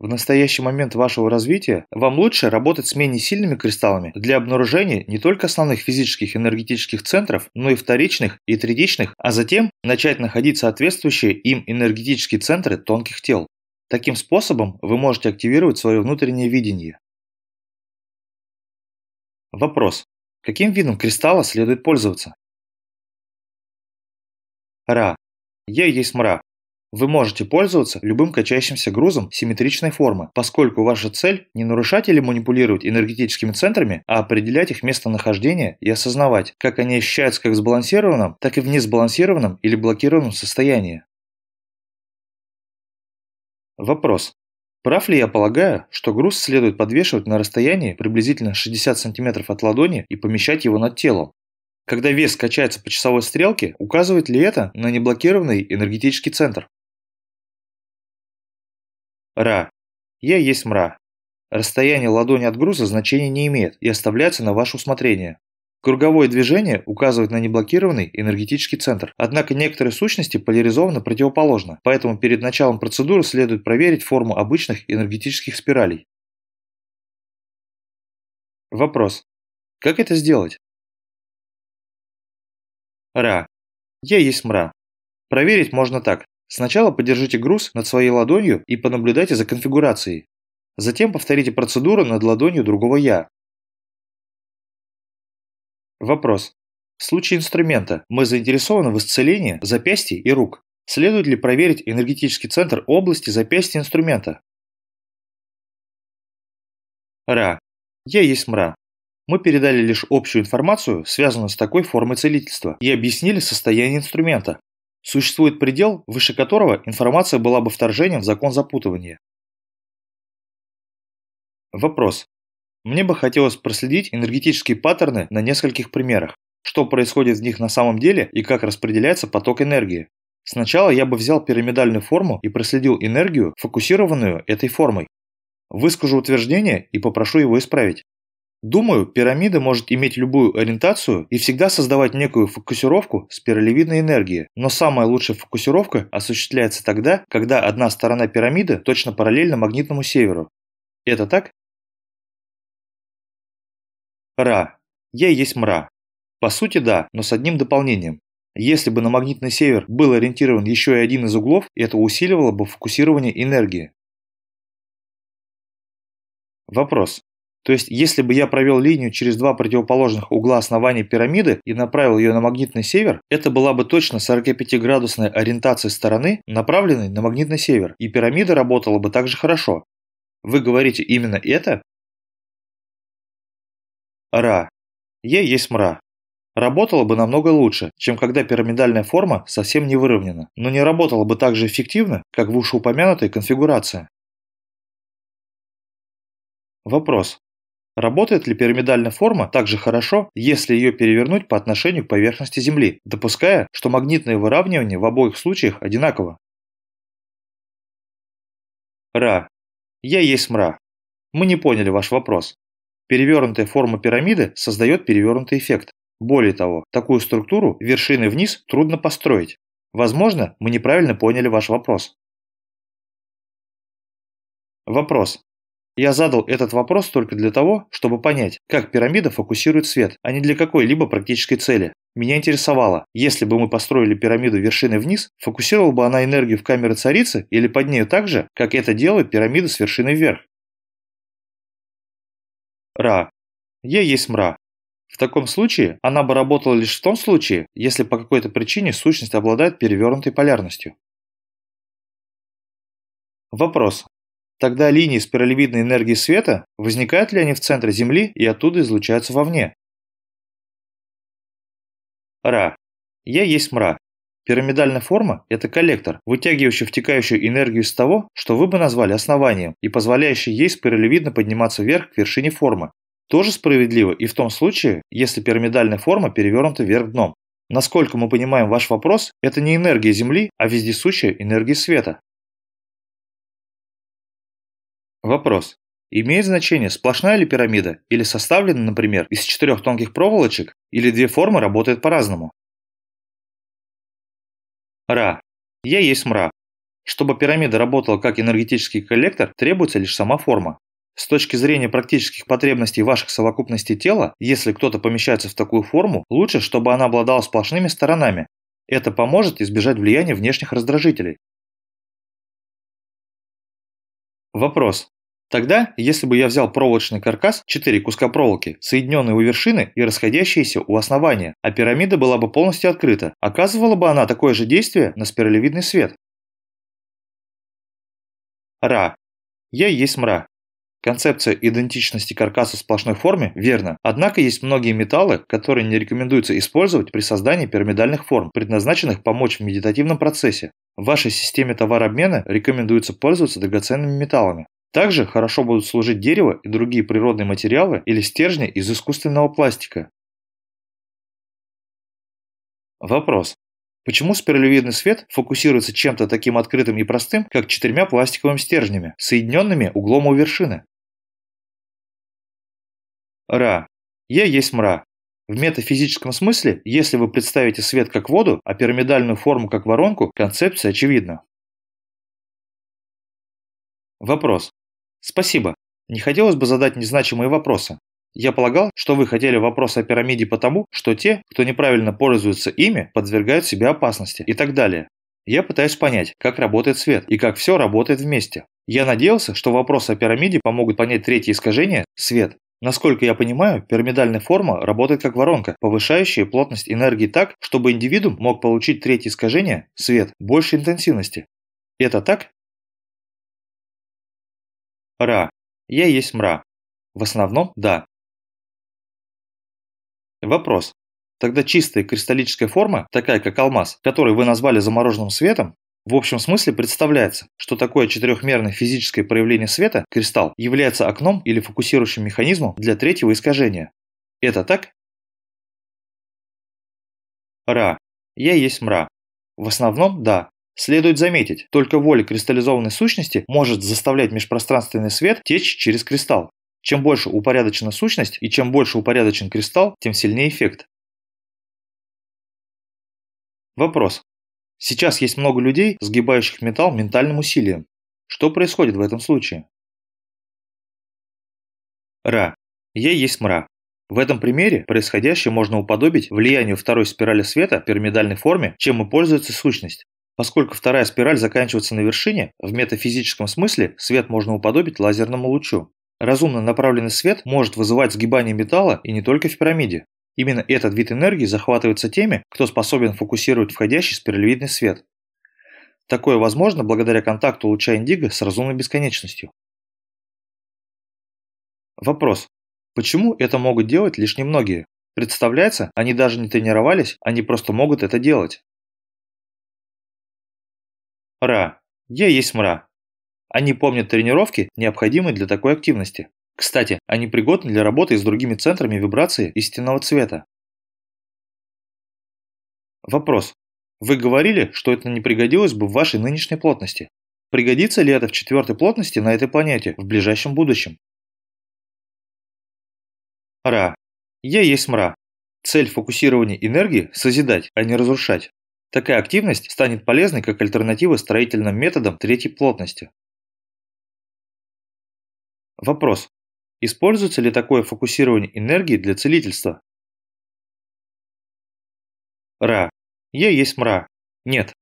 В настоящий момент вашего развития вам лучше работать с менее сильными кристаллами для обнаружения не только основных физических энергетических центров, но и вторичных и третичных, а затем начать находить соответствующие им энергетические центры тонких тел. Таким способом вы можете активировать свое внутреннее видение. Вопрос. Каким видом кристалла следует пользоваться? Ра. Я есть мра. Вы можете пользоваться любым качающимся грузом симметричной формы, поскольку ваша цель не нарушать или манипулировать энергетическими центрами, а определять их местонахождение и осознавать, как они ощущаются как в сбалансированном, так и в несбалансированном или блокированном состоянии. Вопрос. Прав ли я полагаю, что груз следует подвешивать на расстоянии приблизительно 60 см от ладони и помещать его над телом? Когда вес качается по часовой стрелке, указывает ли это на неблокированный энергетический центр? Ра. Я есть мра. Расстояние ладони от груза значения не имеет и оставляется на ваше усмотрение. Круговое движение указывает на неблокированный энергетический центр. Однако некоторые сущности поляризованы противоположно, поэтому перед началом процедуры следует проверить форму обычных энергетических спиралей. Вопрос. Как это сделать? Ра. Я есть мра. Проверить можно так. Сначала подержите груз над своей ладонью и понаблюдайте за конфигурацией. Затем повторите процедуру над ладонью другого «я». Вопрос. В случае инструмента мы заинтересованы в исцелении запястья и рук. Следует ли проверить энергетический центр области запястья инструмента? Ра. Я есть мра. Мы передали лишь общую информацию, связанную с такой формой целительства, и объяснили состояние инструмента. Существует предел, выше которого информация была бы вторжением в закон запутывания. Вопрос. Мне бы хотелось проследить энергетические паттерны на нескольких примерах. Что происходит в них на самом деле и как распределяется поток энергии. Сначала я бы взял пирамидальную форму и проследил энергию, фокусированную этой формой. Выскажу утверждение и попрошу его исправить. Думаю, пирамида может иметь любую ориентацию и всегда создавать некую фокусировку спиралевидной энергии, но самая лучшая фокусировка осуществляется тогда, когда одна сторона пирамиды точно параллельна магнитному северу. Это так? Ра. Я есть мра. По сути да, но с одним дополнением. Если бы на магнитный север был ориентирован еще и один из углов, это усиливало бы фокусирование энергии. Вопрос. То есть, если бы я провел линию через два противоположных угла основания пирамиды и направил ее на магнитный север, это была бы точно 45-градусная ориентация стороны, направленной на магнитный север, и пирамида работала бы также хорошо. Вы говорите именно это? Ра. Я есть мра. Работала бы намного лучше, чем когда пирамидальная форма совсем не выровнена, но не работала бы так же эффективно, как вышеупомянутая конфигурация. Вопрос. Работает ли пирамидальная форма так же хорошо, если ее перевернуть по отношению к поверхности Земли, допуская, что магнитное выравнивание в обоих случаях одинаково? Ра. Я есть мра. Мы не поняли ваш вопрос. Перевернутая форма пирамиды создает перевернутый эффект. Более того, такую структуру вершиной вниз трудно построить. Возможно, мы неправильно поняли ваш вопрос. Вопрос. Я задал этот вопрос только для того, чтобы понять, как пирамида фокусирует свет, а не для какой-либо практической цели. Меня интересовало, если бы мы построили пирамиду вершиной вниз, фокусировала бы она энергию в камеры царицы или под нею так же, как это делает пирамида с вершиной вверх? Ра. Я есть мра. В таком случае она бы работала лишь в том случае, если по какой-то причине сущность обладает перевернутой полярностью. Вопрос. Тогда линии спиралевидной энергии света, возникают ли они в центре Земли и оттуда излучаются вовне? Ра. Я есть мра. Пирамидальная форма – это коллектор, вытягивающий втекающую энергию из того, что вы бы назвали основанием, и позволяющий ей спиралевидно подниматься вверх к вершине формы. Тоже справедливо и в том случае, если пирамидальная форма перевернута вверх дном. Насколько мы понимаем ваш вопрос, это не энергия Земли, а вездесущая энергия света. Вопрос. Имеет значение, сплошная ли пирамида или составлена, например, из четырех тонких проволочек, или две формы работают по-разному? Ра. Я есть мра. Чтобы пирамида работала как энергетический коллектор, требуется лишь сама форма. С точки зрения практических потребностей ваших совокупностей тела, если кто-то помещается в такую форму, лучше, чтобы она обладала сплошными сторонами. Это поможет избежать влияния внешних раздражителей. Вопрос. Тогда, если бы я взял проволочный каркас, 4 куска проволоки, соединенные у вершины и расходящиеся у основания, а пирамида была бы полностью открыта, оказывала бы она такое же действие на спиралевидный свет? Ра. Я есть мра. Концепция идентичности каркаса в сплошной форме верна, однако есть многие металлы, которые не рекомендуется использовать при создании пирамидальных форм, предназначенных помочь в медитативном процессе. В вашей системе товарообмена рекомендуется пользоваться драгоценными металлами. Также хорошо будут служить дерево и другие природные материалы или стержни из искусственного пластика. Вопрос. Почему спиралевидный свет фокусируется чем-то таким открытым и простым, как четырьмя пластиковыми стержнями, соединенными углом у вершины? Ра. Я есть мра. В метафизическом смысле, если вы представите свет как воду, а пирамидальную форму как воронку, концепция очевидна. Вопрос. Спасибо. Не хотелось бы задать незначимые вопросы. Я полагал, что вы хотели вопрос о пирамиде потому, что те, кто неправильно пользуется ими, подвергают себя опасности и так далее. Я пытаюсь понять, как работает свет и как все работает вместе. Я надеялся, что вопросы о пирамиде помогут понять третье искажение – свет. Насколько я понимаю, пирамидальная форма работает как воронка, повышающая плотность энергии так, чтобы индивидуум мог получить третье искажение – свет, большей интенсивности. Это так? Ра. Я есть мра. В основном – да. Вопрос. Тогда чистая кристаллическая форма, такая как алмаз, который вы назвали замороженным светом, в общем смысле представляется, что такое четырехмерное физическое проявление света, кристалл, является окном или фокусирующим механизмом для третьего искажения. Это так? Ра. Я есть мра. В основном, да. Следует заметить, только воля кристаллизованной сущности может заставлять межпространственный свет течь через кристалл. Чем больше упорядочена сущность и чем больше упорядочен кристалл, тем сильнее эффект. Вопрос. Сейчас есть много людей, сгибающих металл ментальным усилием. Что происходит в этом случае? Ра. Я есть мра. В этом примере происходящее можно уподобить влиянию второй спирали света в пирамидальной форме, чем и пользуется сущность. Поскольку вторая спираль заканчивается на вершине, в метафизическом смысле свет можно уподобить лазерному лучу. Разумно направленный свет может вызывать сгибание металла и не только в пирамиде. Именно этот вид энергии захватывается теми, кто способен фокусировать входящий спиралевидный свет. Такое возможно благодаря контакту луча индиго с разумной бесконечностью. Вопрос. Почему это могут делать лишь немногие? Представляется, они даже не тренировались, они просто могут это делать. Ра. Я есть мра. Они помнят тренировки, необходимые для такой активности. Кстати, они пригодны для работы с другими центрами вибрации истинного цвета. Вопрос. Вы говорили, что это не пригодилось бы в вашей нынешней плотности. Пригодится ли это в четвертой плотности на этой планете в ближайшем будущем? Ра. Я есть мра. Цель фокусирования энергии – созидать, а не разрушать. Такая активность станет полезной как альтернатива строительным методам третьей плотности. Вопрос. Используется ли такое фокусирование энергии для целительства? Ра. Я есть мра. Нет.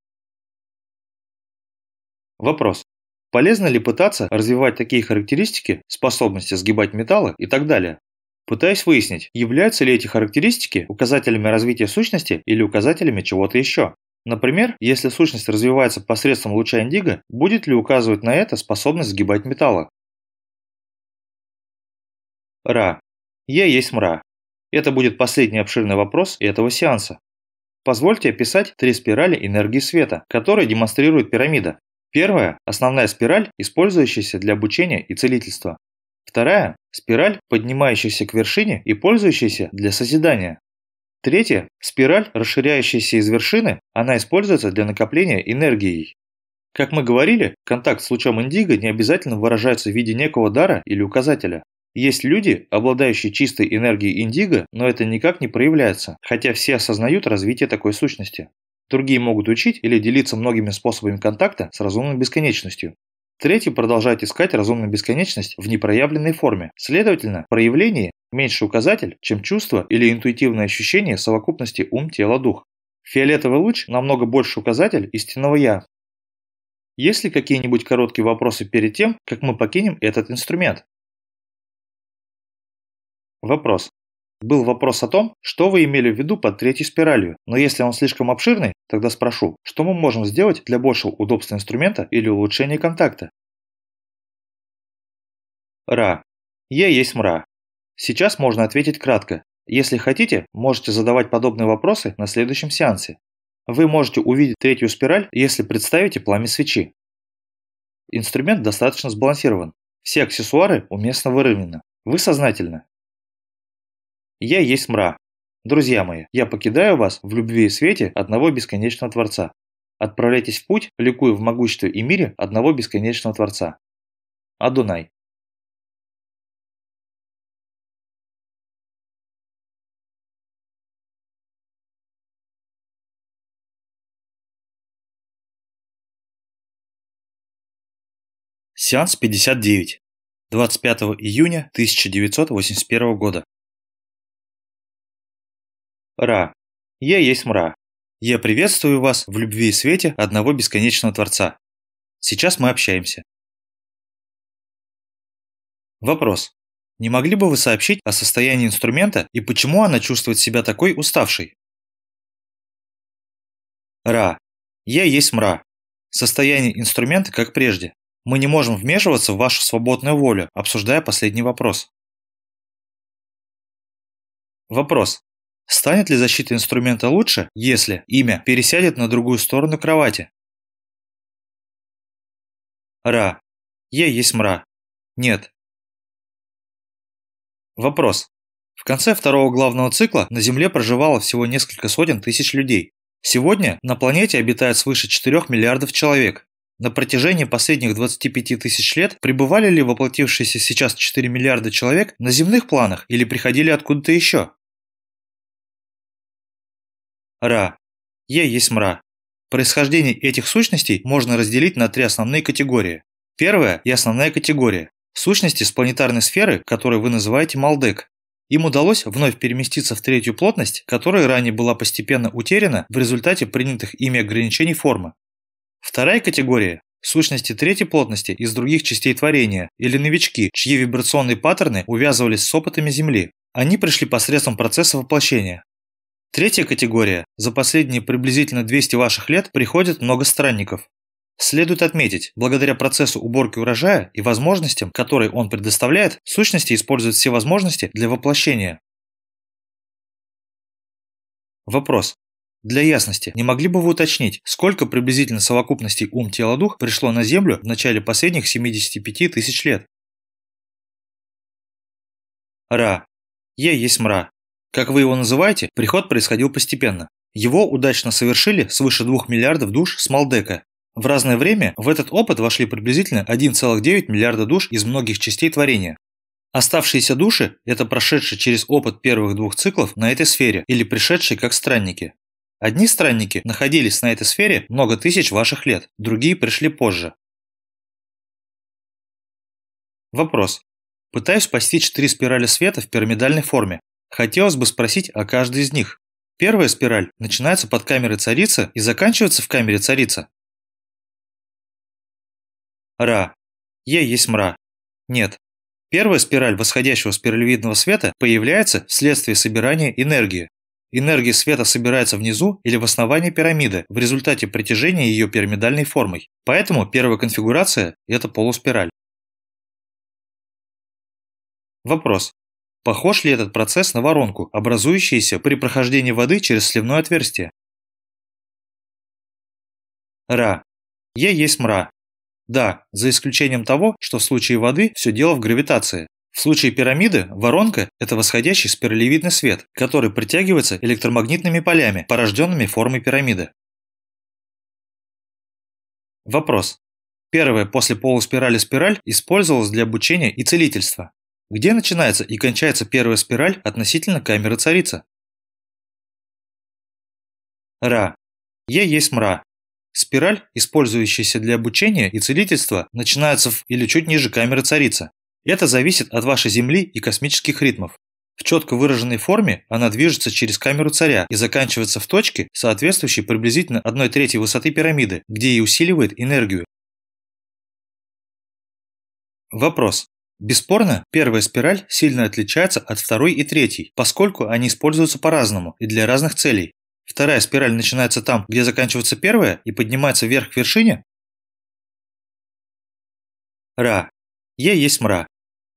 Вопрос. Полезно ли пытаться развивать такие характеристики, способности сгибать металлы и так далее? Пытаясь выяснить, являются ли эти характеристики указателями развития сущности или указателями чего-то еще. Например, если сущность развивается посредством луча индиго, будет ли указывать на это способность сгибать металлы? Ра. Я есть мра. Это будет последний обширный вопрос этого сеанса. Позвольте описать три спирали энергии света, которые демонстрирует пирамида. Первая – основная спираль, использующаяся для обучения и целительства. Вторая – спираль, поднимающаяся к вершине и пользующаяся для созидания. Третья – спираль, расширяющаяся из вершины, она используется для накопления энергии. Как мы говорили, контакт с лучом индиго не обязательно выражается в виде некого дара или указателя. Есть люди, обладающие чистой энергией индиго, но это никак не проявляется, хотя все осознают развитие такой сущности. Другие могут учить или делиться многими способами контакта с разумной бесконечностью. Третий продолжает искать разумную бесконечность в непроявленной форме. Следовательно, проявление меньше указатель, чем чувство или интуитивное ощущение совокупности ум, тело, дух. Фиолетовый луч намного больше указатель истинного «я». Есть ли какие-нибудь короткие вопросы перед тем, как мы покинем этот инструмент? Вопрос. Был вопрос о том, что вы имели в виду под третьей спиралью, но если он слишком обширный, тогда спрошу, что мы можем сделать для большего удобства инструмента или улучшения контакта? Ра. Я есть мра. Сейчас можно ответить кратко. Если хотите, можете задавать подобные вопросы на следующем сеансе. Вы можете увидеть третью спираль, если представите пламя свечи. Инструмент достаточно сбалансирован. Все аксессуары уместно выровнены. Вы сознательны. Я есть мра. Друзья мои, я покидаю вас в любви и свете одного бесконечного Творца. Отправляйтесь в путь, ликуя в могуществе и мире одного бесконечного Творца. Адунай. Сеанс 59. 25 июня 1981 года. Ра. Я есть мра. Я приветствую вас в любви и свете одного бесконечного Творца. Сейчас мы общаемся. Вопрос. Не могли бы вы сообщить о состоянии инструмента и почему она чувствует себя такой уставшей? Ра. Я есть мра. Состояние инструмента как прежде. Мы не можем вмешиваться в вашу свободную волю, обсуждая последний вопрос. Вопрос. Станет ли защита инструмента лучше, если имя пересядет на другую сторону кровати? Ра. Я есть мра. Нет. Вопрос. В конце второго главного цикла на Земле проживало всего несколько сотен тысяч людей. Сегодня на планете обитает свыше 4 миллиардов человек. На протяжении последних 25 тысяч лет пребывали ли воплотившиеся сейчас 4 миллиарда человек на земных планах или приходили откуда-то еще? Ра. Я есть мра. Происхождение этих сущностей можно разделить на три основные категории. Первая и основная категория – сущности с планетарной сферы, которую вы называете Малдек. Им удалось вновь переместиться в третью плотность, которая ранее была постепенно утеряна в результате принятых ими ограничений формы. Вторая категория – сущности третьей плотности из других частей творения или новички, чьи вибрационные паттерны увязывались с опытами Земли. Они пришли посредством процесса воплощения. Третья категория. За последние приблизительно 200 ваших лет приходит много странников. Следует отметить, благодаря процессу уборки урожая и возможностям, которые он предоставляет, сущности используют все возможности для воплощения. Вопрос. Для ясности, не могли бы вы уточнить, сколько приблизительно совокупностей ум-тело-дух пришло на Землю в начале последних 75 тысяч лет? Ра. Я есть мра. Как вы его называете, приход происходил постепенно. Его удачно совершили свыше 2 миллиардов душ с Малдека. В разное время в этот опыт вошли приблизительно 1,9 миллиарда душ из многих частей творения. Оставшиеся души – это прошедшие через опыт первых двух циклов на этой сфере или пришедшие как странники. Одни странники находились на этой сфере много тысяч ваших лет, другие пришли позже. Вопрос. Пытаюсь постичь три спирали света в пирамидальной форме, Хотелось бы спросить о каждой из них. Первая спираль начинается под камерой царицы и заканчивается в камере царица. Ра. Я есть мра. Нет. Первая спираль восходящего спиралевидного света появляется вследствие собирания энергии. Энергия света собирается внизу или в основании пирамиды в результате притяжения ее пирамидальной формой. Поэтому первая конфигурация – это полуспираль. Вопрос. Похож ли этот процесс на воронку, образующуюся при прохождении воды через сливное отверстие? Ра. Е есть мра. Да, за исключением того, что в случае воды все дело в гравитации. В случае пирамиды воронка – это восходящий спиралевидный свет, который притягивается электромагнитными полями, порожденными формой пирамиды. Вопрос. Первая после полуспирали спираль использовалась для обучения и целительства. Где начинается и кончается первая спираль относительно камеры царица? Ра. Е есть мра. Спираль, использующаяся для обучения и целительства, начинается в или чуть ниже камеры царица. Это зависит от вашей Земли и космических ритмов. В четко выраженной форме она движется через камеру царя и заканчивается в точке, соответствующей приблизительно 1 трети высоты пирамиды, где и усиливает энергию. Вопрос. Бесспорно, первая спираль сильно отличается от второй и третьей, поскольку они используются по-разному и для разных целей. Вторая спираль начинается там, где заканчивается первая, и поднимается вверх к вершине? Ра. Е есть мра.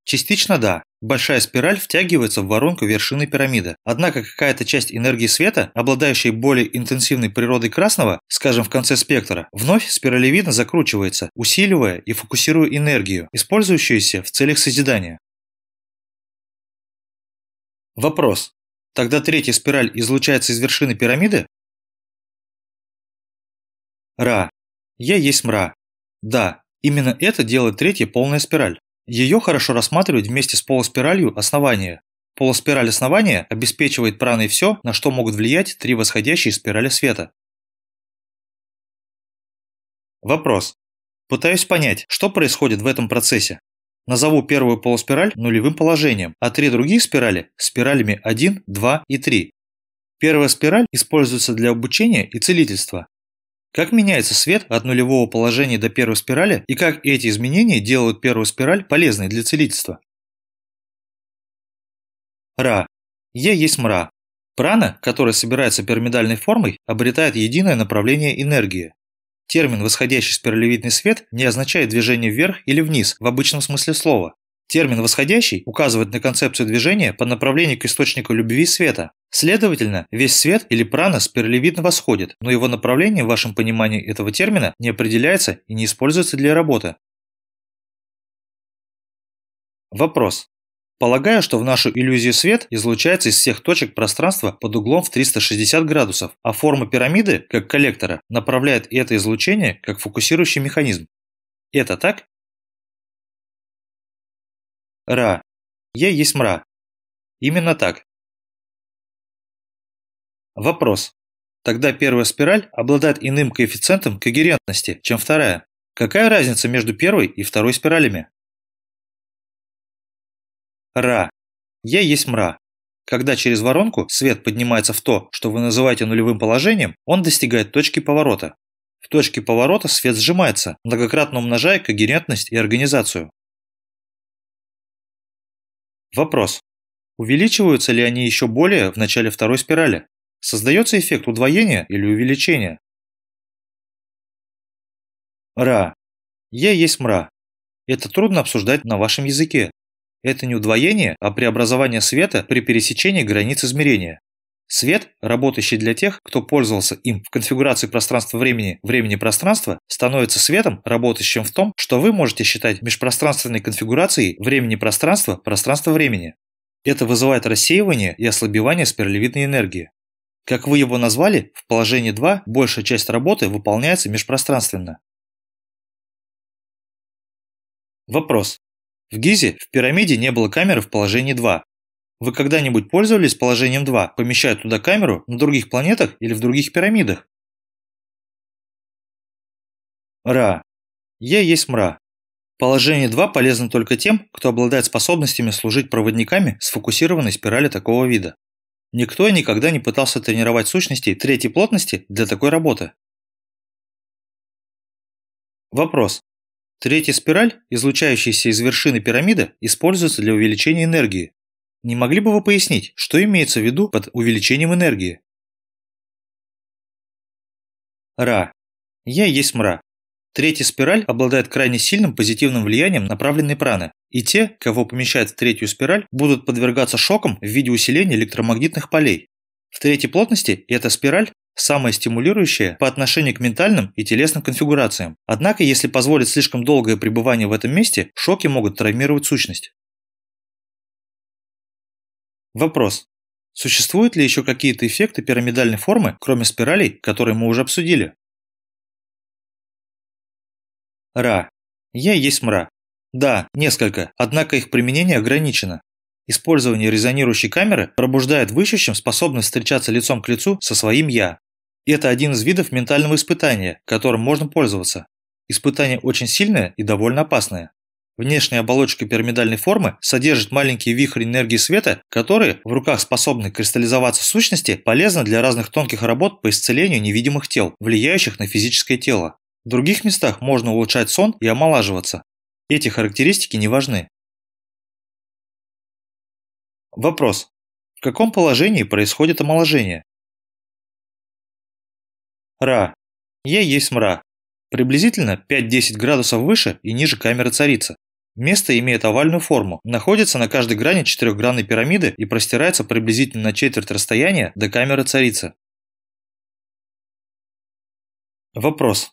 Частично да. Большая спираль втягивается в воронку вершины пирамиды. Однако какая-то часть энергии света, обладающей более интенсивной природой красного, скажем в конце спектра, вновь спиралевидно закручивается, усиливая и фокусируя энергию, использующуюся в целях созидания. Вопрос. Тогда третья спираль излучается из вершины пирамиды? Ра. Я есть мра. Да, именно это делает третья полная спираль. Ее хорошо рассматривать вместе с полуспиралью основания. Полуспираль основания обеспечивает праной все, на что могут влиять три восходящие спирали света. Вопрос. Пытаюсь понять, что происходит в этом процессе. Назову первую полуспираль нулевым положением, а три другие спирали – спиралями 1, 2 и 3. Первая спираль используется для обучения и целительства. Как меняется свет от нулевого положения до первой спирали и как эти изменения делают первую спираль полезной для целительства? Ра. Е есть мра. Прана, которая собирается пирамидальной формой, обретает единое направление энергии. Термин «восходящий спиралевидный свет» не означает движение вверх или вниз в обычном смысле слова. Термин «восходящий» указывает на концепцию движения по направлению к источнику любви света. Следовательно, весь свет или прана спиралевидно восходит, но его направление в вашем понимании этого термина не определяется и не используется для работы. Вопрос. Полагаю, что в нашу иллюзию свет излучается из всех точек пространства под углом в 360 градусов, а форма пирамиды, как коллектора, направляет это излучение как фокусирующий механизм. Это так? Ра. Я есть мра. Именно так. Вопрос. Тогда первая спираль обладает иным коэффициентом когерентности, чем вторая. Какая разница между первой и второй спиралями? Ра. Я есть мра. Когда через воронку свет поднимается в то, что вы называете нулевым положением, он достигает точки поворота. В точке поворота свет сжимается, многократно умножая когерентность и организацию. Вопрос. Увеличиваются ли они еще более в начале второй спирали? Создается эффект удвоения или увеличения? Ра. Я есть мра. Это трудно обсуждать на вашем языке. Это не удвоение, а преобразование света при пересечении границ измерения. Свет, работающий для тех, кто пользовался им в конфигурации пространства-времени, времени-пространства, становится светом, работающим в том, что вы можете считать межпространственной конфигурацией времени-пространства, пространства-времени. Это вызывает рассеивание и ослабевание спиралевидной энергии. Как вы его назвали, в положении 2 большая часть работы выполняется межпространственно. Вопрос. В Гизе в пирамиде не было камеры в положении 2. Вы когда-нибудь пользовались положением 2, помещая туда камеру на других планетах или в других пирамидах? Ра. Я есть мра. Положение 2 полезно только тем, кто обладает способностями служить проводниками сфокусированной спирали такого вида. Никто никогда не пытался тренировать сущности третьей плотности для такой работы. Вопрос. Третья спираль, излучающаяся из вершины пирамиды, используется для увеличения энергии. Не могли бы вы пояснить, что имеется в виду под увеличением энергии? Ра. Я есть мра. Третья спираль обладает крайне сильным позитивным влиянием направленной праны, и те, кого помещают в третью спираль, будут подвергаться шокам в виде усиления электромагнитных полей. В третьей плотности эта спираль самое стимулирующее по отношению к ментальным и телесным конфигурациям. Однако, если позволить слишком долгое пребывание в этом месте, шоки могут травмировать сущность. Вопрос. Существуют ли еще какие-то эффекты пирамидальной формы, кроме спиралей, которые мы уже обсудили? Ра. Я есть мра. Да, несколько, однако их применение ограничено. Использование резонирующей камеры пробуждает в ищущем способность встречаться лицом к лицу со своим «я». И это один из видов ментального испытания, которым можно пользоваться. Испытание очень сильное и довольно опасное. Внешняя оболочка пирамидальной формы содержит маленькие вихри энергии света, которые, в руках способны кристаллизоваться в сущности, полезны для разных тонких работ по исцелению невидимых тел, влияющих на физическое тело. В других местах можно улучшать сон и омолаживаться. Эти характеристики не важны. Вопрос. В каком положении происходит омоложение? Ра. Я есть мра. Приблизительно 5-10 градусов выше и ниже камеры царицы. Место имеет овальную форму, находится на каждой грани четырехгранной пирамиды и простирается приблизительно на четверть расстояния до камеры царицы. Вопрос.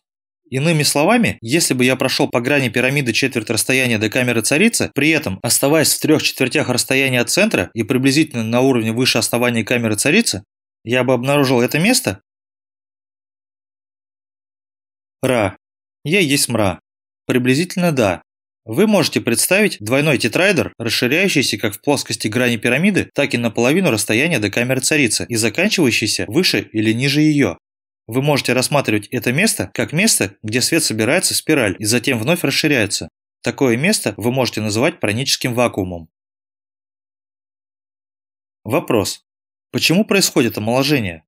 Иными словами, если бы я прошел по грани пирамиды четверть расстояния до камеры царицы, при этом оставаясь в трех четвертях расстояния от центра и приблизительно на уровне выше основания камеры царицы, я бы обнаружил это место? Ра. Я есть мра. Приблизительно да. Вы можете представить двойной тетрайдер, расширяющийся как в плоскости грани пирамиды, так и наполовину расстояния до камеры царицы и заканчивающийся выше или ниже ее. Вы можете рассматривать это место как место, где свет собирается в спираль и затем вновь расширяется. Такое место вы можете называть праническим вакуумом. Вопрос. Почему происходит омоложение?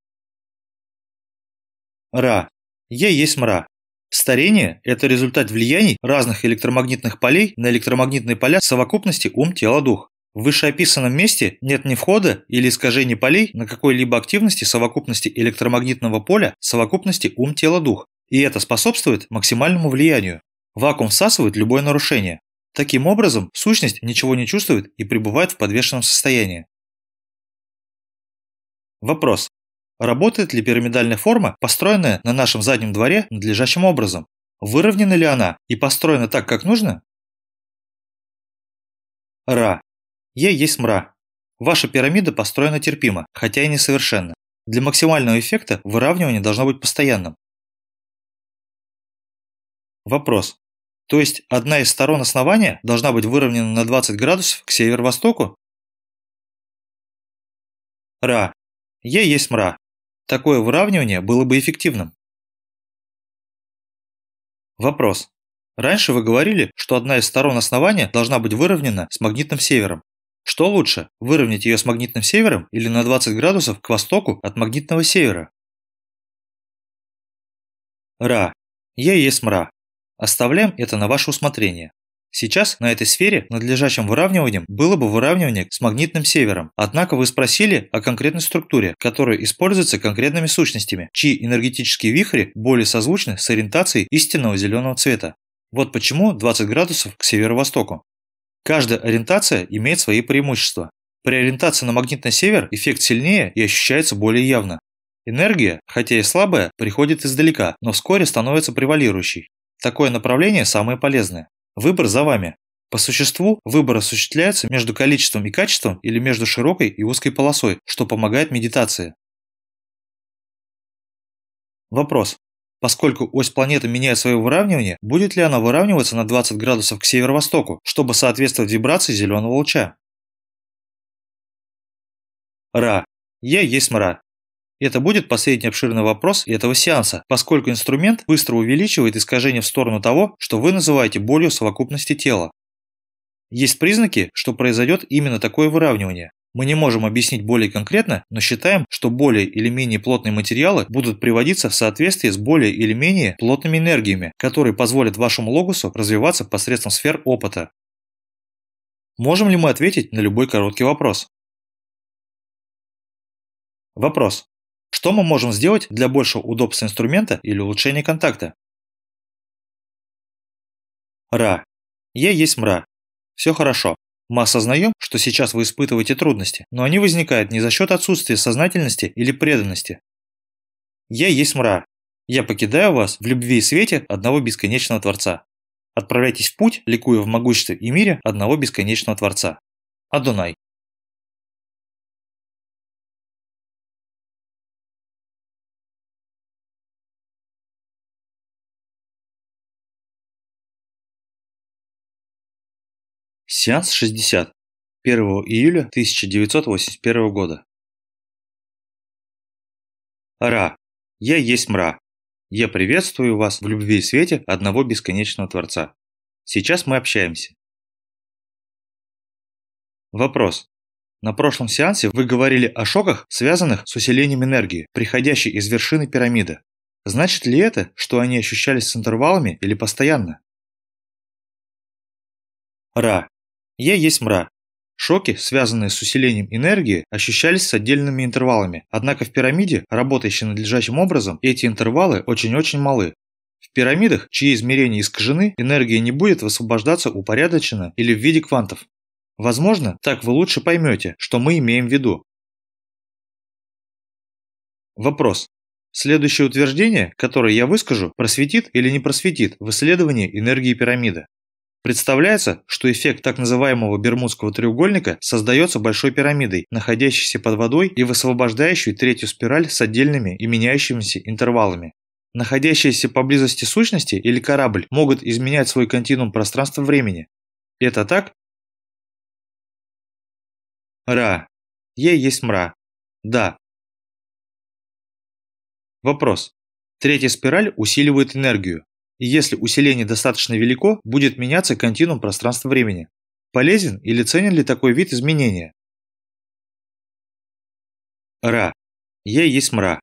Ра. Я есть мра. Старение – это результат влияний разных электромагнитных полей на электромагнитные поля совокупности ум-тело-дух. В вышеописанном месте нет ни входа или искажения полей на какой-либо активности совокупности электромагнитного поля совокупности ум-тело-дух, и это способствует максимальному влиянию. Вакуум всасывает любое нарушение. Таким образом, сущность ничего не чувствует и пребывает в подвешенном состоянии. Вопрос. Работает ли пирамидальная форма, построенная на нашем заднем дворе надлежащим образом? Выровнена ли она и построена так, как нужно? Ра. Я есть мра. Ваша пирамида построена терпимо, хотя и несовершенно. Для максимального эффекта выравнивание должно быть постоянным. Вопрос. То есть одна из сторон основания должна быть выровнена на 20 градусов к северо-востоку? Ра. Я есть мра. Такое выравнивание было бы эффективным. Вопрос. Раньше вы говорили, что одна из сторон основания должна быть выровнена с магнитным севером. Что лучше, выровнять ее с магнитным севером или на 20 градусов к востоку от магнитного севера? Ра. Я есть мра. Оставляем это на ваше усмотрение. Сейчас на этой сфере надлежащим выравниванием было бы выравнивание с магнитным севером. Однако вы спросили о конкретной структуре, которая используется конкретными сущностями, чьи энергетические вихри более созвучны с ориентацией истинного зеленого цвета. Вот почему 20 градусов к северо-востоку. Каждая ориентация имеет свои преимущества. При ориентации на магнитный север эффект сильнее и ощущается более явно. Энергия, хотя и слабая, приходит издалека, но вскоре становится превалирующей. Такое направление самое полезное. Выбор за вами. По существу выбор осуществляется между количеством и качеством или между широкой и узкой полосой, что помогает медитации. Вопрос. Поскольку ось планеты меняет свое выравнивание, будет ли она выравниваться на 20 градусов к северо-востоку, чтобы соответствовать вибрации зеленого луча? Ра. Я есть мра. Это будет последний обширный вопрос этого сеанса, поскольку инструмент быстро увеличивает искажение в сторону того, что вы называете болью совокупности тела. Есть признаки, что произойдет именно такое выравнивание. Мы не можем объяснить более конкретно, но считаем, что более или менее плотные материалы будут приводиться в соответствие с более или менее плотными энергиями, которые позволят вашему логосу развиваться посредством сфер опыта. Можем ли мы ответить на любой короткий вопрос? Вопрос. Что мы можем сделать для большего удобства инструмента или улучшения контакта? Ра. Я есть мра. Все хорошо. Мы осознаем, что сейчас вы испытываете трудности, но они возникают не за счет отсутствия сознательности или преданности. Я есть мра. Я покидаю вас в любви и свете одного бесконечного Творца. Отправляйтесь в путь, ликуя в могуществе и мире одного бесконечного Творца. Адонай. Сеанс 60. 1 июля 1981 года. Ра. Я есть мра. Я приветствую вас в любви и свете одного бесконечного Творца. Сейчас мы общаемся. Вопрос. На прошлом сеансе вы говорили о шоках, связанных с усилением энергии, приходящей из вершины пирамиды. Значит ли это, что они ощущались с интервалами или постоянно? Ра. Я есть мра. Шоки, связанные с усилением энергии, ощущались с отдельными интервалами, однако в пирамиде, работающей надлежащим образом, эти интервалы очень-очень малы. В пирамидах, чьи измерения искажены, энергия не будет высвобождаться упорядоченно или в виде квантов. Возможно, так вы лучше поймете, что мы имеем в виду. Вопрос. Следующее утверждение, которое я выскажу, просветит или не просветит в исследовании энергии пирамиды. Представляется, что эффект так называемого Бермудского треугольника создается большой пирамидой, находящейся под водой и высвобождающей третью спираль с отдельными и меняющимися интервалами. Находящиеся поблизости сущности или корабль могут изменять свой континуум пространства-времени. Это так? Ра. Е есть мра. Да. Вопрос. Третья спираль усиливает энергию, если усиление достаточно велико, будет меняться континуум пространства-времени. Полезен или ценен ли такой вид изменения? Ра. Я есть мра.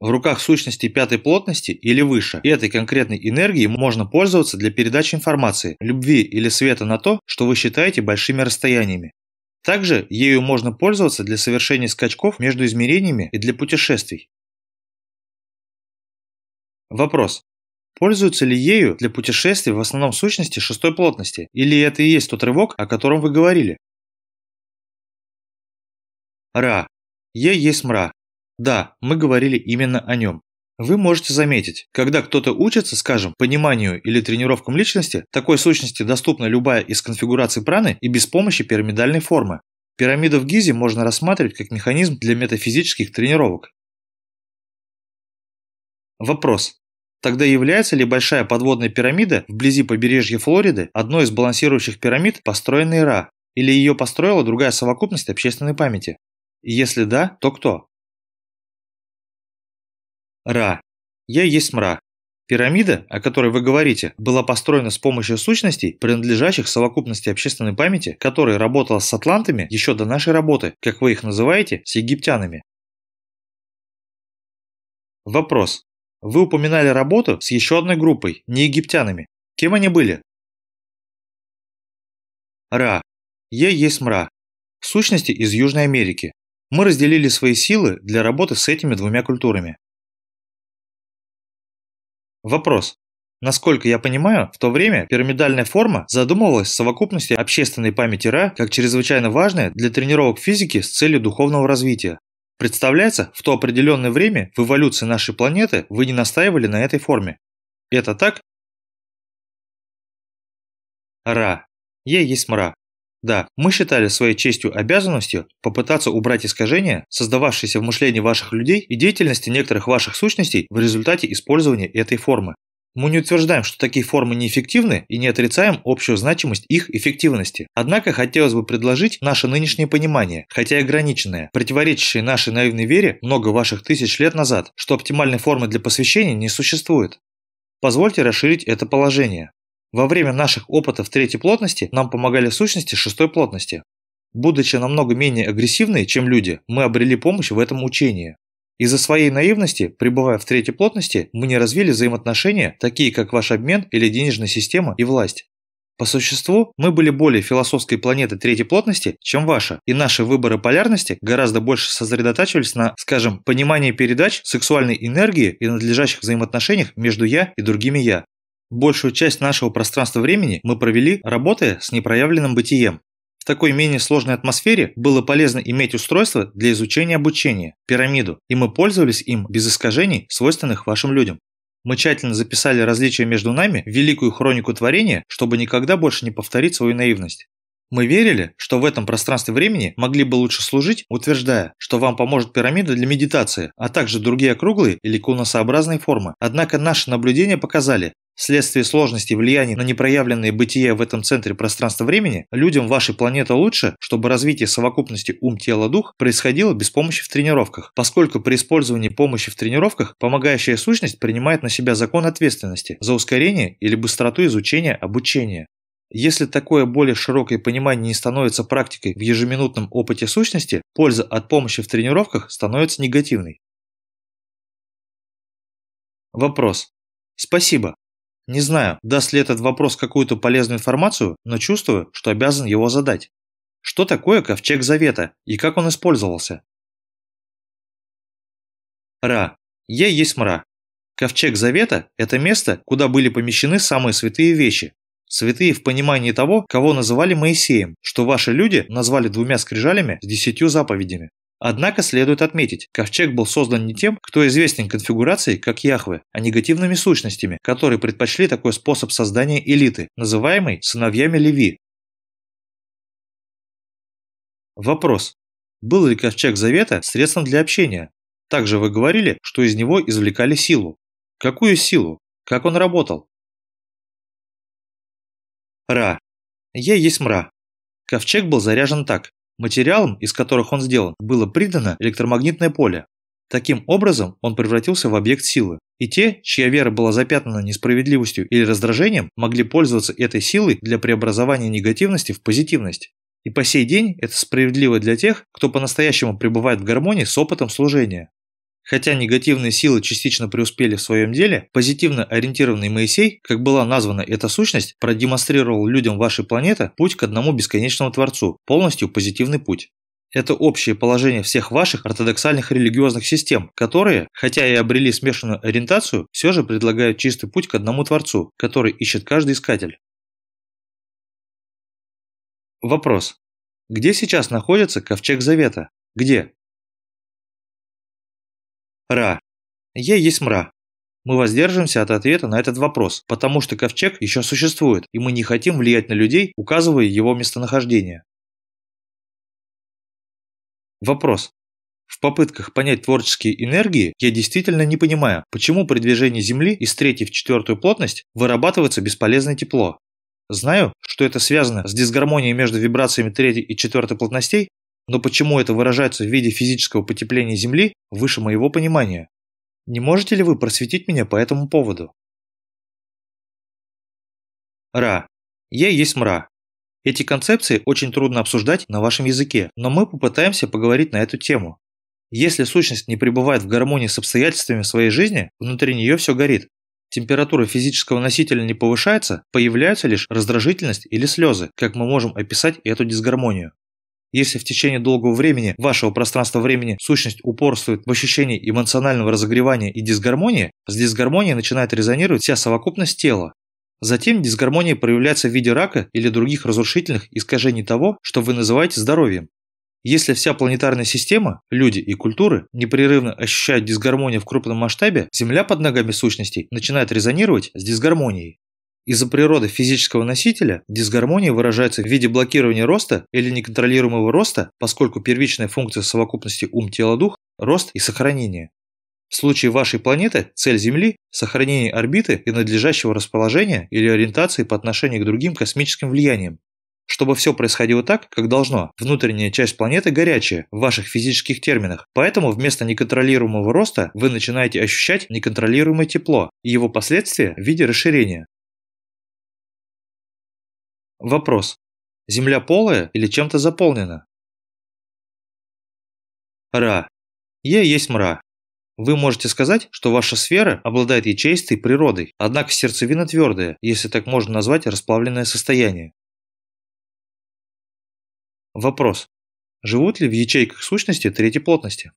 В руках сущности пятой плотности или выше этой конкретной энергии можно пользоваться для передачи информации, любви или света на то, что вы считаете большими расстояниями. Также ею можно пользоваться для совершения скачков между измерениями и для путешествий. Вопрос. Пользуются ли ею для путешествий в основном сущности шестой плотности, или это и есть тот рывок, о котором вы говорили? Ра. Е есть мра. Да, мы говорили именно о нем. Вы можете заметить, когда кто-то учится, скажем, пониманию или тренировкам личности, такой сущности доступна любая из конфигураций праны и без помощи пирамидальной формы. Пирамиду в Гизе можно рассматривать как механизм для метафизических тренировок. Вопрос. Тогда является ли большая подводная пирамида вблизи побережья Флориды одной из балансирующих пирамид, построенной Ра, или ее построила другая совокупность общественной памяти? И если да, то кто? Ра. Я есть мра. Пирамида, о которой вы говорите, была построена с помощью сущностей, принадлежащих совокупности общественной памяти, которая работала с атлантами еще до нашей работы, как вы их называете, с египтянами. Вопрос. Вы упоминали работу с еще одной группой, не египтянами. Кем они были? Ра. Я есть мра. В сущности, из Южной Америки. Мы разделили свои силы для работы с этими двумя культурами. Вопрос. Насколько я понимаю, в то время пирамидальная форма задумывалась в совокупности общественной памяти Ра как чрезвычайно важная для тренировок физики с целью духовного развития. Представляется, в то определенное время в эволюции нашей планеты вы не настаивали на этой форме. Это так? Ра. Я есть мра. Да, мы считали своей честью обязанностью попытаться убрать искажения, создававшиеся в мышлении ваших людей и деятельности некоторых ваших сущностей в результате использования этой формы. Мы не утверждаем, что такие формы неэффективны и не отрицаем общую значимость их эффективности. Однако хотелось бы предложить наше нынешнее понимание, хотя и ограниченное, противоречащее нашей наивной вере много ваших тысяч лет назад, что оптимальной формы для посвящения не существует. Позвольте расширить это положение. Во время наших опытов третьей плотности нам помогали сущности шестой плотности. Будучи намного менее агрессивны, чем люди, мы обрели помощь в этом учении. Из-за своей наивности, пребывая в третьей плотности, мы не развили взаимоотношения, такие как ваш обмен или денежная система и власть. По существу, мы были более философской планеты третьей плотности, чем ваша, и наши выборы полярности гораздо больше сосредотачивались на, скажем, понимании передач, сексуальной энергии и надлежащих взаимоотношениях между «я» и другими «я». Большую часть нашего пространства времени мы провели, работая с непроявленным бытием. В такой менее сложной атмосфере было полезно иметь устройство для изучения обучения, пирамиду, и мы пользовались им без искажений, свойственных вашим людям. Мы тщательно записали различия между нами в великую хронику творения, чтобы никогда больше не повторить свою наивность. Мы верили, что в этом пространстве времени могли бы лучше служить, утверждая, что вам поможет пирамида для медитации, а также другие округлые или конусообразные формы. Однако наши наблюдения показали, Вследствие сложности влияния на непроявленное бытие в этом центре пространства-времени, людям вашей планеты лучше, чтобы развитие совокупности ум-тело-дух происходило без помощи в тренировках, поскольку при использовании помощи в тренировках помогающая сущность принимает на себя закон ответственности за ускорение или быстроту изучения обучения. Если такое более широкое понимание не становится практикой в ежеминутном опыте сущности, польза от помощи в тренировках становится негативной. Вопрос. Спасибо. Не знаю, даст ли этот вопрос какую-то полезную информацию, но чувствую, что обязан его задать. Что такое ковчег завета и как он использовался? Ра. Я есть мра. Ковчег завета – это место, куда были помещены самые святые вещи. Святые в понимании того, кого называли Моисеем, что ваши люди назвали двумя скрижалями с десятью заповедями. Однако следует отметить, ковчег был создан не тем, кто известен конфигурацией, как Яхве, а негативными сущностями, которые предпочли такой способ создания элиты, называемой сыновьями Леви. Вопрос. Был ли ковчег Завета средством для общения? Также вы говорили, что из него извлекали силу. Какую силу? Как он работал? Ра. Я есть мра. Ковчег был заряжен так. Материалам, из которых он сделан, было придано электромагнитное поле. Таким образом, он превратился в объект силы. И те, чья вера была запятнана несправедливостью или раздражением, могли пользоваться этой силой для преобразования негативности в позитивность. И по сей день это справедливо для тех, кто по-настоящему пребывает в гармонии с опытом служения. Хотя негативные силы частично преуспели в своем деле, позитивно ориентированный Моисей, как была названа эта сущность, продемонстрировал людям вашей планеты путь к одному бесконечному Творцу, полностью позитивный путь. Это общее положение всех ваших ортодоксальных религиозных систем, которые, хотя и обрели смешанную ориентацию, все же предлагают чистый путь к одному Творцу, который ищет каждый искатель. Вопрос. Где сейчас находится Ковчег Завета? Где? Ра. Я есть мра. Мы воздержимся от ответа на этот вопрос, потому что ковчег еще существует, и мы не хотим влиять на людей, указывая его местонахождение. Вопрос. В попытках понять творческие энергии я действительно не понимаю, почему при движении Земли из третьей в четвертую плотность вырабатывается бесполезное тепло. Знаю, что это связано с дисгармонией между вибрациями третьей и четвертой плотностей, но почему это выражается в виде физического потепления Земли, выше моего понимания. Не можете ли вы просветить меня по этому поводу? Ра. Я есть мра. Эти концепции очень трудно обсуждать на вашем языке, но мы попытаемся поговорить на эту тему. Если сущность не пребывает в гармонии с обстоятельствами своей жизни, внутри нее все горит. Температура физического носителя не повышается, появляются лишь раздражительность или слезы, как мы можем описать эту дисгармонию. Если в течение долгого времени вашего пространства-времени сущность упорствует в ощущении эмоционального разогревания и дисгармонии, с дисгармонией начинает резонировать вся совокупность тела. Затем дисгармония проявляется в виде рака или других разрушительных искажений того, что вы называете здоровьем. Если вся планетарная система, люди и культуры непрерывно ощущают дисгармонию в крупном масштабе, Земля под ногами сущностей начинает резонировать с дисгармонией. Из-за природы физического носителя дисгармония выражается в виде блокирования роста или неконтролируемого роста, поскольку первичная функция совокупности ум-тело-дух – рост и сохранение. В случае вашей планеты цель Земли – сохранение орбиты и надлежащего расположения или ориентации по отношению к другим космическим влияниям. Чтобы все происходило так, как должно, внутренняя часть планеты горячая, в ваших физических терминах, поэтому вместо неконтролируемого роста вы начинаете ощущать неконтролируемое тепло и его последствия в виде расширения. Вопрос. Земля полая или чем-то заполнена? Ра. Я есть мра. Вы можете сказать, что ваша сфера обладает ячеистой природой, однако сердцевина твердая, если так можно назвать расплавленное состояние. Вопрос. Живут ли в ячейках сущности третьей плотности?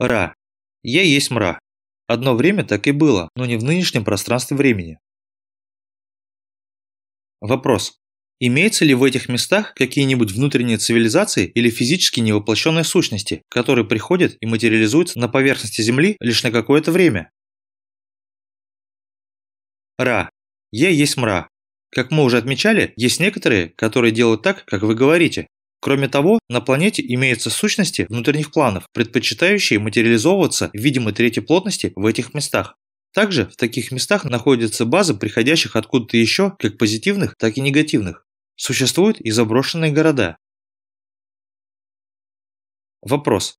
Ра. Я есть мра. Одно время так и было, но не в нынешнем пространстве времени. Вопрос. Имеются ли в этих местах какие-нибудь внутренние цивилизации или физически невоплощенные сущности, которые приходят и материализуются на поверхности Земли лишь на какое-то время? Ра. Я есть мра. Как мы уже отмечали, есть некоторые, которые делают так, как вы говорите. Кроме того, на планете имеются сущности внутренних планов, предпочитающие материализовываться в видимой третьей плотности в этих местах. Также в таких местах находятся базы приходящих откуда-то еще, как позитивных, так и негативных. Существуют и заброшенные города. Вопрос.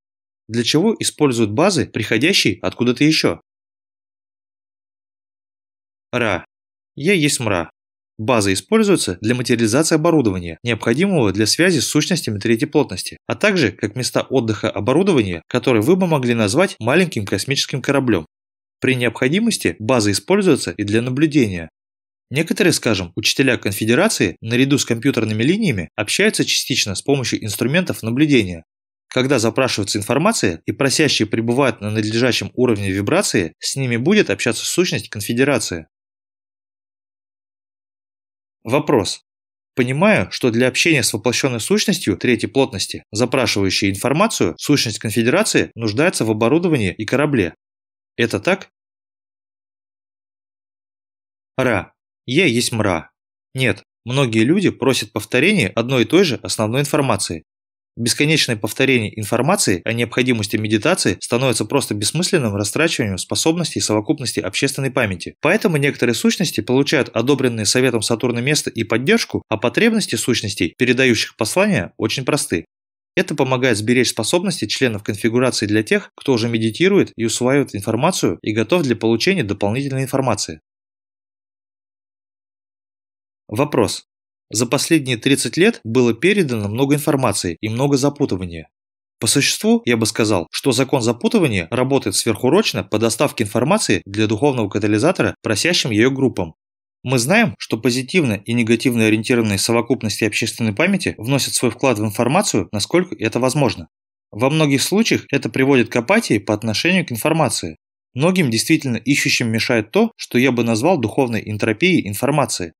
Для чего используют базы, приходящие откуда-то еще? Ра. Я есть мра. База используется для материализации оборудования, необходимого для связи с сущностями третьей плотности, а также как места отдыха оборудования, которое вы бы могли назвать маленьким космическим кораблем. При необходимости база используется и для наблюдения, Некоторые, скажем, учителя конфедерации, наряду с компьютерными линиями, общаются частично с помощью инструментов наблюдения. Когда запрашивается информация и просящие пребывают на надлежащем уровне вибрации, с ними будет общаться сущность конфедерации. Вопрос. Понимаю, что для общения с воплощенной сущностью третьей плотности, запрашивающей информацию, сущность конфедерации нуждается в оборудовании и корабле. Это так? Ра. Я есть мра. Нет, многие люди просят повторения одной и той же основной информации. Бесконечное повторение информации о необходимости медитации становится просто бессмысленным растрачиванием способностей совокупности общественной памяти. Поэтому некоторые сущности получают одобренные Советом Сатурна место и поддержку, а потребности сущностей, передающих послания, очень просты. Это помогает сберечь способности членов конфигурации для тех, кто уже медитирует и усваивает информацию и готов для получения дополнительной информации. Вопрос. За последние 30 лет было передано много информации и много запутывания. По существу, я бы сказал, что закон запутывания работает сверхурочно по доставке информации для духовного катализатора просящим ее группам. Мы знаем, что позитивно и негативно ориентированные совокупности общественной памяти вносят свой вклад в информацию, насколько это возможно. Во многих случаях это приводит к апатии по отношению к информации. Многим действительно ищущим мешает то, что я бы назвал духовной энтропией информации.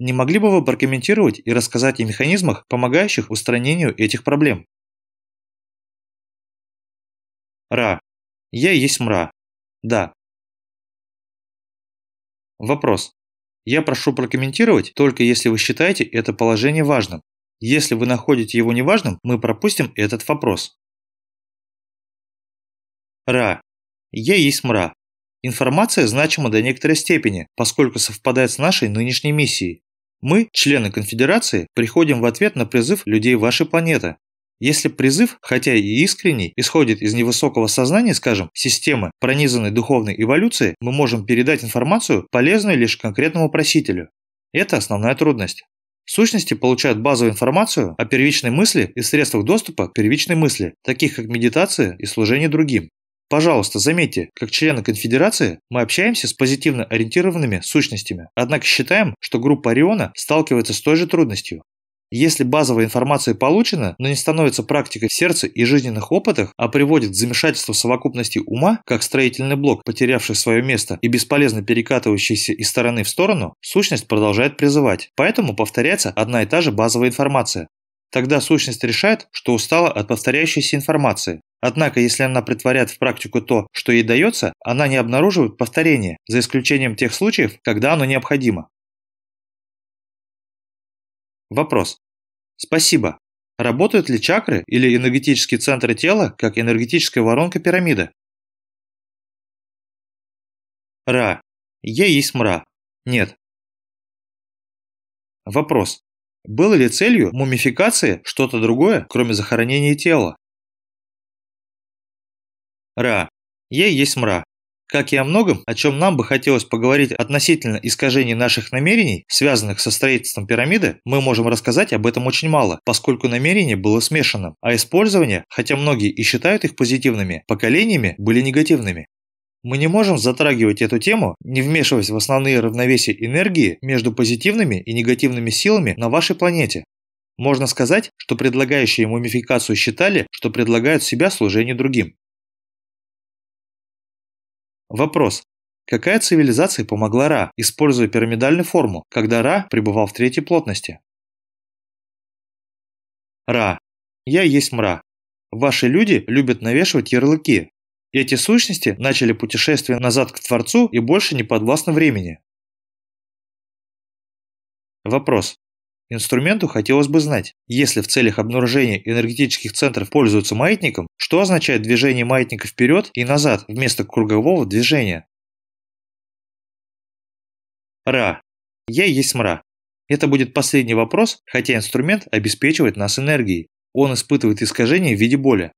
Не могли бы вы прокомментировать и рассказать о механизмах, помогающих устранению этих проблем? Ра. Я есть мра. Да. Вопрос. Я прошу прокомментировать, только если вы считаете это положение важным. Если вы находите его неважным, мы пропустим этот вопрос. Ра. Я есть мра. Информация значима до некоторой степени, поскольку совпадает с нашей нынешней миссией. Мы, члены конфедерации, приходим в ответ на призыв людей вашей планеты. Если призыв, хотя и искренний, исходит из невысокого сознания, скажем, системы, пронизанной духовной эволюцией, мы можем передать информацию, полезную лишь конкретному просителю. Это основная трудность. Сущности получают базовую информацию о первичной мысли и средствах доступа к первичной мысли, таких как медитация и служение другим. Пожалуйста, заметьте, как члены конфедерации мы общаемся с позитивно ориентированными сущностями, однако считаем, что группа Ориона сталкивается с той же трудностью. Если базовая информация получена, но не становится практикой в сердце и жизненных опытах, а приводит к замешательству совокупности ума, как строительный блок, потерявший свое место и бесполезно перекатывающийся из стороны в сторону, сущность продолжает призывать. Поэтому повторяется одна и та же базовая информация. Тогда сущность решает, что устала от повторяющейся информации. Однако, если она притворяет в практику то, что ей дается, она не обнаруживает повторения, за исключением тех случаев, когда оно необходимо. Вопрос. Спасибо. Работают ли чакры или энергетические центры тела, как энергетическая воронка пирамида? Ра. Я есть мра. Нет. Вопрос. Было ли целью мумификации что-то другое, кроме захоронения тела? Ра. Я есть мра. Как и о многом, о чем нам бы хотелось поговорить относительно искажений наших намерений, связанных со строительством пирамиды, мы можем рассказать об этом очень мало, поскольку намерение было смешанным, а использование, хотя многие и считают их позитивными, поколениями были негативными. Мы не можем затрагивать эту тему, не вмешиваясь в основные равновесия энергии между позитивными и негативными силами на вашей планете. Можно сказать, что предлагающие мумификацию считали, что предлагают себя служению другим. Вопрос. Какая цивилизация помогла Ра, используя пирамидальную форму, когда Ра пребывал в третьей плотности? Ра. Я есть мра. Ваши люди любят навешивать ярлыки. Эти сущности начали путешествие назад к Творцу и больше не подвластны времени. Вопрос. Инструменту хотелось бы знать, если в целях обнаружения энергетических центров пользуются маятником, что означает движение маятника вперед и назад вместо кругового движения? Ра. Я есть мра. Это будет последний вопрос, хотя инструмент обеспечивает нас энергией. Он испытывает искажения в виде боли.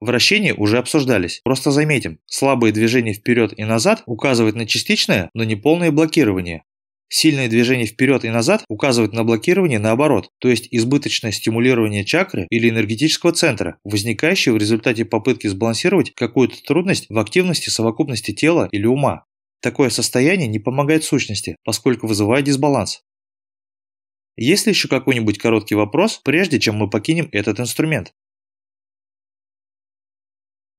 Вращения уже обсуждались. Просто заметим, слабые движения вперед и назад указывают на частичное, но не полное блокирование. Сильное движение вперед и назад указывает на блокирование наоборот, то есть избыточное стимулирование чакры или энергетического центра, возникающее в результате попытки сбалансировать какую-то трудность в активности совокупности тела или ума. Такое состояние не помогает сущности, поскольку вызывает дисбаланс. Есть ли еще какой-нибудь короткий вопрос, прежде чем мы покинем этот инструмент?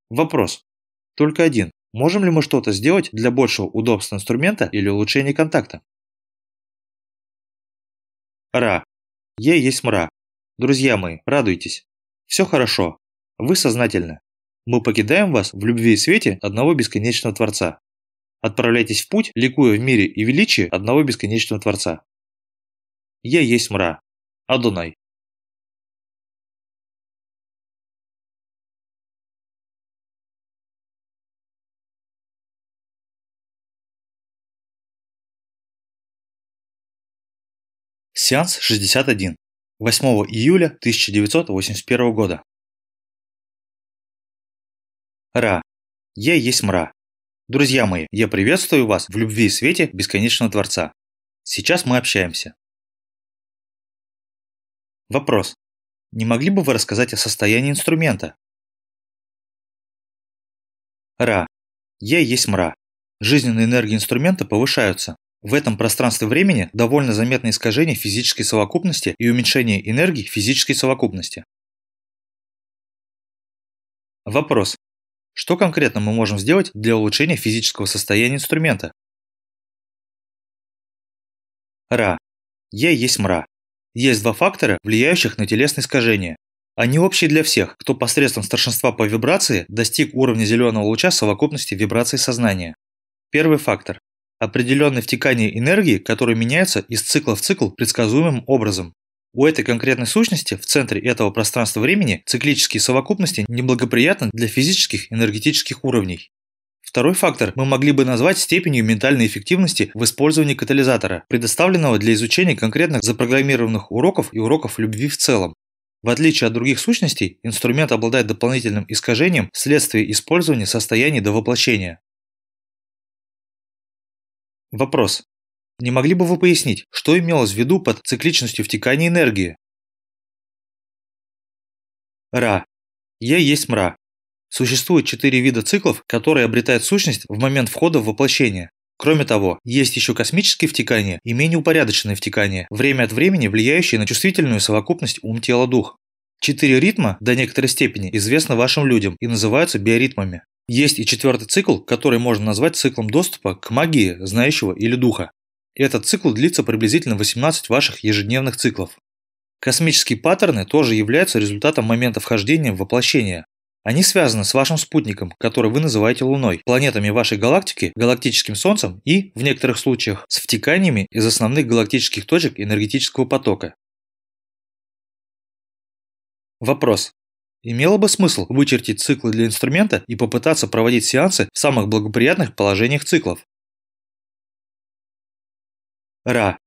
Вопрос. Только один. Можем ли мы что-то сделать для большего удобства инструмента или улучшения контакта? Ра. Я есть мра. Друзья мои, радуйтесь. Все хорошо. Вы сознательны. Мы покидаем вас в любви и свете одного бесконечного Творца. Отправляйтесь в путь, ликуя в мире и величии одного бесконечного Творца. Я есть мра. Адонай. Сеанс 61. 8 июля 1981 года. Ра. Я есть мра. Друзья мои, я приветствую вас в любви и свете бесконечного Творца. Сейчас мы общаемся. Вопрос. Не могли бы вы рассказать о состоянии инструмента? Ра. Я есть мра. Жизненные энергии инструмента повышаются. В этом пространстве времени довольно заметно искажение физической совокупности и уменьшение энергии физической совокупности. Вопрос. Что конкретно мы можем сделать для улучшения физического состояния инструмента? Ра. Я есть мра. Есть два фактора, влияющих на телесные искажения. Они общие для всех, кто посредством старшинства по вибрации достиг уровня зеленого луча совокупности вибраций сознания. Первый фактор определенное втекание энергии, которое меняется из цикла в цикл предсказуемым образом. У этой конкретной сущности в центре этого пространства-времени циклические совокупности неблагоприятны для физических энергетических уровней. Второй фактор мы могли бы назвать степенью ментальной эффективности в использовании катализатора, предоставленного для изучения конкретных запрограммированных уроков и уроков любви в целом. В отличие от других сущностей, инструмент обладает дополнительным искажением вследствие использования состояний до воплощения. Вопрос. Не могли бы вы пояснить, что имелось в виду под цикличностью втекания энергии? Ра. Я есть мра. Существует четыре вида циклов, которые обретают сущность в момент входа в воплощение. Кроме того, есть еще космические втекания и менее упорядоченные втекания, время от времени влияющие на чувствительную совокупность ум-тело-дух. Четыре ритма до некоторой степени известны вашим людям и называются биоритмами. Есть и четвертый цикл, который можно назвать циклом доступа к магии знающего или духа. Этот цикл длится приблизительно 18 ваших ежедневных циклов. Космические паттерны тоже являются результатом момента вхождения в воплощение. Они связаны с вашим спутником, который вы называете Луной, планетами вашей галактики, галактическим Солнцем и, в некоторых случаях, с втеканиями из основных галактических точек энергетического потока. Вопрос. Имело бы смысл вычертить циклы для инструмента и попытаться проводить сеансы в самых благоприятных положениях циклов. Ра.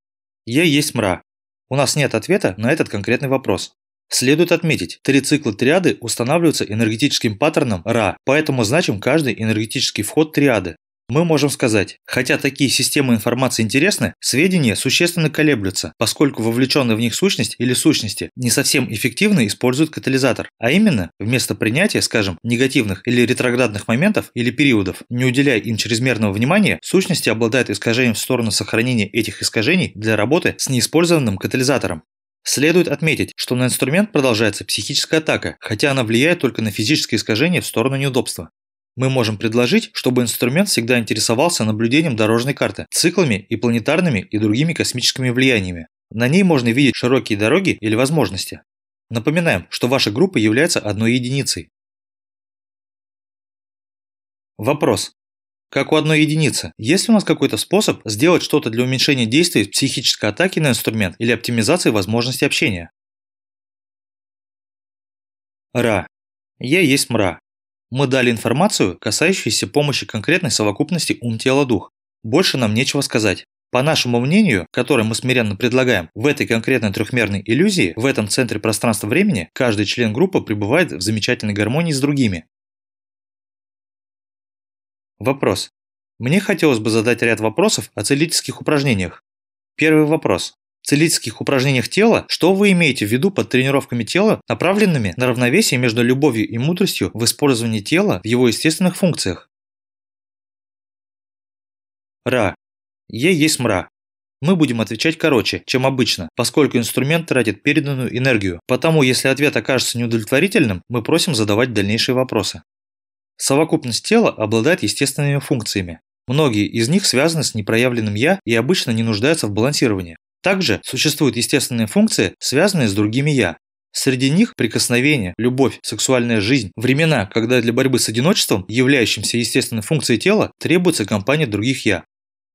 Я есть мра. У нас нет ответа на этот конкретный вопрос. Следует отметить, три цикла триады устанавливаются энергетическим паттерном Ра, поэтому значим каждый энергетический вход триады. Мы можем сказать, хотя такие системы информации интересны, сведения существенно колеблются, поскольку вовлеченная в них сущность или сущности не совсем эффективно используют катализатор, а именно, вместо принятия, скажем, негативных или ретроградных моментов или периодов, не уделяя им чрезмерного внимания, сущности обладают искажением в сторону сохранения этих искажений для работы с неиспользованным катализатором. Следует отметить, что на инструмент продолжается психическая атака, хотя она влияет только на физическое искажение в сторону неудобства. Мы можем предложить, чтобы инструмент всегда интересовался наблюдением дорожной карты, циклами и планетарными и другими космическими влияниями. На ней можно видеть широкие дороги или возможности. Напоминаем, что ваша группа является одной единицей. Вопрос. Как у одной единицы, есть ли у нас какой-то способ сделать что-то для уменьшения действий психической атаки на инструмент или оптимизации возможности общения? Ра. Я есть мра. Мы дали информацию, касающуюся помощи конкретной совокупности ум-тело-дух. Больше нам нечего сказать. По нашему мнению, которое мы смиренно предлагаем, в этой конкретной трехмерной иллюзии, в этом центре пространства-времени, каждый член группы пребывает в замечательной гармонии с другими. Вопрос. Мне хотелось бы задать ряд вопросов о целительских упражнениях. Первый вопрос. Целительских упражнениях тела, что вы имеете в виду под тренировками тела, направленными на равновесие между любовью и мудростью в использовании тела в его естественных функциях? Ра. Е есть мра. Мы будем отвечать короче, чем обычно, поскольку инструмент тратит переданную энергию. Потому, если ответ окажется неудовлетворительным, мы просим задавать дальнейшие вопросы. Совокупность тела обладает естественными функциями. Многие из них связаны с непроявленным «я» и обычно не нуждаются в балансировании. Также существуют естественные функции, связанные с другими «я». Среди них прикосновение, любовь, сексуальная жизнь, времена, когда для борьбы с одиночеством, являющимся естественной функцией тела, требуется компания других «я».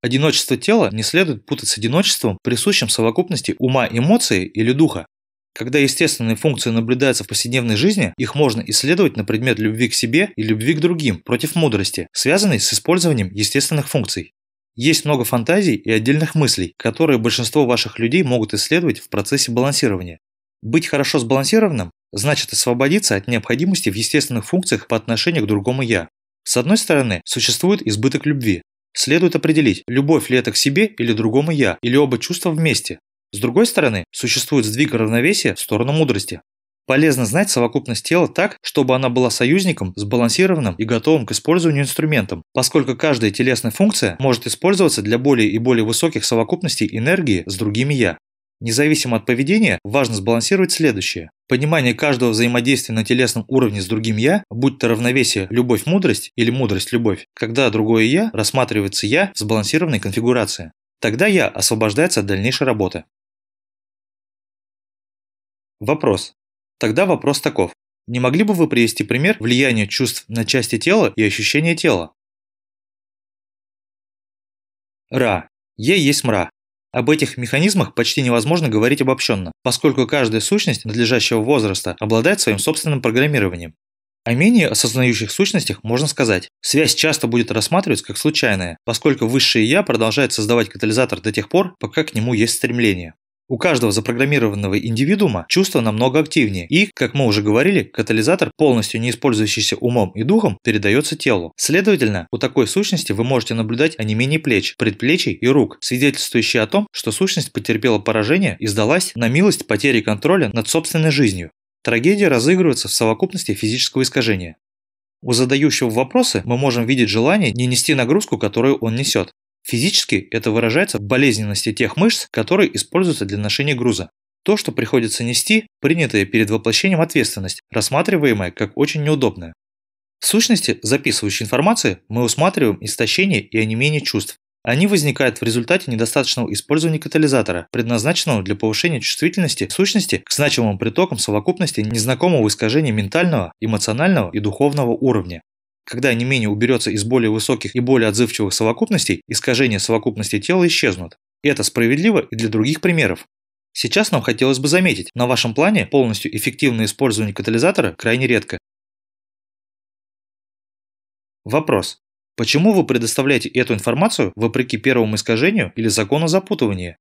Одиночество тела не следует путать с одиночеством, присущим совокупности ума, эмоции или духа. Когда естественные функции наблюдаются в повседневной жизни, их можно исследовать на предмет любви к себе и любви к другим против мудрости, связанной с использованием естественных функций. Есть много фантазий и отдельных мыслей, которые большинство ваших людей могут исследовать в процессе балансирования. Быть хорошо сбалансированным значит освободиться от необходимости в естественных функциях по отношению к другому «я». С одной стороны, существует избыток любви. Следует определить, любовь ли это к себе или другому «я», или оба чувства вместе. С другой стороны, существует сдвиг равновесия в сторону мудрости. Полезно знать совокупность тела так, чтобы она была союзником, сбалансированным и готовым к использованию инструментом, поскольку каждая телесная функция может использоваться для более и более высоких совокупностей энергии с другими «я». Независимо от поведения, важно сбалансировать следующее. Понимание каждого взаимодействия на телесном уровне с другим «я», будь то равновесие «любовь-мудрость» или «мудрость-любовь», когда другое «я» рассматривается «я» в сбалансированной конфигурации. Тогда «я» освобождается от дальнейшей работы. Вопрос. Тогда вопрос таков. Не могли бы вы привести пример влияния чувств на части тела и ощущения тела? Ра. Е есть мра. Об этих механизмах почти невозможно говорить обобщенно, поскольку каждая сущность надлежащего возраста обладает своим собственным программированием. О менее осознающих сущностях можно сказать, связь часто будет рассматриваться как случайная, поскольку высшее «я» продолжает создавать катализатор до тех пор, пока к нему есть стремление. У каждого запрограммированного индивидуума чувство намного активнее, и, как мы уже говорили, катализатор, полностью не использующийся умом и духом, передается телу. Следовательно, у такой сущности вы можете наблюдать онемение плеч, предплечий и рук, свидетельствующие о том, что сущность потерпела поражение и сдалась на милость потери контроля над собственной жизнью. Трагедия разыгрывается в совокупности физического искажения. У задающего вопросы мы можем видеть желание не нести нагрузку, которую он несет. Физически это выражается в болезненности тех мышц, которые используются для ношения груза. То, что приходится нести, принятая перед воплощением ответственность, рассматриваемая как очень неудобная. В сущности, записывающей информации мы усматриваем истощение и онемение чувств. Они возникают в результате недостаточного использования катализатора, предназначенного для повышения чувствительности сущности к значимым притокам совокупности незнакомого искажения ментального, эмоционального и духовного уровня. Когда онемение уберется из более высоких и более отзывчивых совокупностей, искажения совокупности тела исчезнут. И это справедливо и для других примеров. Сейчас нам хотелось бы заметить, на вашем плане полностью эффективное использование катализатора крайне редко. Вопрос. Почему вы предоставляете эту информацию вопреки первому искажению или закону запутывания?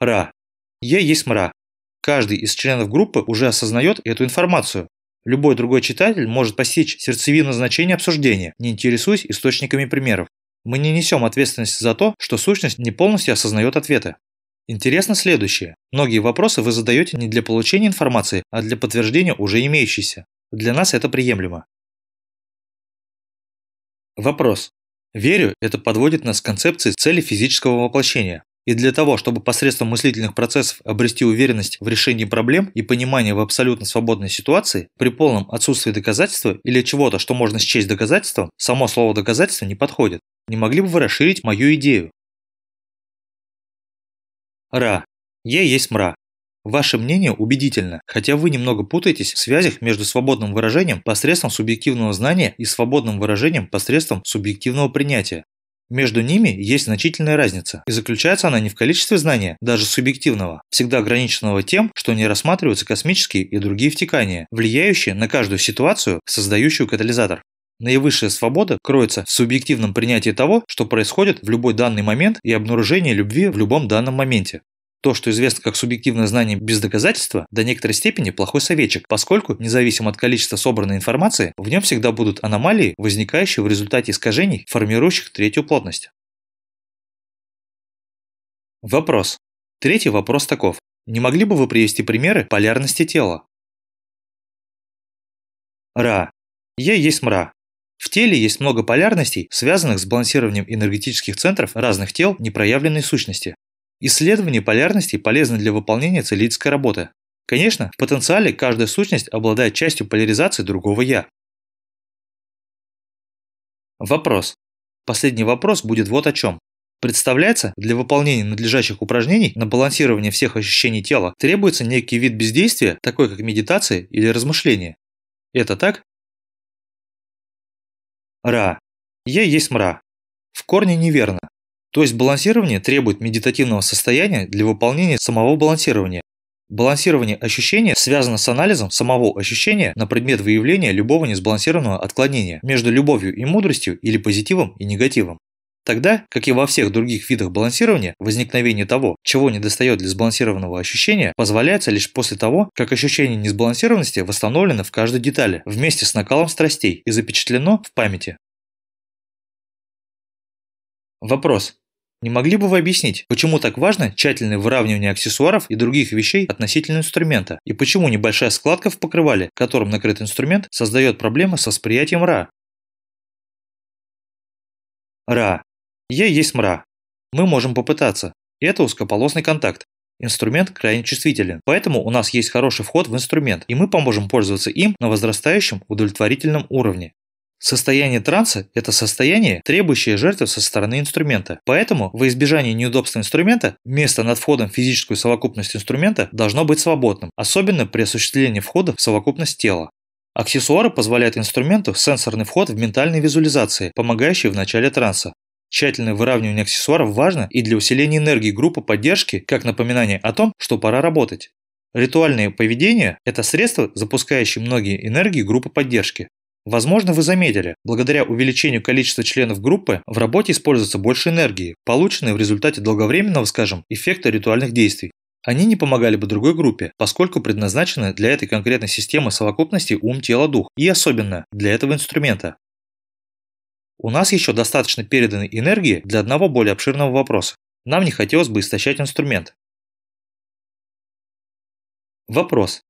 Ра. Я есть мра. Каждый из членов группы уже осознает эту информацию, Любой другой читатель может постичь сердцевину значения обсуждения, не интересуясь источниками примеров. Мы не несем ответственности за то, что сущность не полностью осознает ответы. Интересно следующее. Многие вопросы вы задаете не для получения информации, а для подтверждения уже имеющейся. Для нас это приемлемо. Вопрос. Верю, это подводит нас к концепции цели физического воплощения. И для того, чтобы посредством мыслительных процессов обрести уверенность в решении проблем и понимание в абсолютно свободной ситуации, при полном отсутствии доказательства или чего-то, что можно счесть доказательством, само слово доказательство не подходит. Не могли бы вы расширить мою идею? Ра. Я есть мра. Ваше мнение убедительно, хотя вы немного путаетесь в связях между свободным выражением посредством субъективного знания и свободным выражением посредством субъективного принятия. Между ними есть значительная разница, и заключается она не в количестве знания, даже субъективного, всегда ограниченного тем, что не рассматриваются космические и другие втекания, влияющие на каждую ситуацию, создающую катализатор. Наивысшая свобода кроется в субъективном принятии того, что происходит в любой данный момент и обнаружении любви в любом данном моменте. То, что известно как субъективное знание без доказательства, до некоторой степени плохой советчик, поскольку, независимо от количества собранной информации, в нем всегда будут аномалии, возникающие в результате искажений, формирующих третью плотность. Вопрос. Третий вопрос таков. Не могли бы вы привести примеры полярности тела? Ра. Я есть мра. В теле есть много полярностей, связанных с балансированием энергетических центров разных тел непроявленной сущности. Исследование полярностей полезно для выполнения целительской работы. Конечно, в потенциале каждая сущность обладает частью поляризации другого «я». Вопрос. Последний вопрос будет вот о чем. Представляется, для выполнения надлежащих упражнений на балансирование всех ощущений тела требуется некий вид бездействия, такой как медитация или размышление. Это так? Ра. Я есть мра. В корне неверно. То есть балансирование требует медитативного состояния для выполнения самого балансирования. Балансирование ощущения связано с анализом самого ощущения на предмет выявления любого несбалансированного отклонения между любовью и мудростью или позитивом и негативом. Тогда, как и во всех других видах балансирования, возникновение того, чего недостает для сбалансированного ощущения, позволяется лишь после того, как ощущение несбалансированности восстановлено в каждой детали, вместе с накалом страстей и запечатлено в памяти. Вопрос. Не могли бы вы объяснить, почему так важно тщательное выравнивание аксессуаров и других вещей относительно инструмента, и почему небольшая складка в покрывале, которым накрыт инструмент, создает проблемы со восприятием ра? Ра. Я есть мра. Мы можем попытаться. Это узкополосный контакт. Инструмент крайне чувствителен, поэтому у нас есть хороший вход в инструмент, и мы поможем пользоваться им на возрастающем удовлетворительном уровне. Состояние транса – это состояние, требующее жертвы со стороны инструмента. Поэтому, во избежание неудобства инструмента, место над входом в физическую совокупность инструмента должно быть свободным, особенно при осуществлении входа в совокупность тела. Аксессуары позволяют инструменту сенсорный вход в ментальной визуализации, помогающий в начале транса. Тщательное выравнивание аксессуаров важно и для усиления энергии группы поддержки, как напоминание о том, что пора работать. Ритуальное поведение – это средство, запускающее многие энергии группы поддержки. Возможно, вы заметили, благодаря увеличению количества членов группы в работе используется больше энергии, полученной в результате долговременного, скажем, эффекта ритуальных действий. Они не помогали бы другой группе, поскольку предназначены для этой конкретной системы совокупности ум, тело, дух, и особенно для этого инструмента. У нас еще достаточно переданной энергии для одного более обширного вопроса. Нам не хотелось бы истощать инструмент. Вопрос.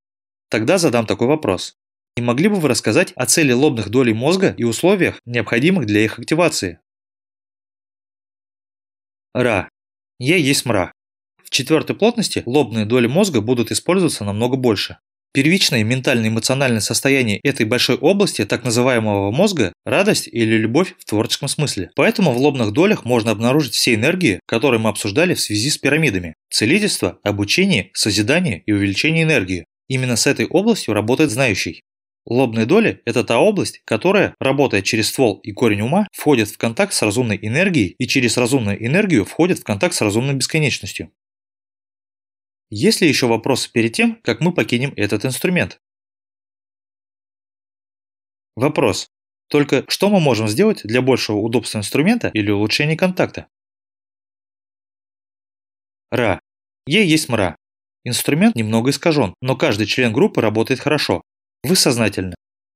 Тогда задам такой вопрос. Не могли бы вы рассказать о цели лобных долей мозга и условиях, необходимых для их активации? Ра. Я есть мра. В четвертой плотности лобные доли мозга будут использоваться намного больше. Первичное ментально-эмоциональное состояние этой большой области так называемого мозга – радость или любовь в творческом смысле. Поэтому в лобных долях можно обнаружить все энергии, которые мы обсуждали в связи с пирамидами – целительство, обучение, созидание и увеличение энергии. Именно с этой областью работает знающий. Лобные доли – это та область, которая, работая через ствол и корень ума, входит в контакт с разумной энергией и через разумную энергию входит в контакт с разумной бесконечностью. Есть ли еще вопросы перед тем, как мы покинем этот инструмент? Вопрос. Только что мы можем сделать для большего удобства инструмента или улучшения контакта? Ра. Е есть мра. Инструмент немного искажен, но каждый член группы работает хорошо, вы сознательны.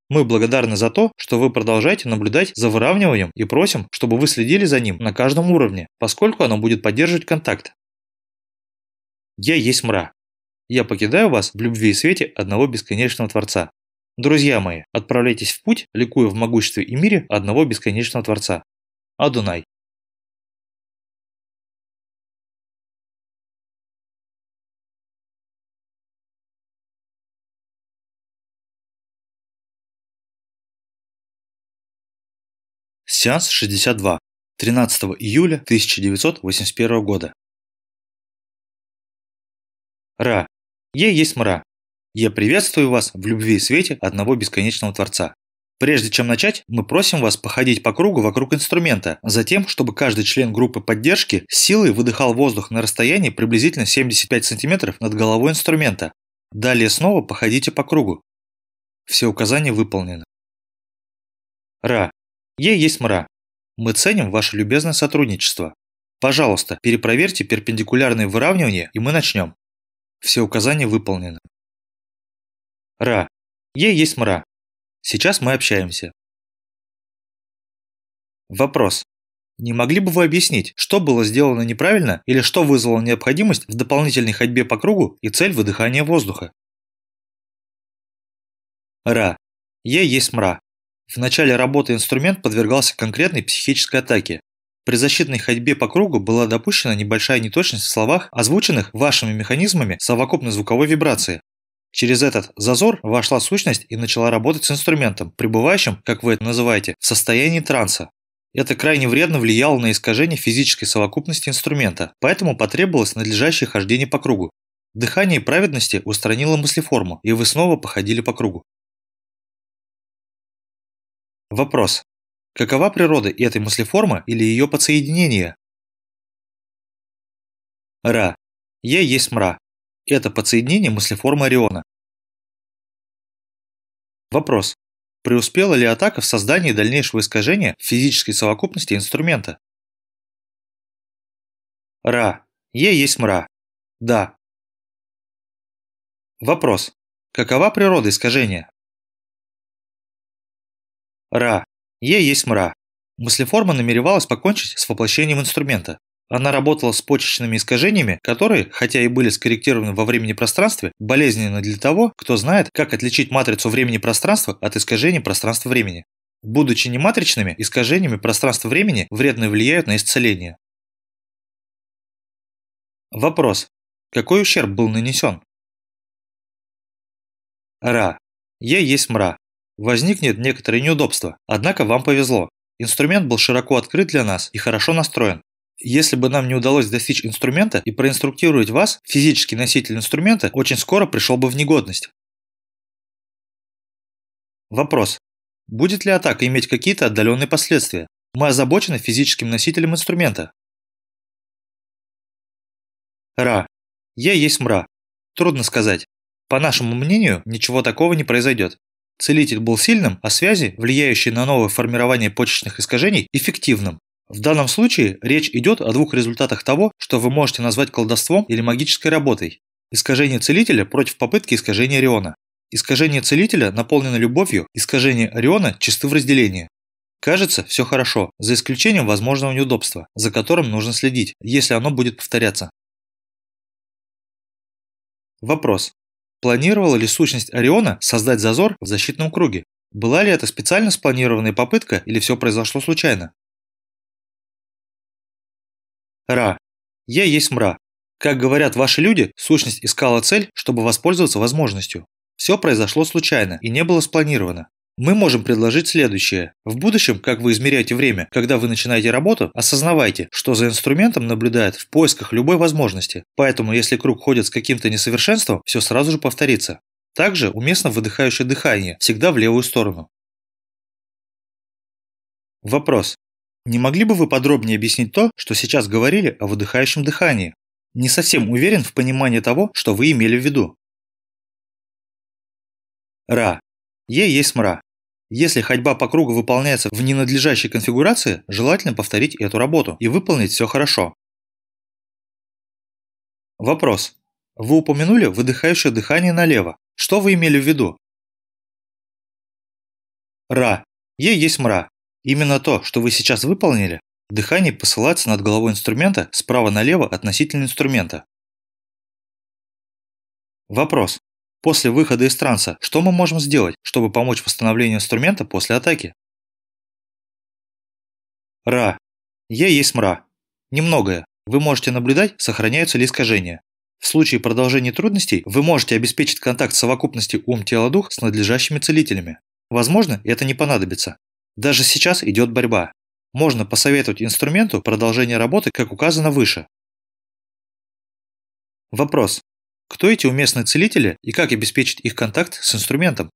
Мы благодарны за то, что вы продолжаете наблюдать за выравниванием и просим, чтобы вы следили за ним на каждом уровне, поскольку оно будет поддерживать контакт. Я есть мра. Я покидаю вас в любви и свете одного бесконечного Творца. Друзья мои, отправляйтесь в путь, ликуя в могуществе и мире одного бесконечного Творца. Адунай. Сеанс 62. 13 июля 1981 года. Ра. Е есть мра. Я приветствую вас в любви и свете одного бесконечного Творца. Прежде чем начать, мы просим вас походить по кругу вокруг инструмента, затем, чтобы каждый член группы поддержки силой выдыхал воздух на расстоянии приблизительно 75 см над головой инструмента. Далее снова походите по кругу. Все указания выполнены. Ра. Е есть мра. Мы ценим ваше любезное сотрудничество. Пожалуйста, перепроверьте перпендикулярные выравнивания, и мы начнем. Все указания выполнены. Ра. Е есть мра. Сейчас мы общаемся. Вопрос. Не могли бы вы объяснить, что было сделано неправильно или что вызвало необходимость в дополнительной ходьбе по кругу и цель выдыхания воздуха? Ра. Я есть мра. В начале работы инструмент подвергался конкретной психической атаке. При защитной ходьбе по кругу была допущена небольшая неточность в словах, озвученных вашими механизмами совокупной звуковой вибрации. Через этот зазор вошла сущность и начала работать с инструментом, пребывающим, как вы это называете, в состоянии транса. Это крайне вредно влияло на искажение физической совокупности инструмента, поэтому потребовалось надлежащее хождение по кругу. Дыхание праведности устранило мыслеформу, и вы снова походили по кругу. Вопрос. Какова природа этой мыслеформы или ее подсоединения? Ра. Я есть мра. Это подсоединение мыслеформы Ориона. Вопрос. Преуспела ли атака в создании дальнейшего искажения физической совокупности инструмента? Ра. Е есть мра. Да. Вопрос. Какова природа искажения? Ра. Е есть мра. Мыслеформа намеревалась покончить с воплощением инструмента. Она работала с почечными искажениями, которые, хотя и были скорректированы во времени и пространстве, болезненны для того, кто знает, как отличить матрицу времени-пространства от искажений пространства-времени. Будучи нематричными, искажениями пространства-времени вредно влияют на исцеление. Вопрос. Какой ущерб был нанесен? Ра. Е есть мра. Возникнет некоторое неудобство, однако вам повезло. Инструмент был широко открыт для нас и хорошо настроен. Если бы нам не удалось достичь инструмента и проинструктировать вас, физический носитель инструмента очень скоро пришел бы в негодность. Вопрос. Будет ли атака иметь какие-то отдаленные последствия? Мы озабочены физическим носителем инструмента. Ра. Я есть мра. Трудно сказать. По нашему мнению, ничего такого не произойдет. Целитель был сильным, а связи, влияющие на новое формирование почечных искажений, эффективным. В данном случае речь идет о двух результатах того, что вы можете назвать колдовством или магической работой. Искажение целителя против попытки искажения Ориона. Искажение целителя наполнено любовью, искажение Ориона чисты в разделении. Кажется, все хорошо, за исключением возможного неудобства, за которым нужно следить, если оно будет повторяться. Вопрос. Планировала ли сущность Ориона создать зазор в защитном круге? Была ли это специально спланированная попытка или все произошло случайно? Ра. Я есть мра. Как говорят ваши люди, сущность искала цель, чтобы воспользоваться возможностью. Все произошло случайно и не было спланировано. Мы можем предложить следующее. В будущем, как вы измеряете время, когда вы начинаете работу, осознавайте, что за инструментом наблюдает в поисках любой возможности. Поэтому, если круг ходит с каким-то несовершенством, все сразу же повторится. Также уместно выдыхающее дыхание, всегда в левую сторону. Вопрос. Не могли бы вы подробнее объяснить то, что сейчас говорили о выдыхающем дыхании? Не совсем уверен в понимании того, что вы имели в виду. Ра. Е есть мра. Если ходьба по кругу выполняется в ненадлежащей конфигурации, желательно повторить эту работу и выполнить все хорошо. Вопрос. Вы упомянули выдыхающее дыхание налево. Что вы имели в виду? Ра. Е есть мра. Именно то, что вы сейчас выполнили, дыхание посылается над головой инструмента справа налево относительно инструмента. Вопрос. После выхода из транса, что мы можем сделать, чтобы помочь восстановлению инструмента после атаки? Ра. Я есть мра. Немногое. Вы можете наблюдать, сохраняются ли искажения. В случае продолжения трудностей вы можете обеспечить контакт совокупности ум-тело-дух с надлежащими целителями. Возможно, это не понадобится. Даже сейчас идет борьба. Можно посоветовать инструменту продолжение работы, как указано выше. Вопрос. Кто эти уместные целители и как обеспечить их контакт с инструментом?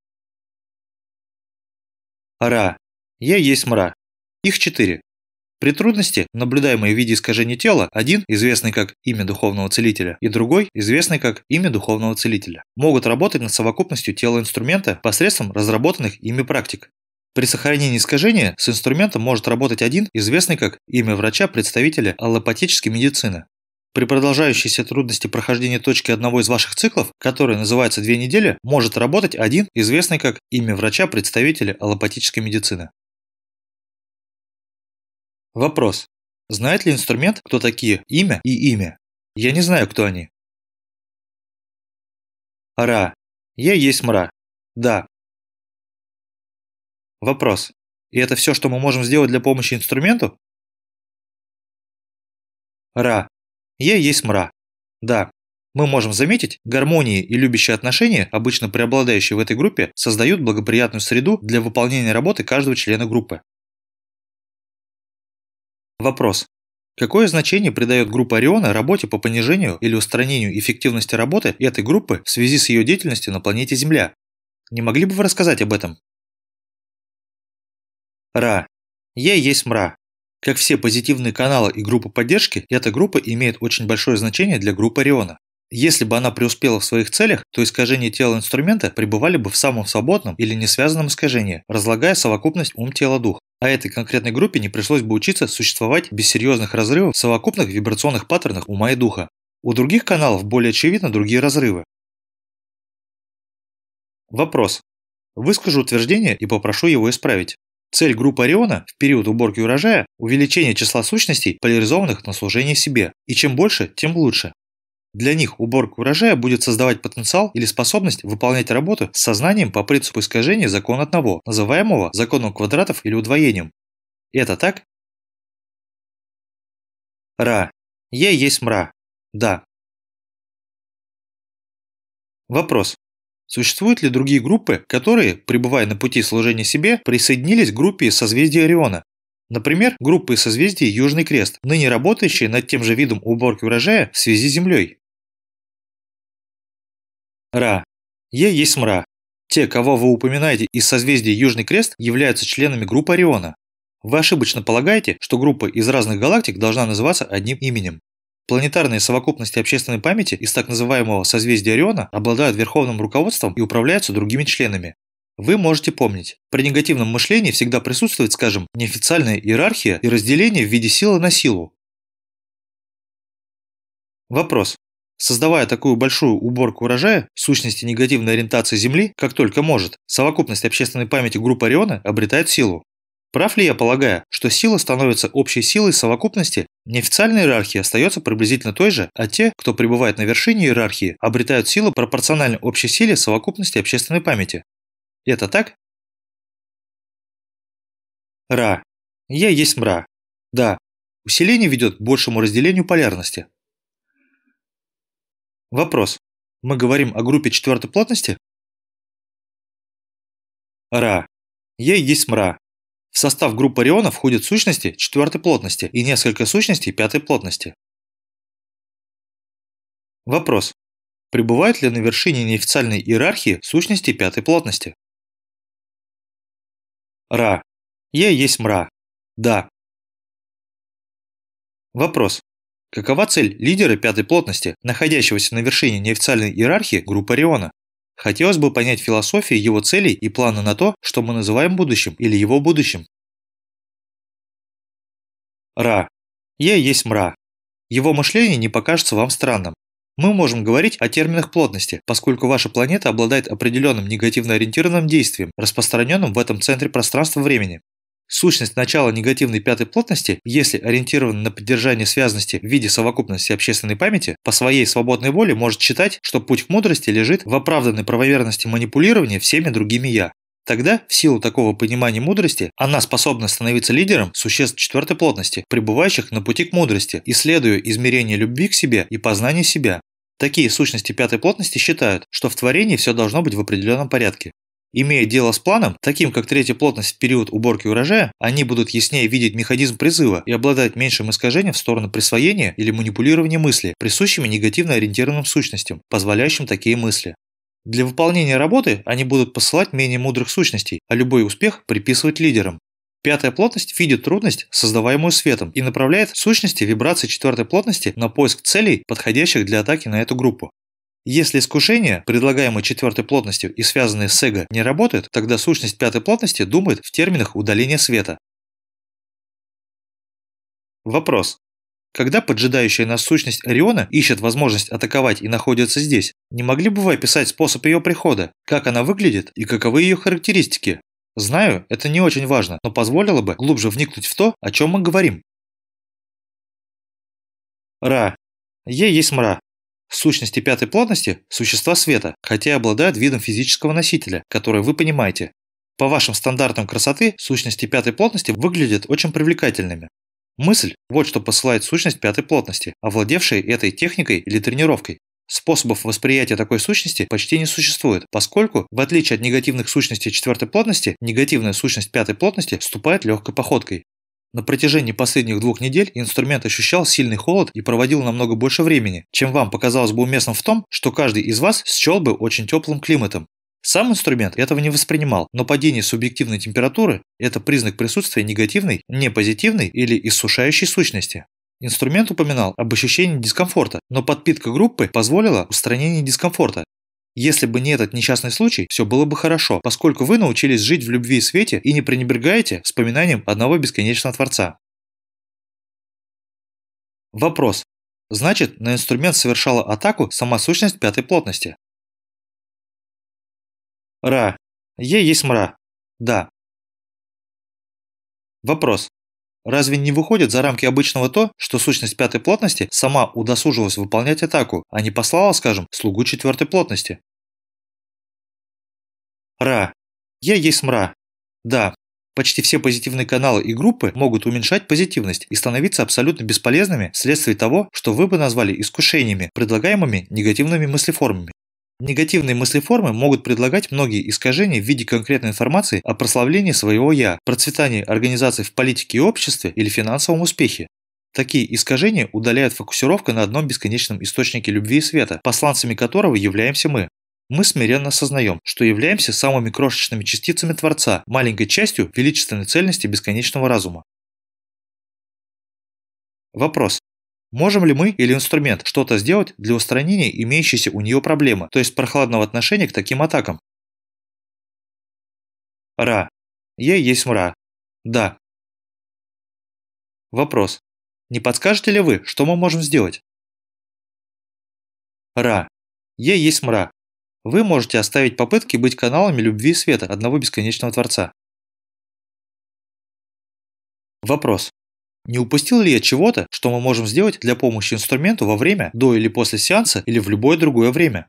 Ра. Я есть мра. Их четыре. При трудности, наблюдаемой в виде искажения тела, один, известный как имя духовного целителя, и другой, известный как имя духовного целителя, могут работать над совокупностью тела инструмента посредством разработанных ими практик. При сохранении искажения с инструментом может работать один, известный как имя врача-представителя аллопатической медицины. При продолжающейся трудности прохождения точки одного из ваших циклов, который называется две недели, может работать один, известный как имя врача-представителя аллопатической медицины. Вопрос. Знает ли инструмент, кто такие имя и имя? Я не знаю, кто они. Ра. Я есть мра. Да. Вопрос. И это все, что мы можем сделать для помощи инструменту? Ра. Я есть мра. Да. Мы можем заметить, гармонии и любящие отношения, обычно преобладающие в этой группе, создают благоприятную среду для выполнения работы каждого члена группы. Вопрос. Какое значение придает группа Ориона работе по понижению или устранению эффективности работы этой группы в связи с ее деятельностью на планете Земля? Не могли бы вы рассказать об этом? Ра. Я есть мра. Как все позитивные каналы и группы поддержки, эта группа имеет очень большое значение для группы Ориона. Если бы она преуспела в своих целях, то искажения тела инструмента пребывали бы в самом свободном или не связанном искажении, разлагая совокупность ум-тело-дух. А этой конкретной группе не пришлось бы учиться существовать без серьезных разрывов в совокупных вибрационных паттернах ума и духа. У других каналов более очевидно другие разрывы. Вопрос. Выскажу утверждение и попрошу его исправить. Цель группы Ориона в период уборки урожая – увеличение числа сущностей, поляризованных на служение себе. И чем больше, тем лучше. Для них уборка урожая будет создавать потенциал или способность выполнять работу с сознанием по принципу искажения закона одного, называемого законом квадратов или удвоением. Это так? Ра. Я есть мра. Да. Вопрос. Существуют ли другие группы, которые, пребывая на пути служения себе, присоединились к группе созвездия Ориона? Например, группы созвездий Южный Крест, ныне работающие над тем же видом уборки урожая в связи с Землей. Ра. Е есть мра. Те, кого вы упоминаете из созвездия Южный Крест, являются членами группы Ориона. Вы ошибочно полагаете, что группа из разных галактик должна называться одним именем. Планетарные совокупности общественной памяти из так называемого созвездия Ориона обладают верховным руководством и управляются другими членами. Вы можете помнить, при негативном мышлении всегда присутствует, скажем, неофициальная иерархия и разделение в виде силы на силу. Вопрос. Создавая такую большую уборку урожая, сущности негативной ориентации Земли, как только может, совокупность общественной памяти группы Ориона обретает силу. Прав ли я полагаю, что сила становится общей силой совокупности, неофициальная иерархия остается приблизительно той же, а те, кто пребывает на вершине иерархии, обретают силу пропорционально общей силе совокупности общественной памяти? Это так? Ра. Я есть мра. Да. Усиление ведет к большему разделению полярности. Вопрос. Мы говорим о группе четвертой плотности? Ра. Я есть мра. В состав группы Ориона входят сущности четвертой плотности и несколько сущностей пятой плотности. Вопрос. Пребывают ли на вершине неофициальной иерархии сущности пятой плотности? Ра. Я есть мра. Да. Вопрос. Какова цель лидера пятой плотности, находящегося на вершине неофициальной иерархии группы Ориона? Хотелось бы понять философию его целей и планы на то, что мы называем будущим или его будущим. Ра. Я есть мра. Его мышление не покажется вам странным. Мы можем говорить о терминах плотности, поскольку ваша планета обладает определенным негативно ориентированным действием, распространенным в этом центре пространства-времени. Сущность начала негативной пятой плотности, если ориентирована на поддержание связности в виде совокупности общественной памяти, по своей свободной воле может считать, что путь к мудрости лежит в оправданной правоверности манипулирования всеми другими «я». Тогда, в силу такого понимания мудрости, она способна становиться лидером существ четвертой плотности, пребывающих на пути к мудрости, исследуя измерение любви к себе и познания себя. Такие сущности пятой плотности считают, что в творении все должно быть в определенном порядке. Имея дело с планом, таким как третья плотность в период уборки урожая, они будут яснее видеть механизм призыва и обладать меньшим искажением в сторону присвоения или манипулирования мысли, присущими негативно ориентированным сущностям, позволяющим такие мысли. Для выполнения работы они будут посылать менее мудрых сущностей, а любой успех приписывать лидерам. Пятая плотность видит трудность, создаваемую светом, и направляет сущности вибрации четвертой плотности на поиск целей, подходящих для атаки на эту группу. Если искушения, предлагаемые четвертой плотностью и связанные с эго, не работают, тогда сущность пятой плотности думает в терминах удаления света. Вопрос. Когда поджидающая нас сущность Ориона ищет возможность атаковать и находится здесь, не могли бы вы описать способ ее прихода, как она выглядит и каковы ее характеристики? Знаю, это не очень важно, но позволило бы глубже вникнуть в то, о чем мы говорим. Ра. Е есть мра. Сущности пятой плотности – существа света, хотя и обладают видом физического носителя, который вы понимаете. По вашим стандартам красоты, сущности пятой плотности выглядят очень привлекательными. Мысль – вот что посылает сущность пятой плотности, овладевшей этой техникой или тренировкой. Способов восприятия такой сущности почти не существует, поскольку, в отличие от негативных сущностей четвертой плотности, негативная сущность пятой плотности вступает легкой походкой. На протяжении последних двух недель инструмент ощущал сильный холод и проводил намного больше времени, чем вам показалось бы уместным в том, что каждый из вас счел бы очень теплым климатом. Сам инструмент этого не воспринимал, но падение субъективной температуры – это признак присутствия негативной, непозитивной или иссушающей сущности. Инструмент упоминал об ощущении дискомфорта, но подпитка группы позволила устранение дискомфорта, если бы не этот несчастный случай, все было бы хорошо, поскольку вы научились жить в любви и свете и не пренебрегаете вспоминанием одного бесконечного Творца. Вопрос. Значит, на инструмент совершала атаку сама сущность пятой плотности. Ра. Е есть мра. Да. Вопрос. Разве не выходит за рамки обычного то, что сущность пятой плотности сама удосужилась выполнять атаку, а не послала, скажем, слугу четвертой плотности? Ра. Я есть мра. Да, почти все позитивные каналы и группы могут уменьшать позитивность и становиться абсолютно бесполезными вследствие того, что вы бы назвали искушениями, предлагаемыми негативными мыслеформами. Негативные мыслеформы могут предлагать многие искажения в виде конкретной информации о прославлении своего «я», процветании организации в политике и обществе или финансовом успехе. Такие искажения удаляют фокусировка на одном бесконечном источнике любви и света, посланцами которого являемся мы. Мы смиренно осознаем, что являемся самыми крошечными частицами Творца, маленькой частью величественной цельности бесконечного разума. Вопрос. Можем ли мы или инструмент что-то сделать для устранения имеющейся у нее проблемы, то есть прохладного отношения к таким атакам? Ра. Я есть мра. Да. Вопрос. Не подскажете ли вы, что мы можем сделать? Ра. Я есть мра. Вы можете оставить попытки быть каналами любви и света одного бесконечного Творца. Вопрос. Не упустил ли я чего-то, что мы можем сделать для помощи инструменту во время, до или после сеанса или в любое другое время?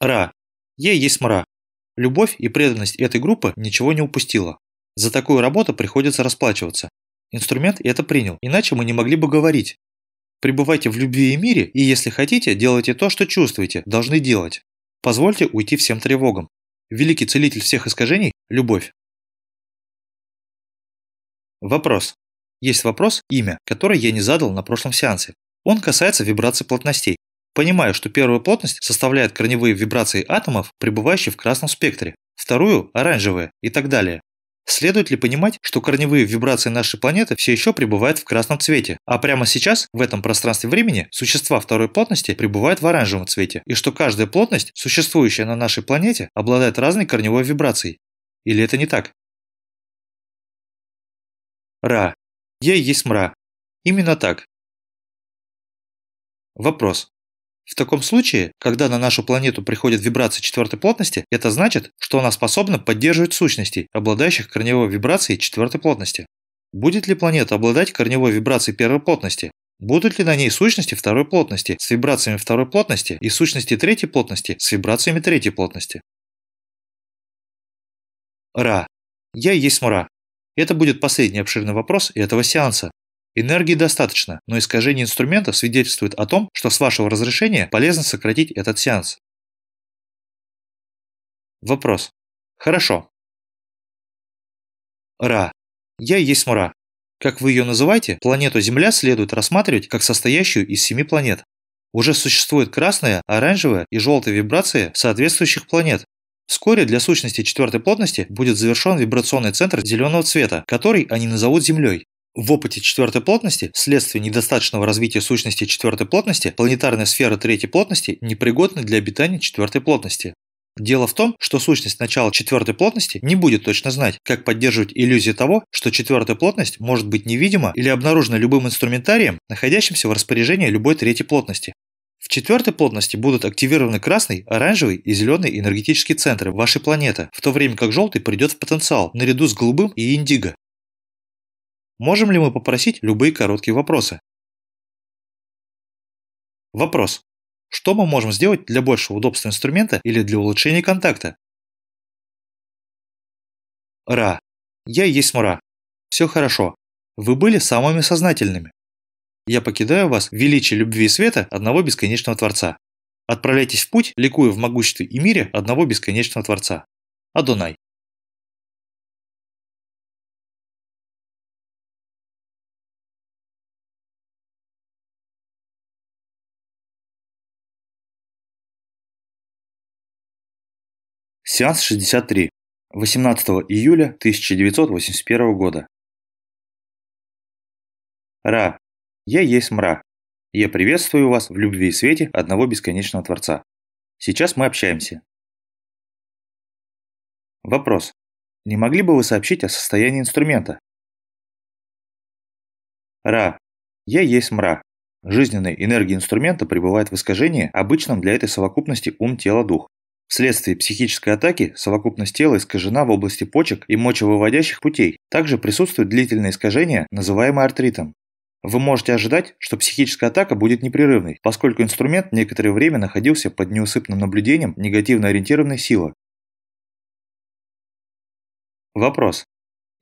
Ра. Я есть мра. Любовь и преданность этой группы ничего не упустила. За такую работу приходится расплачиваться. Инструмент это принял, иначе мы не могли бы говорить. Пребывайте в любви и мире, и если хотите, делайте то, что чувствуете, должны делать. Позвольте уйти всем тревогам. Великий целитель всех искажений – любовь. Вопрос. Есть вопрос, имя, который я не задал на прошлом сеансе. Он касается вибраций плотностей. Понимаю, что первую плотность составляет корневые вибрации атомов, пребывающие в красном спектре, вторую – оранжевые и так далее. Следует ли понимать, что корневые вибрации нашей планеты все еще пребывают в красном цвете, а прямо сейчас, в этом пространстве времени, существа второй плотности пребывают в оранжевом цвете, и что каждая плотность, существующая на нашей планете, обладает разной корневой вибрацией? Или это не так? Ра. Я есть мра. Именно так. Вопрос. В таком случае, когда на нашу планету приходят вибрации четвертой плотности, это значит, что она способна поддерживать сущностей, обладающих корневой вибрацией четвертой плотности. Будет ли планета обладать корневой вибрацией первой плотности? Будут ли на ней сущности второй плотности с вибрациями второй плотности и сущности третьей плотности с вибрациями третьей плотности? Ра. Я есть мра. Это будет последний обширный вопрос этого сеанса, Энергии достаточно, но искажение инструмента свидетельствует о том, что с вашего разрешения полезно сократить этот сеанс. Вопрос. Хорошо. Ра. Я есть Мра. Как вы ее называете, планету Земля следует рассматривать как состоящую из семи планет. Уже существует красная, оранжевая и желтая вибрации соответствующих планет. Вскоре для сущности четвертой плотности будет завершен вибрационный центр зеленого цвета, который они назовут Землей. В опыте четвертой плотности, вследствие недостаточного развития сущности четвертой плотности, планетарная сфера третьей плотности непригодна для обитания четвертой плотности. Дело в том, что сущность начала четвертой плотности не будет точно знать, как поддерживать иллюзию того, что четвертая плотность может быть невидима или обнаружена любым инструментарием, находящимся в распоряжении любой третьей плотности. В четвертой плотности будут активированы красный, оранжевый и зеленый энергетические центры вашей планеты, в то время как желтый придет в потенциал, наряду с голубым и индиго. Можем ли мы попросить любые короткие вопросы? Вопрос. Что мы можем сделать для большего удобства инструмента или для улучшения контакта? Ра. Я есть Мура. Все хорошо. Вы были самыми сознательными. Я покидаю вас в величии любви и света одного бесконечного Творца. Отправляйтесь в путь, ликуя в могуществе и мире одного бесконечного Творца. Адонай. Сеанс 63. 18 июля 1981 года. Ра. Я есть мра. Я приветствую вас в любви и свете одного бесконечного Творца. Сейчас мы общаемся. Вопрос. Не могли бы вы сообщить о состоянии инструмента? Ра. Я есть мра. Жизненная энергия инструмента пребывает в искажении, обычном для этой совокупности ум-тело-дух. Вследствие психической атаки совокупность тела искажена в области почек и мочевыводящих путей. Также присутствует длительное искажение, называемое артритом. Вы можете ожидать, что психическая атака будет непрерывной, поскольку инструмент некоторое время находился под неусыпным наблюдением негативно ориентированной силы. Вопрос.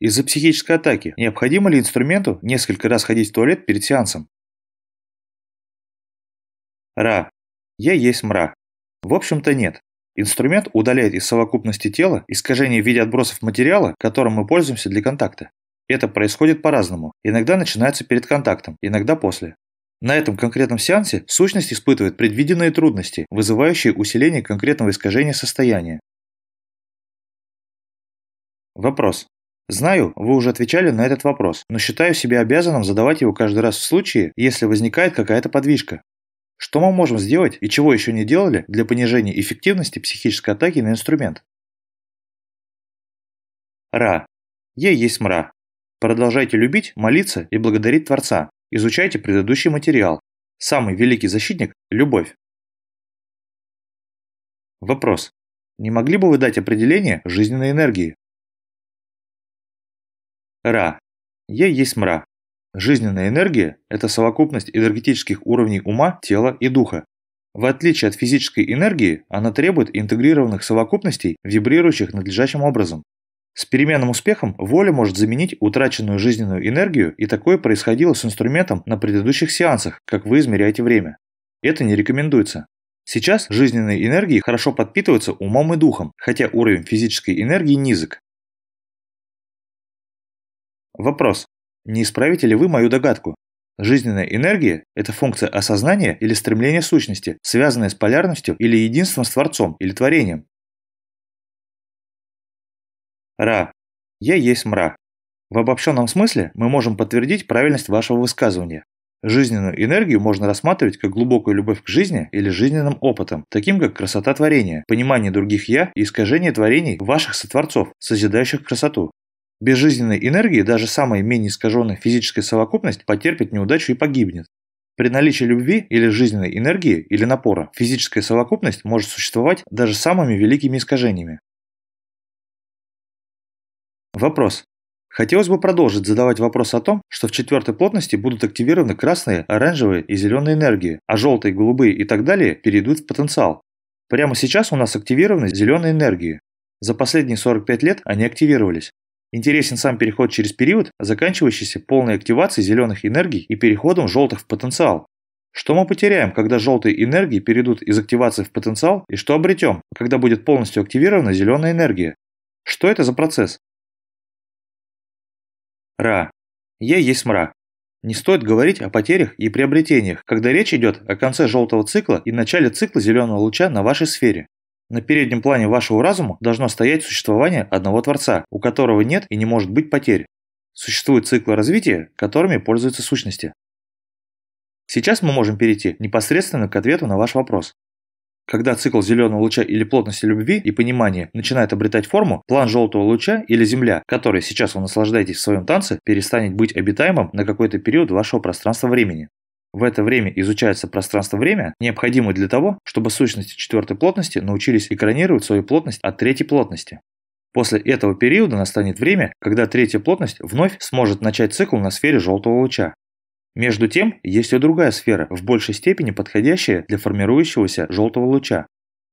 Из-за психической атаки необходимо ли инструменту несколько раз ходить в туалет перед сеансом? Ра. Я есть мра. В общем-то нет. Инструмент удаляет из совокупности тела искажения в виде отбросов материала, которым мы пользуемся для контакта. Это происходит по-разному. Иногда начинается перед контактом, иногда после. На этом конкретном сеансе сущность испытывает предвиденные трудности, вызывающие усиление конкретного искажения состояния. Вопрос. Знаю, вы уже отвечали на этот вопрос, но считаю себя обязанным задавать его каждый раз в случае, если возникает какая-то подвижка. Что мы можем сделать и чего еще не делали для понижения эффективности психической атаки на инструмент? Ра. Я есть мра. Продолжайте любить, молиться и благодарить Творца. Изучайте предыдущий материал. Самый великий защитник – любовь. Вопрос. Не могли бы вы дать определение жизненной энергии? Ра. Я есть мра. Жизненная энергия – это совокупность энергетических уровней ума, тела и духа. В отличие от физической энергии, она требует интегрированных совокупностей, вибрирующих надлежащим образом. С переменным успехом воля может заменить утраченную жизненную энергию, и такое происходило с инструментом на предыдущих сеансах, как вы измеряете время. Это не рекомендуется. Сейчас жизненные энергии хорошо подпитываются умом и духом, хотя уровень физической энергии низок. Вопрос. Не исправите ли вы мою догадку? Жизненная энергия – это функция осознания или стремления сущности, связанная с полярностью или единством с Творцом или творением. Ра. Я есть мра. В обобщенном смысле мы можем подтвердить правильность вашего высказывания. Жизненную энергию можно рассматривать как глубокую любовь к жизни или жизненным опытом, таким как красота творения, понимание других «я» и искажение творений ваших сотворцов, созидающих красоту. Без жизненной энергии даже самая менее искаженная физическая совокупность потерпит неудачу и погибнет. При наличии любви или жизненной энергии или напора физическая совокупность может существовать даже самыми великими искажениями. Вопрос. Хотелось бы продолжить задавать вопрос о том, что в четвертой плотности будут активированы красные, оранжевые и зеленые энергии, а желтые, голубые и так далее перейдут в потенциал. Прямо сейчас у нас активированы зеленые энергии. За последние 45 лет они активировались. Интересен сам переход через период, заканчивающийся полной активацией зеленых энергий и переходом желтых в потенциал. Что мы потеряем, когда желтые энергии перейдут из активации в потенциал, и что обретем, когда будет полностью активирована зеленая энергия? Что это за процесс? Ра. Я есть мра. Не стоит говорить о потерях и приобретениях, когда речь идет о конце желтого цикла и начале цикла зеленого луча на вашей сфере. На переднем плане вашего разума должно стоять существование одного Творца, у которого нет и не может быть потерь. Существуют циклы развития, которыми пользуются сущности. Сейчас мы можем перейти непосредственно к ответу на ваш вопрос. Когда цикл зеленого луча или плотности любви и понимания начинает обретать форму, план желтого луча или Земля, которой сейчас вы наслаждаетесь в своем танце, перестанет быть обитаемым на какой-то период вашего пространства-времени. В это время изучается пространство-время, необходимое для того, чтобы сущности четвертой плотности научились экранировать свою плотность от третьей плотности. После этого периода настанет время, когда третья плотность вновь сможет начать цикл на сфере желтого луча. Между тем, есть и другая сфера, в большей степени подходящая для формирующегося желтого луча.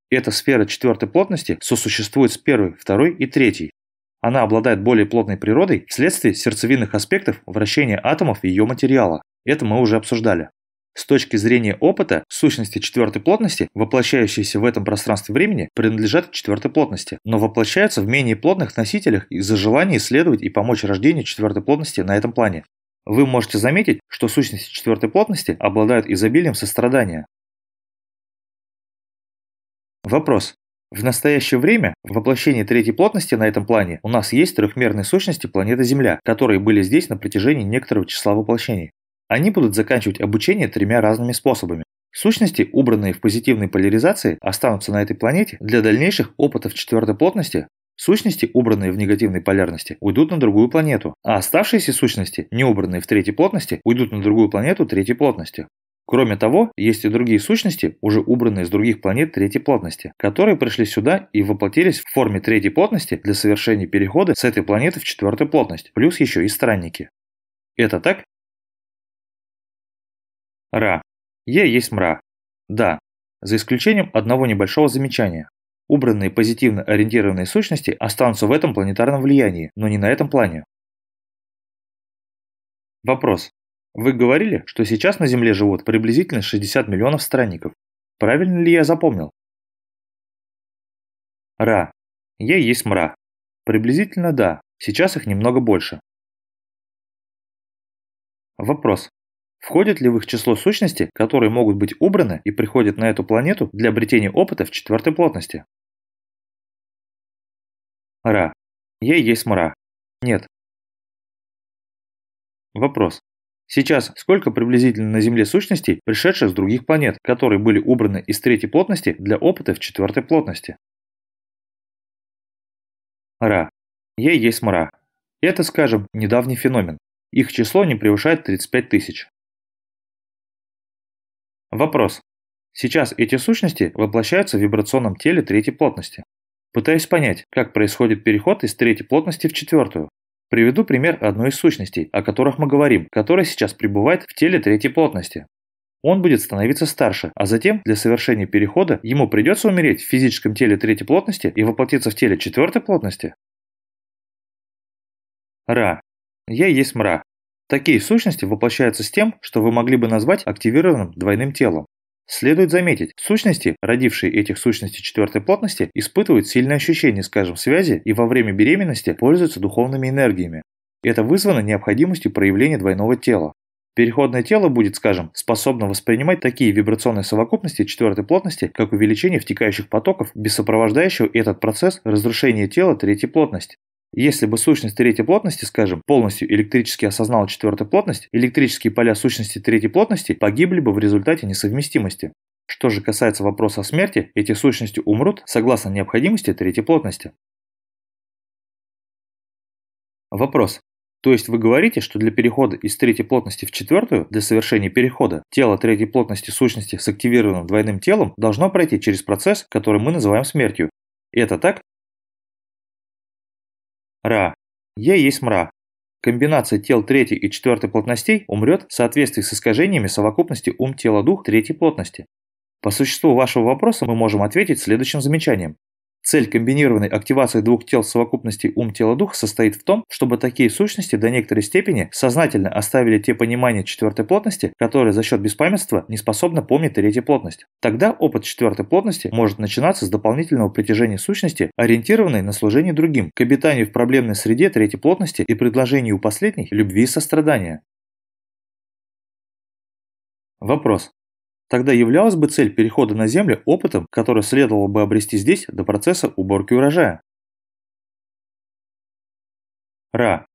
Эта сфера четвертой плотности сосуществует с первой, второй и третьей. Она обладает более плотной природой вследствие сердцевинных аспектов вращения атомов ее материала. Это мы уже обсуждали. С точки зрения опыта, сущности четвертой плотности, воплощающиеся в этом пространстве времени, принадлежат четвертой плотности, но воплощаются в менее плотных носителях из-за желания исследовать и помочь рождению четвертой плотности на этом плане. Вы можете заметить, что сущности четвертой плотности обладают изобилием сострадания. Вопрос. В настоящее время в воплощении третьей плотности на этом плане у нас есть трехмерные сущности планеты Земля, которые были здесь на протяжении некоторого числа воплощений. Они будут заканчивать обучение тремя разными способами. Сущности, убранные в позитивной поляризации, останутся на этой планете для дальнейших опытов четвертой плотности. Сущности, убранные в негативной полярности, уйдут на другую планету, а оставшиеся сущности, не убранные в третьей плотности, уйдут на другую планету третьей плотности. Кроме того, есть и другие сущности, уже убранные с других планет третьей плотности, которые пришли сюда и воплотились в форме третьей плотности для совершения перехода с этой планеты в четвертую плотность, плюс еще и странники. Это так? Ра. Е есть мра. Да. За исключением одного небольшого замечания. Убранные позитивно ориентированные сущности останутся в этом планетарном влиянии, но не на этом плане. Вопрос. Вы говорили, что сейчас на Земле живут приблизительно 60 миллионов странников. Правильно ли я запомнил? Ра. Е есть мра. Приблизительно да, сейчас их немного больше. Вопрос. Входят ли в их число сущности, которые могут быть убраны и приходят на эту планету для обретения опыта в четвертой плотности? Ра. Ей есть мра. Нет. Вопрос. Сейчас сколько приблизительно на Земле сущностей, пришедших с других планет, которые были убраны из третьей плотности для опыта в четвертой плотности? Ра. Ей есть мра. Это, скажем, недавний феномен. Их число не превышает 35 тысяч. Вопрос. Сейчас эти сущности воплощаются в вибрационном теле третьей плотности. Пытаюсь понять, как происходит переход из третьей плотности в четвертую. Приведу пример одной из сущностей, о которых мы говорим, которая сейчас пребывает в теле третьей плотности. Он будет становиться старше, а затем для совершения перехода ему придется умереть в физическом теле третьей плотности и воплотиться в теле четвертой плотности? Ра. Я есть мра. Такие сущности воплощаются с тем, что вы могли бы назвать активированным двойным телом. Следует заметить, сущности, родившие этих сущностей четвертой плотности, испытывают сильное ощущение, скажем, связи и во время беременности пользуются духовными энергиями. Это вызвано необходимостью проявления двойного тела. Переходное тело будет, скажем, способно воспринимать такие вибрационные совокупности четвертой плотности, как увеличение втекающих потоков без сопровождающего этот процесс разрушения тела третьей плотности. Если бы сущность третьей плотности, скажем, полностью электрически осознала четвертую плотность, электрические поля сущности третьей плотности погибли бы в результате несовместимости. Что же касается вопроса о смерти, эти сущности умрут согласно необходимости третьей плотности. Вопрос. То есть вы говорите, что для перехода из третьей плотности в четвертую, для совершения перехода, тело третьей плотности сущности с активированным двойным телом должно пройти через процесс, который мы называем смертью. Это так? Ра. Я есть мра. Комбинация тел третьей и четвертой плотностей умрет в соответствии с искажениями совокупности ум-тело-дух третьей плотности. По существу вашего вопроса мы можем ответить следующим замечанием. Цель комбинированной активации двух тел совокупности ум-тело-дух состоит в том, чтобы такие сущности до некоторой степени сознательно оставили те понимания четвертой плотности, которые за счет беспамятства не способны помнить третью плотность. Тогда опыт четвертой плотности может начинаться с дополнительного притяжения сущности, ориентированной на служение другим, к обитанию в проблемной среде третьей плотности и предложению у последней любви и сострадания. Вопрос. Тогда являлась бы цель перехода на Землю опытом, который следовало бы обрести здесь до процесса уборки урожая? Ра.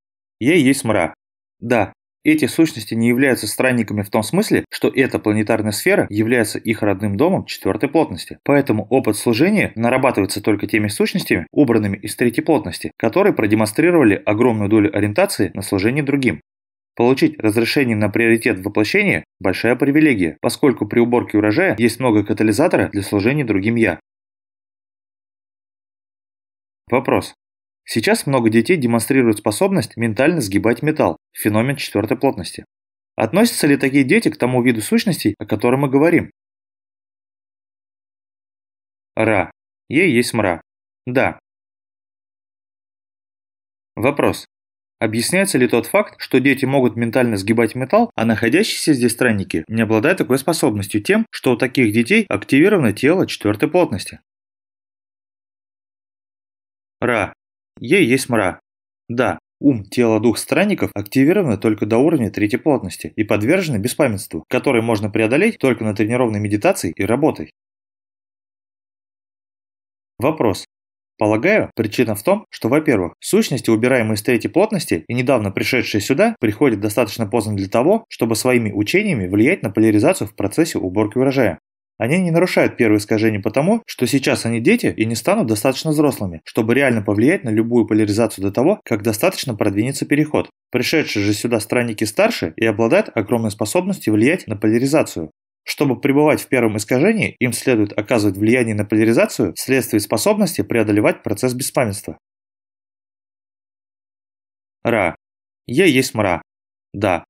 Ей есть мра. Да, эти сущности не являются странниками в том смысле, что эта планетарная сфера является их родным домом четвертой плотности. Поэтому опыт служения нарабатывается только теми сущностями, убранными из третьей плотности, которые продемонстрировали огромную долю ориентации на служение другим. Получить разрешение на приоритет воплощения – большая привилегия, поскольку при уборке урожая есть много катализатора для служения другим «я». Вопрос. Сейчас много детей демонстрируют способность ментально сгибать металл, феномен четвертой плотности. Относятся ли такие дети к тому виду сущностей, о котором мы говорим? Ра. Ей есть мра. Да. Вопрос. Объясняется ли тот факт, что дети могут ментально сгибать металл, а находящиеся здесь странники не обладают такой способностью тем, что у таких детей активировано тело четвертой плотности? Ра. Ей есть мра. Да, ум, тело, дух странников активированы только до уровня третьей плотности и подвержены беспамятству, которое можно преодолеть только на тренированной медитацией и работой. Вопрос. Полагаю, причина в том, что, во-первых, сущности, убираемые из третьей плотности и недавно пришедшие сюда, приходят достаточно поздно для того, чтобы своими учениями влиять на поляризацию в процессе уборки урожая. Они не нарушают первое искажение потому, что сейчас они дети и не станут достаточно взрослыми, чтобы реально повлиять на любую поляризацию до того, как достаточно продвинется переход. Пришедшие же сюда странники старше и обладают огромной способностью влиять на поляризацию. Чтобы пребывать в первом искажении, им следует оказывать влияние на поляризацию вследствие способности преодолевать процесс беспамятства. Ра. Я есть мра. Да,